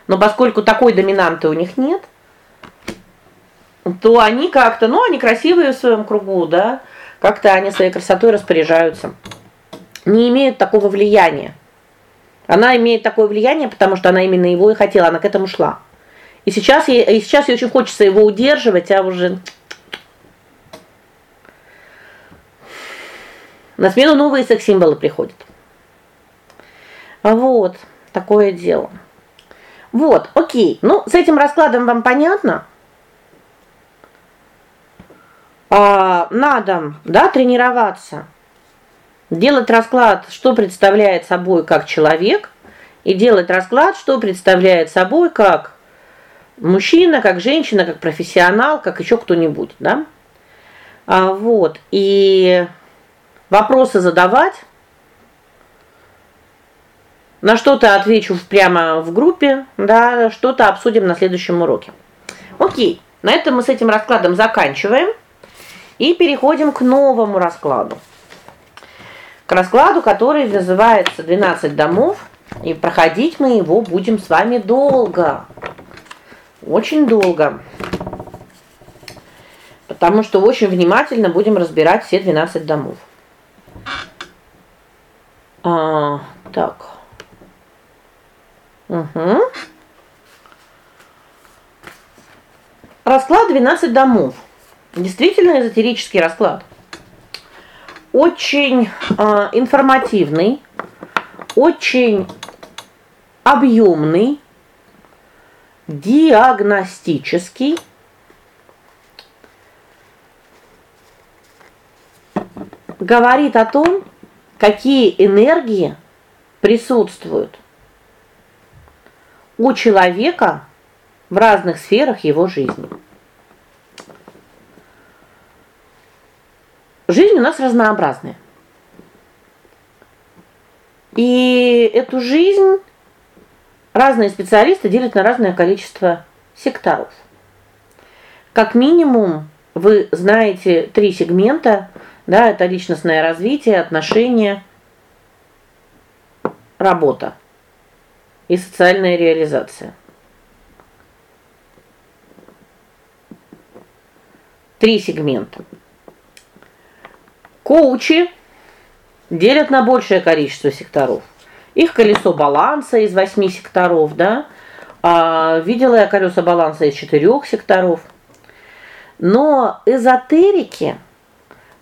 Но поскольку такой доминанты у них нет, то они как-то, ну, они красивые в своем кругу, да? Как-то они своей красотой распоряжаются. Не имеют такого влияния. Она имеет такое влияние, потому что она именно его и хотела, она к этому шла. И сейчас ей и сейчас ей очень хочется его удерживать, а уже На смену новые секс-символы приходят. Вот, такое дело. Вот, о'кей. Ну, с этим раскладом вам понятно? А надо, да, тренироваться. Делать расклад, что представляет собой как человек, и делать расклад, что представляет собой как мужчина, как женщина, как профессионал, как еще кто-нибудь, да? А вот. И вопросы задавать на что-то отвечу прямо в группе, да, что-то обсудим на следующем уроке. О'кей. На этом мы с этим раскладом заканчиваем и переходим к новому раскладу. К раскладу, который называется 12 домов, и проходить мы его будем с вами долго. Очень долго. Потому что очень внимательно будем разбирать все 12 домов. А, так. Угу. Расклад 12 домов. Действительно эзотерический расклад. Очень э, информативный, очень объемный, диагностический. Говорит о том, какие энергии присутствуют у человека в разных сферах его жизни. Жизнь у нас разнообразная. И эту жизнь разные специалисты делят на разное количество секторов. Как минимум, вы знаете три сегмента, да, это личностное развитие, отношения, работа и социальная реализация. Три сегмента. Коучи делят на большее количество секторов. Их колесо баланса из восьми секторов, да? А видела я колеса баланса из четырех секторов. Но эзотерики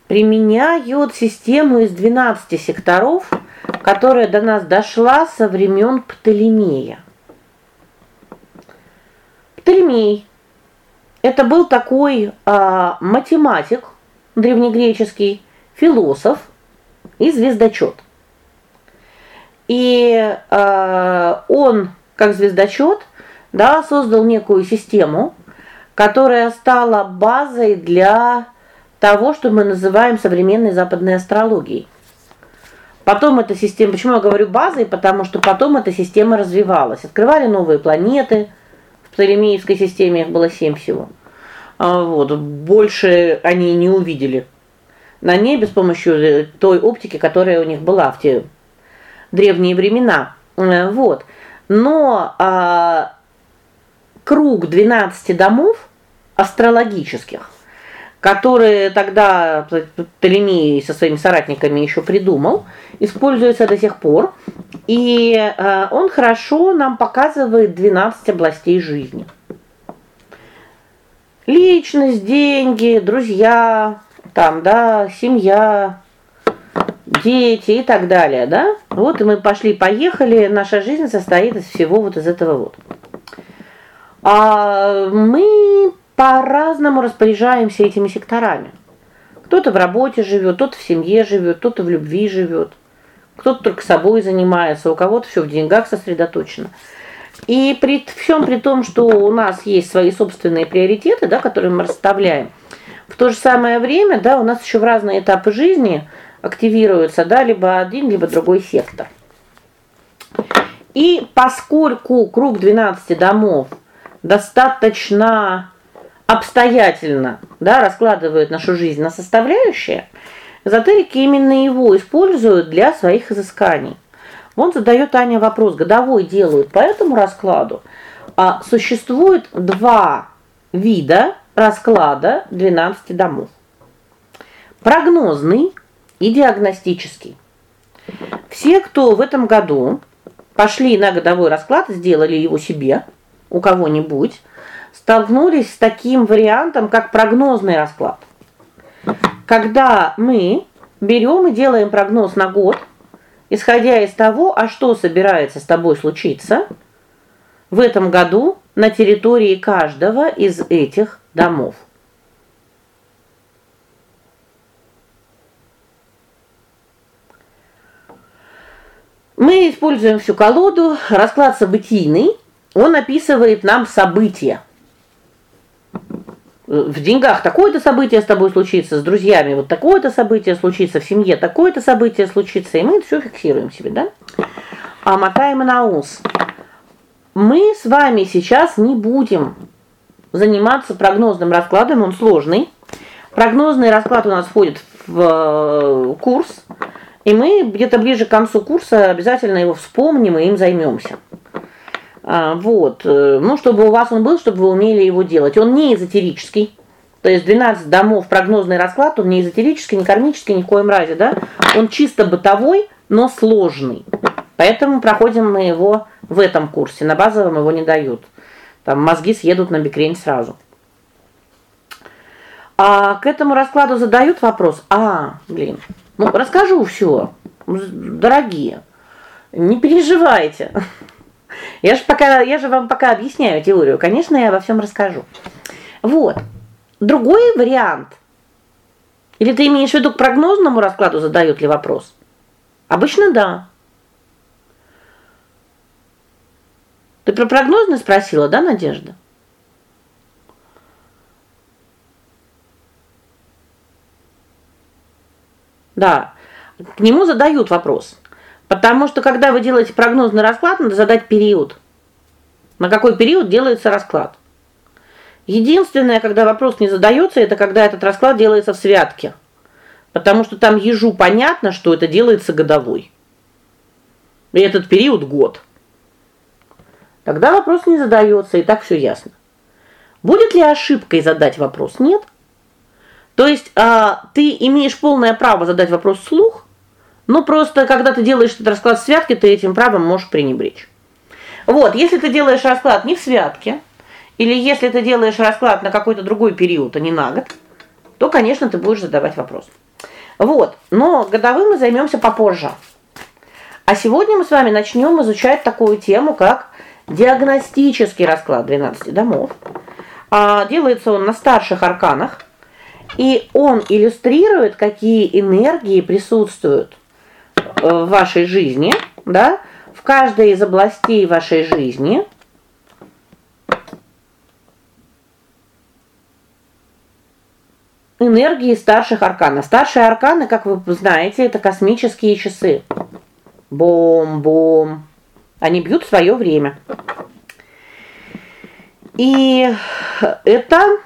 применяют систему из 12 секторов, которая до нас дошла со времен Птолемея. Птолемей это был такой а, математик древнегреческий, философ и звездочет. И э, он, как звездочет, да, создал некую систему, которая стала базой для того, что мы называем современной западной астрологией. Потом эта система, почему я говорю базой, потому что потом эта система развивалась. Открывали новые планеты. В Птолемеевской системе их было семь всего. А вот, больше они не увидели на небе с помощью э, той оптики, которая у них была в те древние времена. Э, вот. Но а, круг 12 домов астрологических, которые тогда Птолемей со своими соратниками еще придумал, используется до сих пор. И а, он хорошо нам показывает 12 областей жизни. Личность, деньги, друзья, там, да, семья, дети и так далее, да? Вот и мы пошли, поехали, наша жизнь состоит из всего вот из этого вот. А мы по-разному распоряжаемся этими секторами. Кто-то в работе живет, кто-то в семье живет, кто-то в любви живет, кто-то только собой занимается, у кого-то все в деньгах сосредоточено. И при всем при том, что у нас есть свои собственные приоритеты, да, которые мы расставляем, в то же самое время, да, у нас еще в разные этапы жизни активируется, да, либо один, либо другой сектор. И поскольку круг 12 домов достаточно обстоятельно, да, раскладывает нашу жизнь на составляющие, эзотерики именно его используют для своих изысканий. Он задает Аня вопрос, годовой делают по этому раскладу. А существует два вида расклада 12 домов. Прогнозный и диагностический. Все, кто в этом году пошли на годовой расклад, сделали его себе у кого-нибудь, столкнулись с таким вариантом, как прогнозный расклад. Когда мы берем и делаем прогноз на год, исходя из того, а что собирается с тобой случиться в этом году на территории каждого из этих домов. Мы используем всю колоду, расклад событийный. Он описывает нам события. В деньгах такое-то событие с тобой случится, с друзьями вот такое-то событие случится, в семье такое-то событие случится, и мы все фиксируем себе, да? А мотаем на ус. Мы с вами сейчас не будем заниматься прогнозным раскладом, он сложный. Прогнозный расклад у нас входит в э, курс, и мы где-то ближе к концу курса обязательно его вспомним и им займемся. А, вот. Э, ну, чтобы у вас он был, чтобы вы умели его делать. Он не эзотерический. То есть 12 домов прогнозный расклад, он не эзотерический, не кармический ни в коем разе, да? Он чисто бытовой, но сложный. Поэтому проходим мы его в этом курсе. На базовом его не дают. Там мозги съедут на бикрень сразу. А к этому раскладу задают вопрос: "А, блин. Ну, расскажу все, Дорогие, не переживайте. *laughs* Я же пока я же вам пока объясняю теорию. Конечно, я во всем расскажу. Вот. Другой вариант. Или ты имеешь в виду к прогнозному раскладу задают ли вопрос? Обычно да. Ты про прогнозный спросила, да, Надежда? Да. К нему задают вопрос. Потому что когда вы делаете прогнозный расклад, надо задать период. На какой период делается расклад? Единственное, когда вопрос не задается, это когда этот расклад делается в святке. Потому что там ежу понятно, что это делается годовой. И этот период год. Тогда вопрос не задается, и так все ясно. Будет ли ошибкой задать вопрос? Нет. То есть, а, ты имеешь полное право задать вопрос вслух, но просто когда ты делаешь этот расклад святки, ты этим правом можешь пренебречь. Вот, если ты делаешь расклад не в святке, или если ты делаешь расклад на какой-то другой период, а не на год, то, конечно, ты будешь задавать вопрос. Вот. Но годовым мы займемся попозже. А сегодня мы с вами начнем изучать такую тему, как диагностический расклад 12 домов. А делается он на старших арканах, и он иллюстрирует, какие энергии присутствуют э, в вашей жизни, да? В каждой из областей вашей жизни. Энергии старших арканов. Старшие арканы, как вы знаете, это космические часы. Бом-бом. Они бьют свое время. И это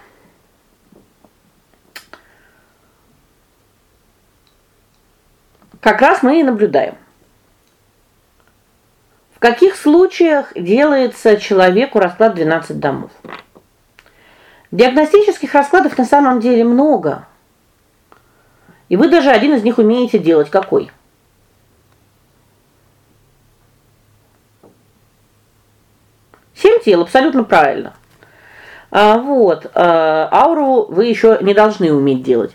как раз мы и наблюдаем. В каких случаях делается человеку расклад 12 домов? Диагностических раскладов на самом деле много. И вы даже один из них умеете делать какой? Семь тел, абсолютно правильно. А вот, а, ауру вы еще не должны уметь делать.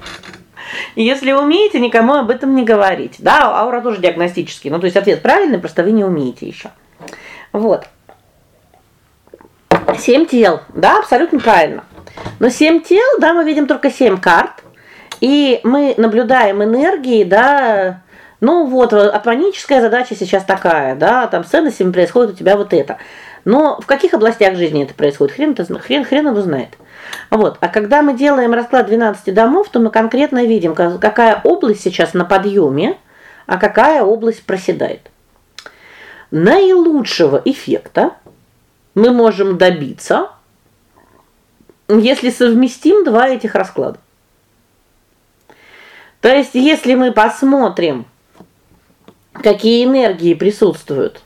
*laughs* Если умеете, никому об этом не говорить. Да, аура тоже диагностический. Ну, то есть ответ правильный, просто вы не умеете еще. Вот. Семь тел. Да, абсолютно правильно. Но семь тел, да, мы видим только семь карт. И мы наблюдаем энергии, да, ну вот, атманическая задача сейчас такая, да, там с ценностями происходит у тебя вот это. Но в каких областях жизни это происходит? Хрен то хрен хрен его знает. Вот. А когда мы делаем расклад 12 домов, то мы конкретно видим, какая область сейчас на подъеме, а какая область проседает. Наилучшего эффекта мы можем добиться, если совместим два этих расклада. То есть, если мы посмотрим, какие энергии присутствуют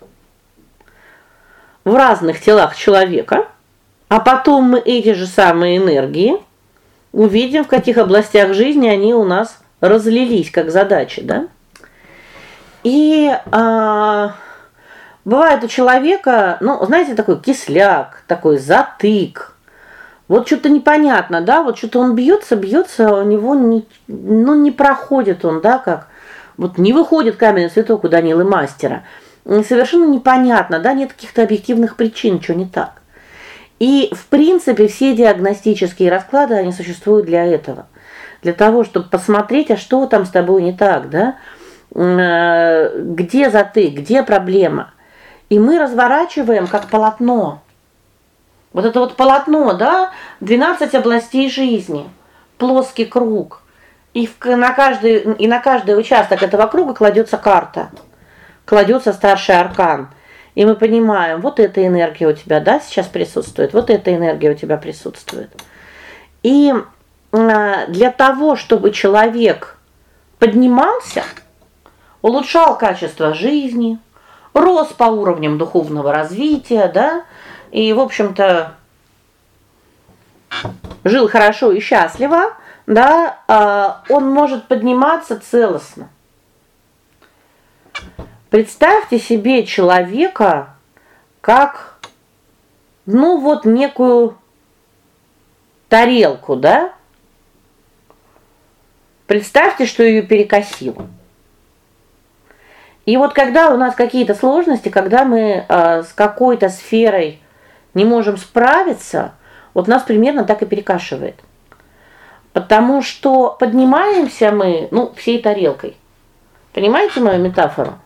в разных телах человека, а потом мы эти же самые энергии увидим, в каких областях жизни они у нас разлились как задачи, да? И а, бывает у человека, ну, знаете, такой кисляк, такой затык. Вот что-то непонятно, да? Вот что-то он бьется, бьется, у него не ну не проходит он, да, как вот не выходит каменный цветок у Данилы мастера. Совершенно непонятно, да, нет каких-то объективных причин, что не так. И, в принципе, все диагностические расклады, они существуют для этого. Для того, чтобы посмотреть, а что там с тобой не так, да? Э, где затык, где проблема? И мы разворачиваем как полотно. Вот это вот полотно, да? 12 областей жизни. Плоский круг. И в, на каждый и на каждый участок этого круга кладется карта. Кладется старший аркан. И мы понимаем, вот эта энергия у тебя, да, сейчас присутствует. Вот эта энергия у тебя присутствует. И а, для того, чтобы человек поднимался, улучшал качество жизни, рос по уровням духовного развития, да? И, в общем-то, жил хорошо и счастливо, да, а, он может подниматься целостно. Представьте себе человека как ну вот некую тарелку, да? Представьте, что ее перекосило. И вот когда у нас какие-то сложности, когда мы э, с какой-то сферой не можем справиться, вот нас примерно так и перекашивает. Потому что поднимаемся мы, ну, всей тарелкой. Понимаете мою метафору?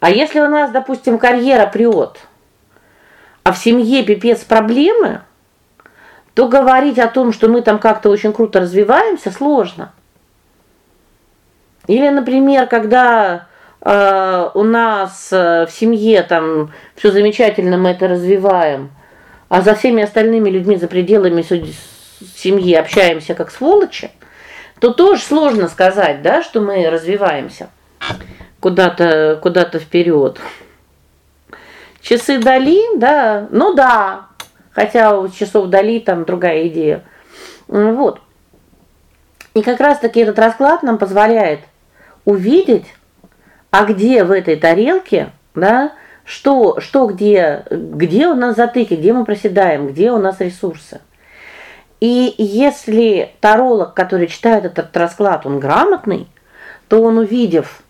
А если у нас, допустим, карьера прет, а в семье пипец проблемы, то говорить о том, что мы там как-то очень круто развиваемся, сложно. Или, например, когда э, у нас э, в семье там все замечательно, мы это развиваем, а за всеми остальными людьми за пределами семьи общаемся как сволочи, то тоже сложно сказать, да, что мы развиваемся куда-то куда-то вперед. Часы Дали, да, ну да. Хотя у часов Дали там другая идея. Вот. И как раз таки этот расклад нам позволяет увидеть а где в этой тарелке, да, что что где, где у нас затыки, где мы проседаем, где у нас ресурсы. И если таролог, который читает этот расклад, он грамотный, то он, увидев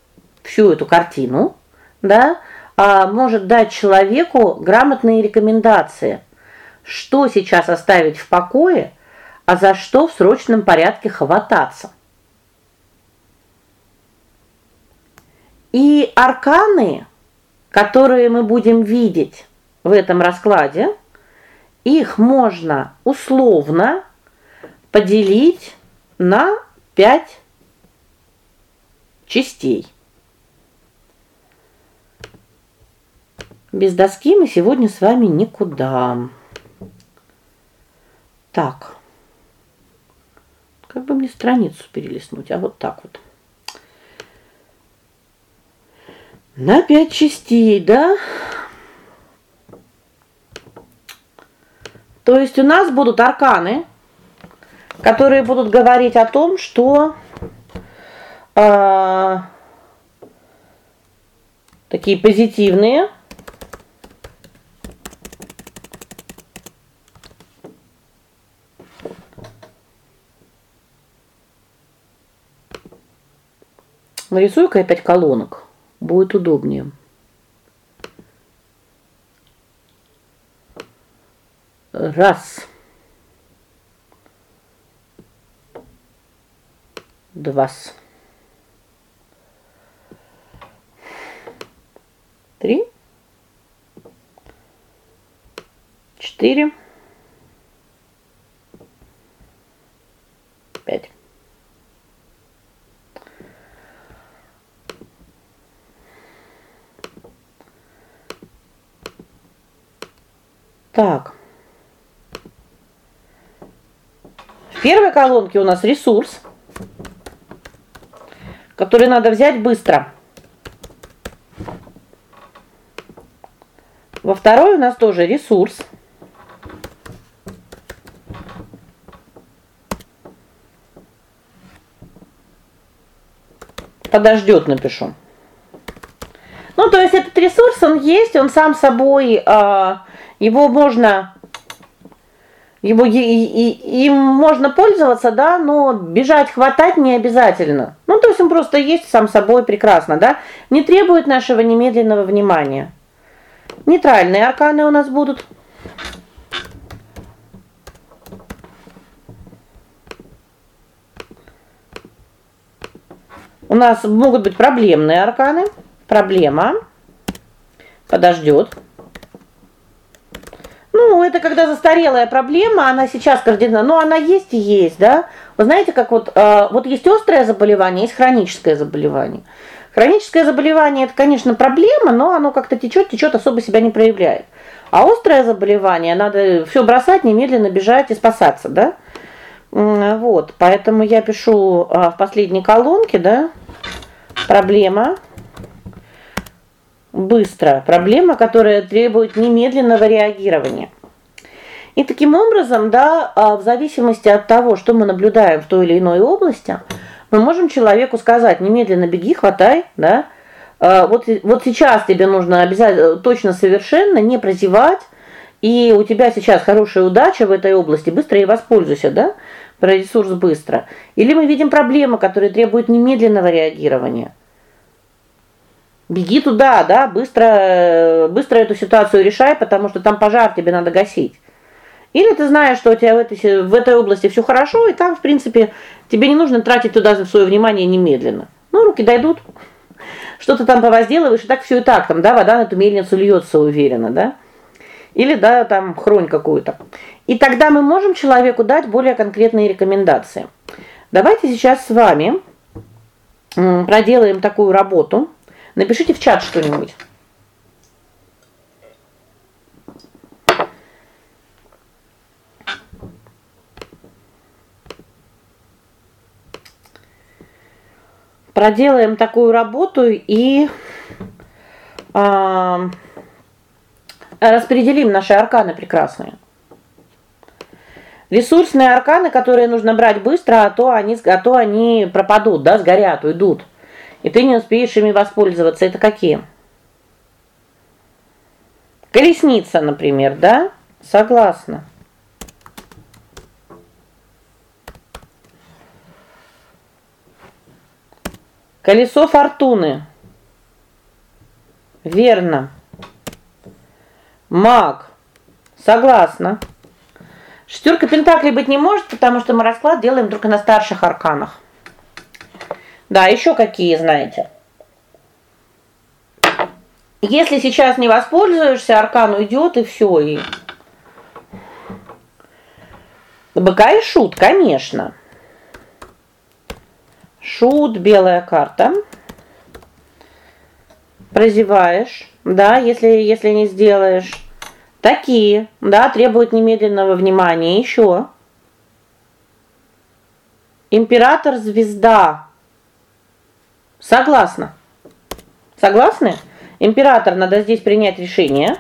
всю эту картину, да, а, может дать человеку грамотные рекомендации, что сейчас оставить в покое, а за что в срочном порядке хвататься. И арканы, которые мы будем видеть в этом раскладе, их можно условно поделить на пять частей. Без доски мы сегодня с вами никуда. Так. Как бы мне страницу перелистнуть, а вот так вот. На пять частей, да? То есть у нас будут арканы, которые будут говорить о том, что э, такие позитивные Нарисую-ка опять колонок. Будет удобнее. Раз. Два. Три. Четыре. Пять. Так. В первой колонке у нас ресурс, который надо взять быстро. Во второй у нас тоже ресурс. Подождет, напишу. Ну, то есть этот ресурс он есть, он сам собой э, его можно его и, и, им можно пользоваться, да, но бежать, хватать не обязательно. Ну, то есть он просто есть сам собой прекрасно, да? Не требует нашего немедленного внимания. Нейтральные арканы у нас будут. У нас могут быть проблемные арканы. Проблема подождет. Ну, это когда застарелая проблема, она сейчас кардинально, но она есть и есть, да? Вы знаете, как вот э, вот есть острое заболевание, есть хроническое заболевание. Хроническое заболевание это, конечно, проблема, но оно как-то течет, течет, особо себя не проявляет. А острое заболевание надо все бросать, немедленно бежать и спасаться, да? Вот. Поэтому я пишу а, в последней колонке, да? Проблема быстро. Проблема, которая требует немедленного реагирования. И таким образом, да, а, в зависимости от того, что мы наблюдаем в той или иной области, мы можем человеку сказать: "Немедленно беги, хватай", да? А, вот вот сейчас тебе нужно обязательно точно совершенно не прозевать, и у тебя сейчас хорошая удача в этой области, быстро ей воспользуйся, да? Про ресурс быстро. Или мы видим проблему, которая требует немедленного реагирования. Беги туда, да, быстро быстро эту ситуацию решай, потому что там пожар тебе надо гасить. Или ты знаешь, что у тебя в этой в этой области все хорошо, и там, в принципе, тебе не нужно тратить туда свое внимание немедленно. Ну, руки дойдут. Что то там повозделываешь, и так все и так, там, да, вода на эту мельницу льется уверенно, да? Или да, там хронь какую-то. И тогда мы можем человеку дать более конкретные рекомендации. Давайте сейчас с вами проделаем такую работу. Напишите в чат что-нибудь. Проделаем такую работу и а, распределим наши арканы прекрасные. Ресурсные арканы, которые нужно брать быстро, а то они а то они пропадут, да, сгорят, уйдут. И ты не успеешь ими воспользоваться. Это какие? Колесница, например, да? Согласна. Колесо фортуны. Верно. Маг. Согласна. Шестерка пентаклей быть не может, потому что мы расклад делаем только на старших арканах. Да, еще какие, знаете? Если сейчас не воспользуешься, аркан уйдет и все, и Быка и шут, конечно. Шут, белая карта. Прозеваешь, да, если если не сделаешь. Такие, да, требуют немедленного внимания еще. Император звезда. Согласна. Согласны? Император надо здесь принять решение.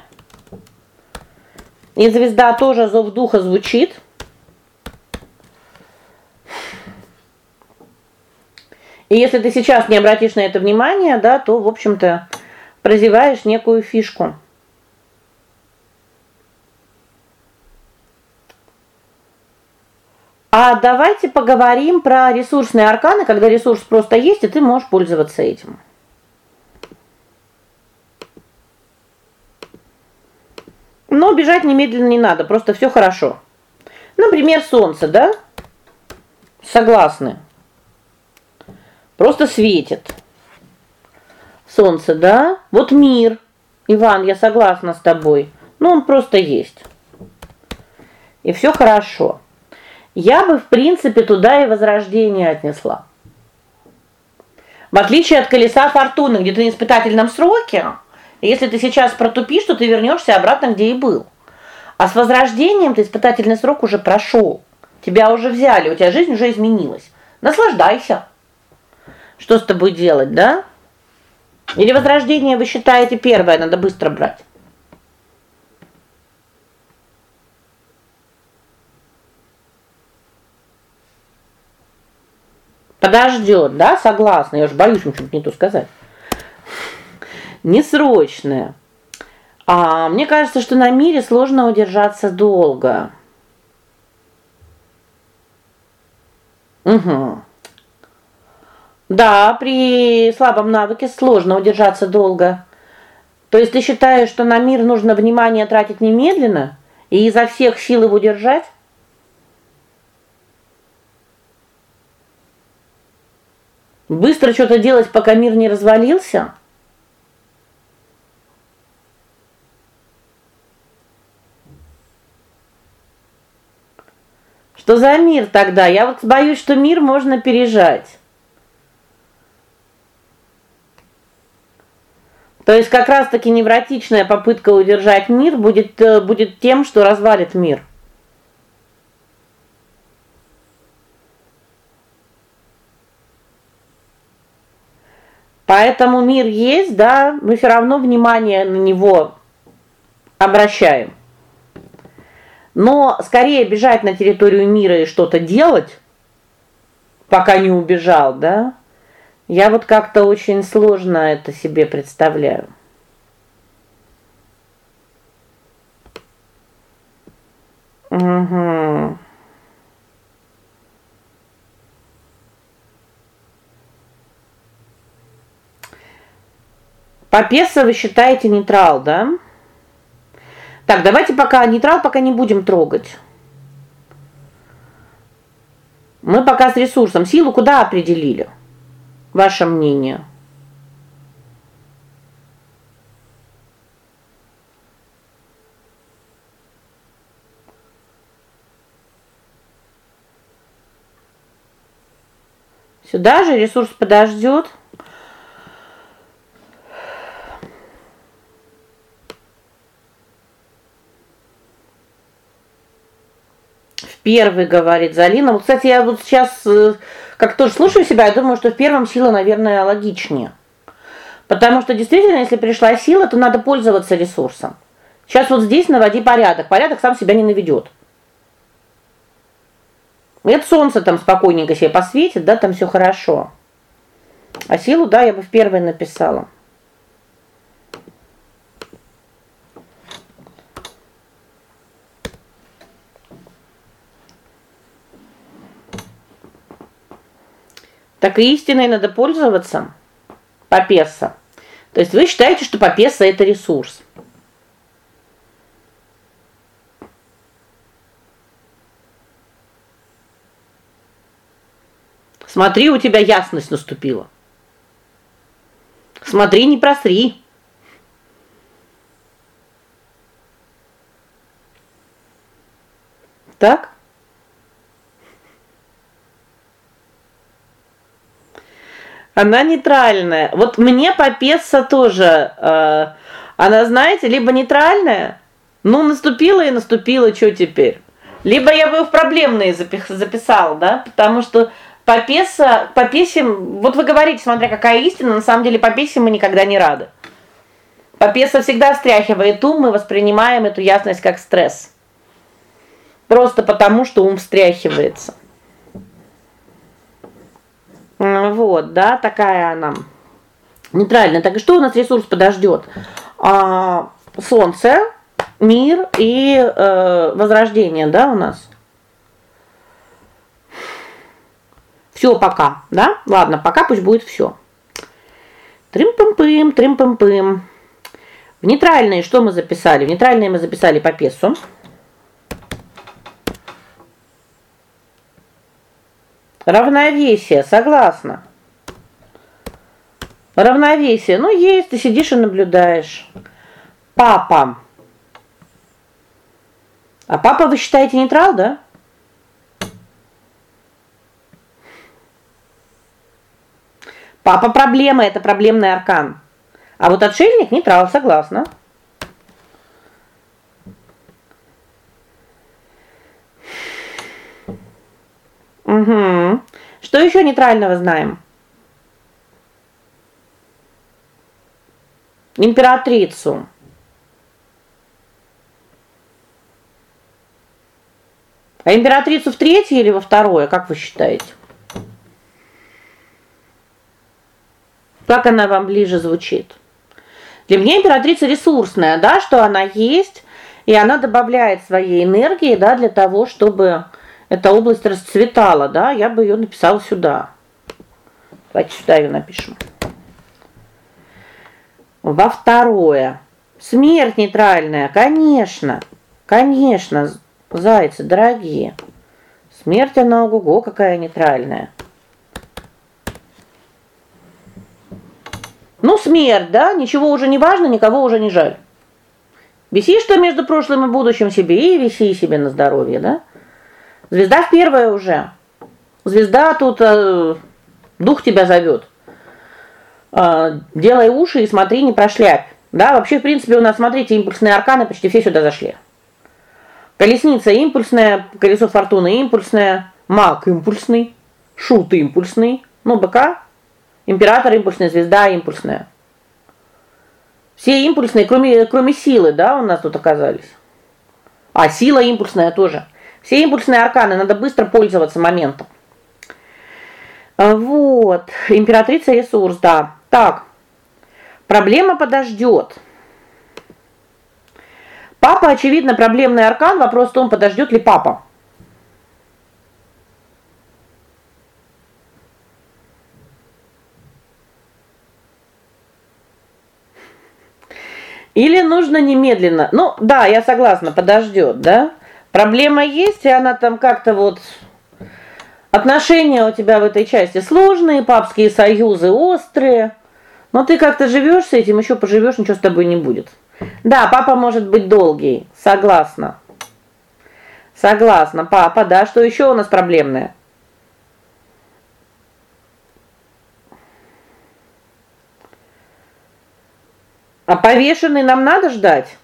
И звезда тоже зов духа звучит. И если ты сейчас не обратишь на это внимание, да, то, в общем-то, прозеваешь некую фишку. А давайте поговорим про ресурсные арканы, когда ресурс просто есть, и ты можешь пользоваться этим. Но бежать немедленно не надо, просто все хорошо. Например, солнце, да? Согласны. Просто светит. Солнце, да? Вот мир. Иван, я согласна с тобой. Ну он просто есть. И все хорошо. Я бы, в принципе, туда и возрождение отнесла. В отличие от колеса фортуны, где ты на испытательном сроке, если ты сейчас протупишь, то ты вернешься обратно, где и был. А с возрождением ты испытательный срок уже прошел. Тебя уже взяли, у тебя жизнь уже изменилась. Наслаждайся. Что с тобой делать, да? Или возрождение вы считаете первое, надо быстро брать? Подождет, да? Согласна. Я же боюсь что-нибудь не то сказать несрочное. А мне кажется, что на мире сложно удержаться долго. Угу. Да, при слабом навыке сложно удержаться долго. То есть ты считаешь, что на мир нужно внимание тратить немедленно и изо всех сил его держать? Быстро что-то делать, пока мир не развалился? Что за мир тогда? Я вот боюсь, что мир можно пережать. То есть как раз таки невротичная попытка удержать мир будет э, будет тем, что развалит мир. Поэтому мир есть, да, мы все равно внимание на него обращаем. Но скорее бежать на территорию мира и что-то делать, пока не убежал, да? Я вот как-то очень сложно это себе представляю. Угу. По песо вы считаете нейтрал, да? Так, давайте пока нейтрал пока не будем трогать. Мы пока с ресурсом силу куда определили? Ваше мнение? Сюда же ресурс подождет. Первый говорит Залина. Вот, кстати, я вот сейчас э, как тоже слушаю себя, я думаю, что в первом сила, наверное, логичнее. Потому что действительно, если пришла сила, то надо пользоваться ресурсом. Сейчас вот здесь наводи порядок. Порядок сам себя не наведет. Это солнце там спокойненько себе посветит, да, там все хорошо. А силу, да, я бы в первой написала. Так и истиной надо пользоваться. Попеса. То есть вы считаете, что попеса это ресурс. Смотри, у тебя ясность наступила. Смотри, не просри. Так? Она нейтральная. Вот мне Попесса тоже э, она, знаете, либо нейтральная, ну наступила и наступила, что теперь? Либо я бы в проблемные записал, да? Потому что Попеса, Попесе, вот вы говорите, смотря какая истина, на самом деле Попесе мы никогда не рады. Попеса всегда встряхивает ум, мы воспринимаем эту ясность как стресс. Просто потому, что ум встряхивается. Вот, да, такая она нейтральная. Так и что у нас ресурс подождет? А солнце, мир и э, возрождение, да, у нас. Все пока, да? Ладно, пока пусть будет все. Трим-пым-пым, трим-пым-пым. В нейтральные что мы записали? В нейтральные мы записали по песу. Равновесие, согласна. Равновесие. Ну, есть, ты сидишь и наблюдаешь. Папа. А папа вы считаете нейтрал, да? Папа проблема это проблемный аркан. А вот отшельник нейтрал, согласна. Угу. Что еще нейтрального знаем? Императрицу. А императрицу в третье или во второе, как вы считаете? Как она вам ближе звучит? Для меня императрица ресурсная, да, что она есть, и она добавляет своей энергии, да, для того, чтобы эта область расцветала, да, я бы ее написала сюда. Давайте сюда ее напишем. Во второе. Смерть нейтральная, конечно. Конечно, зайцы дорогие. Смерть она ого-го какая нейтральная. Ну, смерть, да, ничего уже не важно, никого уже не жаль. Виси что между прошлым и будущим себе и виси себе на здоровье, да? Звезда в первое уже. Звезда тут э, дух тебя зовет. Э, делай уши и смотри, не прошляпь. Да, вообще, в принципе, у нас, смотрите, импульсные арканы почти все сюда зашли. Колесница импульсная, колесо фортуны импульсное, маг импульсный, шут импульсный, ну, быка, император импульсная, звезда импульсная. Все импульсные, кроме кроме силы, да, у нас тут оказались. А сила импульсная тоже. Все импульсные арканы надо быстро пользоваться моментом. А, вот, императрица ресурс, да. Так. Проблема подождет. Папа очевидно проблемный аркан, вопрос в том, подождет ли папа. Или нужно немедленно. Ну, да, я согласна, подождет, да? Проблема есть, и она там как-то вот отношения у тебя в этой части сложные, папские союзы острые. Но ты как-то живешь с этим, еще поживешь, ничего с тобой не будет. Да, папа может быть долгий, согласна. Согласна, папа, да, что еще у нас проблемное? А повешенный нам надо ждать?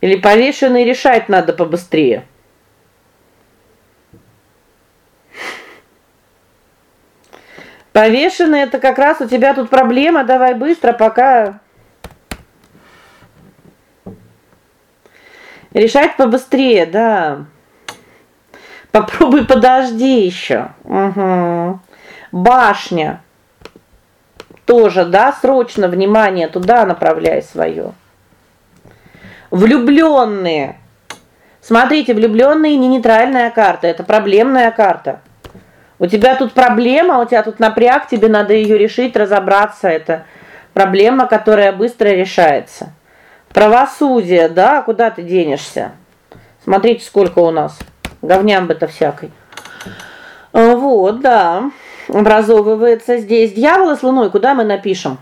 Или повешенный решать надо побыстрее? Повешенный это как раз у тебя тут проблема, давай быстро, пока решать побыстрее, да. Попробуй подожди еще. Угу. Башня. Тоже, да, срочно внимание туда направляй свое. Влюбленные. Смотрите, влюбленные не нейтральная карта, это проблемная карта. У тебя тут проблема, у тебя тут напряг, тебе надо ее решить, разобраться. Это проблема, которая быстро решается. Правосудие, да, куда ты денешься? Смотрите, сколько у нас говням бы-то всякой. А, вот, да. Образовывается здесь дьявол с луной, куда мы напишем?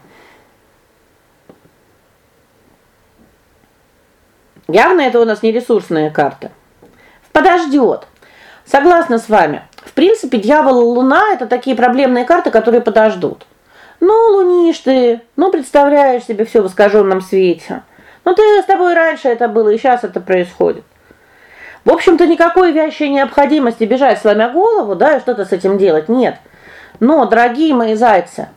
Явно это у нас не ресурсная карта. Подождет. Согласна с вами. В принципе, дьявол и луна это такие проблемные карты, которые подождут. Ну, лунишь ты, ну представляешь себе все в искаженном свете. Ну ты с тобой раньше это было, и сейчас это происходит. В общем-то, никакой вящей необходимости бежать сломя голову, да, и что-то с этим делать нет. Но, дорогие мои зайцы,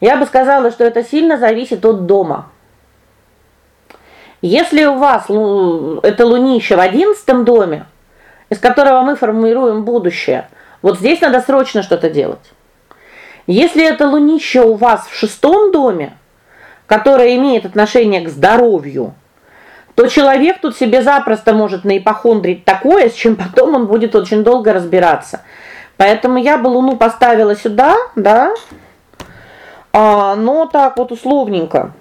я бы сказала, что это сильно зависит от дома. Если у вас ну, это лунище в одиннадцатом доме, из которого мы формируем будущее, вот здесь надо срочно что-то делать. Если это лунище у вас в шестом доме, которое имеет отношение к здоровью, то человек тут себе запросто может наипохондрить такое, с чем потом он будет очень долго разбираться. Поэтому я бы Луну поставила сюда, да? А, но так вот условненько.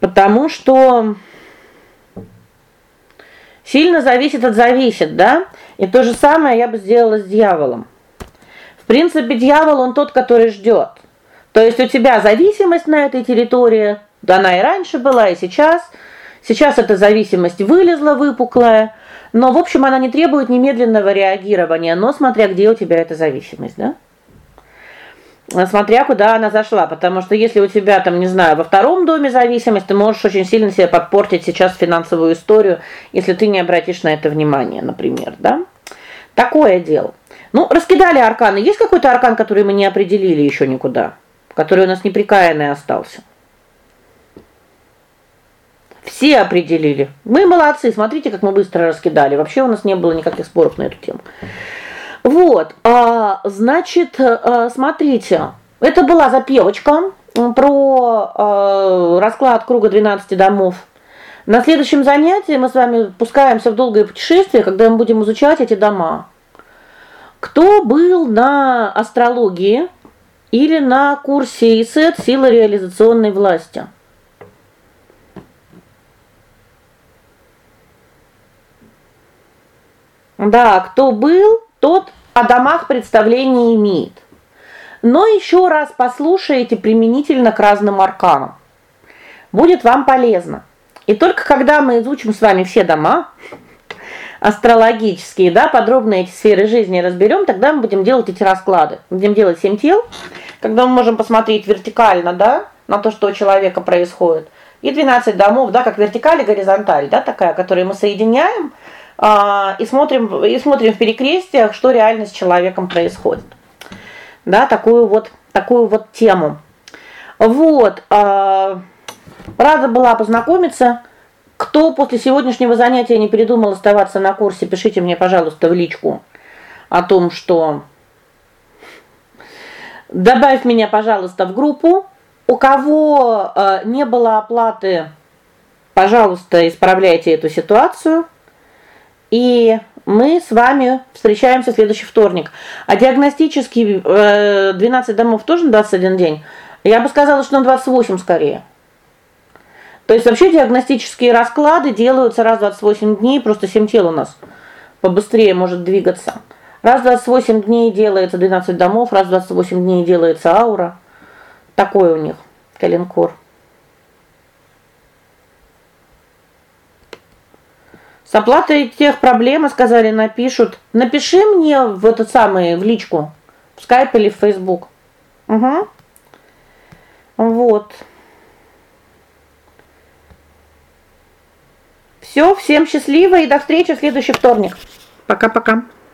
Потому что сильно зависит от зависит, да? И то же самое я бы сделала с дьяволом. В принципе, дьявол он тот, который ждет. То есть у тебя зависимость на этой территории, да она и раньше была, и сейчас. Сейчас эта зависимость вылезла выпуклая, но в общем она не требует немедленного реагирования, но смотря где у тебя эта зависимость, да? Смотря куда она зашла, потому что если у тебя там, не знаю, во втором доме зависимость, ты можешь очень сильно себе подпортить сейчас финансовую историю, если ты не обратишь на это внимание, например, да? Такое дело. Ну, раскидали арканы. Есть какой-то аркан, который мы не определили еще никуда, который у нас неприкаянный остался? Все определили. Мы молодцы. Смотрите, как мы быстро раскидали. Вообще у нас не было никаких споров на эту тему. Вот. А, значит, а, смотрите. Это была запевочка про а, расклад круга 12 домов. На следующем занятии мы с вами пускаемся в долгое путешествие, когда мы будем изучать эти дома. Кто был на астрологии или на курсе ИСЭТ Сила реализационной власти? Да, кто был, тот о домах представление имеет. Но еще раз послушайте применительно к разным арканам. Будет вам полезно. И только когда мы изучим с вами все дома астрологические, да, подробно эти сферы жизни разберем, тогда мы будем делать эти расклады. Будем делать семь тел, когда мы можем посмотреть вертикально, да, на то, что у человека происходит. И 12 домов, да, как вертикаль и горизонталь, да, такая, которую мы соединяем и смотрим и смотрим в перекрестиях, что реально с человеком происходит. Да, такую вот такую вот тему. Вот, а, рада была познакомиться. Кто после сегодняшнего занятия не передумал оставаться на курсе, пишите мне, пожалуйста, в личку о том, что добавь меня, пожалуйста, в группу. У кого э, не было оплаты, пожалуйста, исправляйте эту ситуацию. И мы с вами встречаемся в следующий вторник. А диагностический э 12 домов тоже на 21 день. Я бы сказала, что на 28 скорее. То есть вообще диагностические расклады делаются раз в 28 дней, просто 7 тел у нас побыстрее может двигаться. Раз в 28 дней делается 12 домов, раз в 28 дней делается аура. Такой у них каленкор. С оплатой тех проблем, сказали, напишут. Напиши мне в этот самый в личку, в Skype или в Facebook. Угу. Вот. Все, всем счастливо и до встречи в следующий вторник. Пока-пока.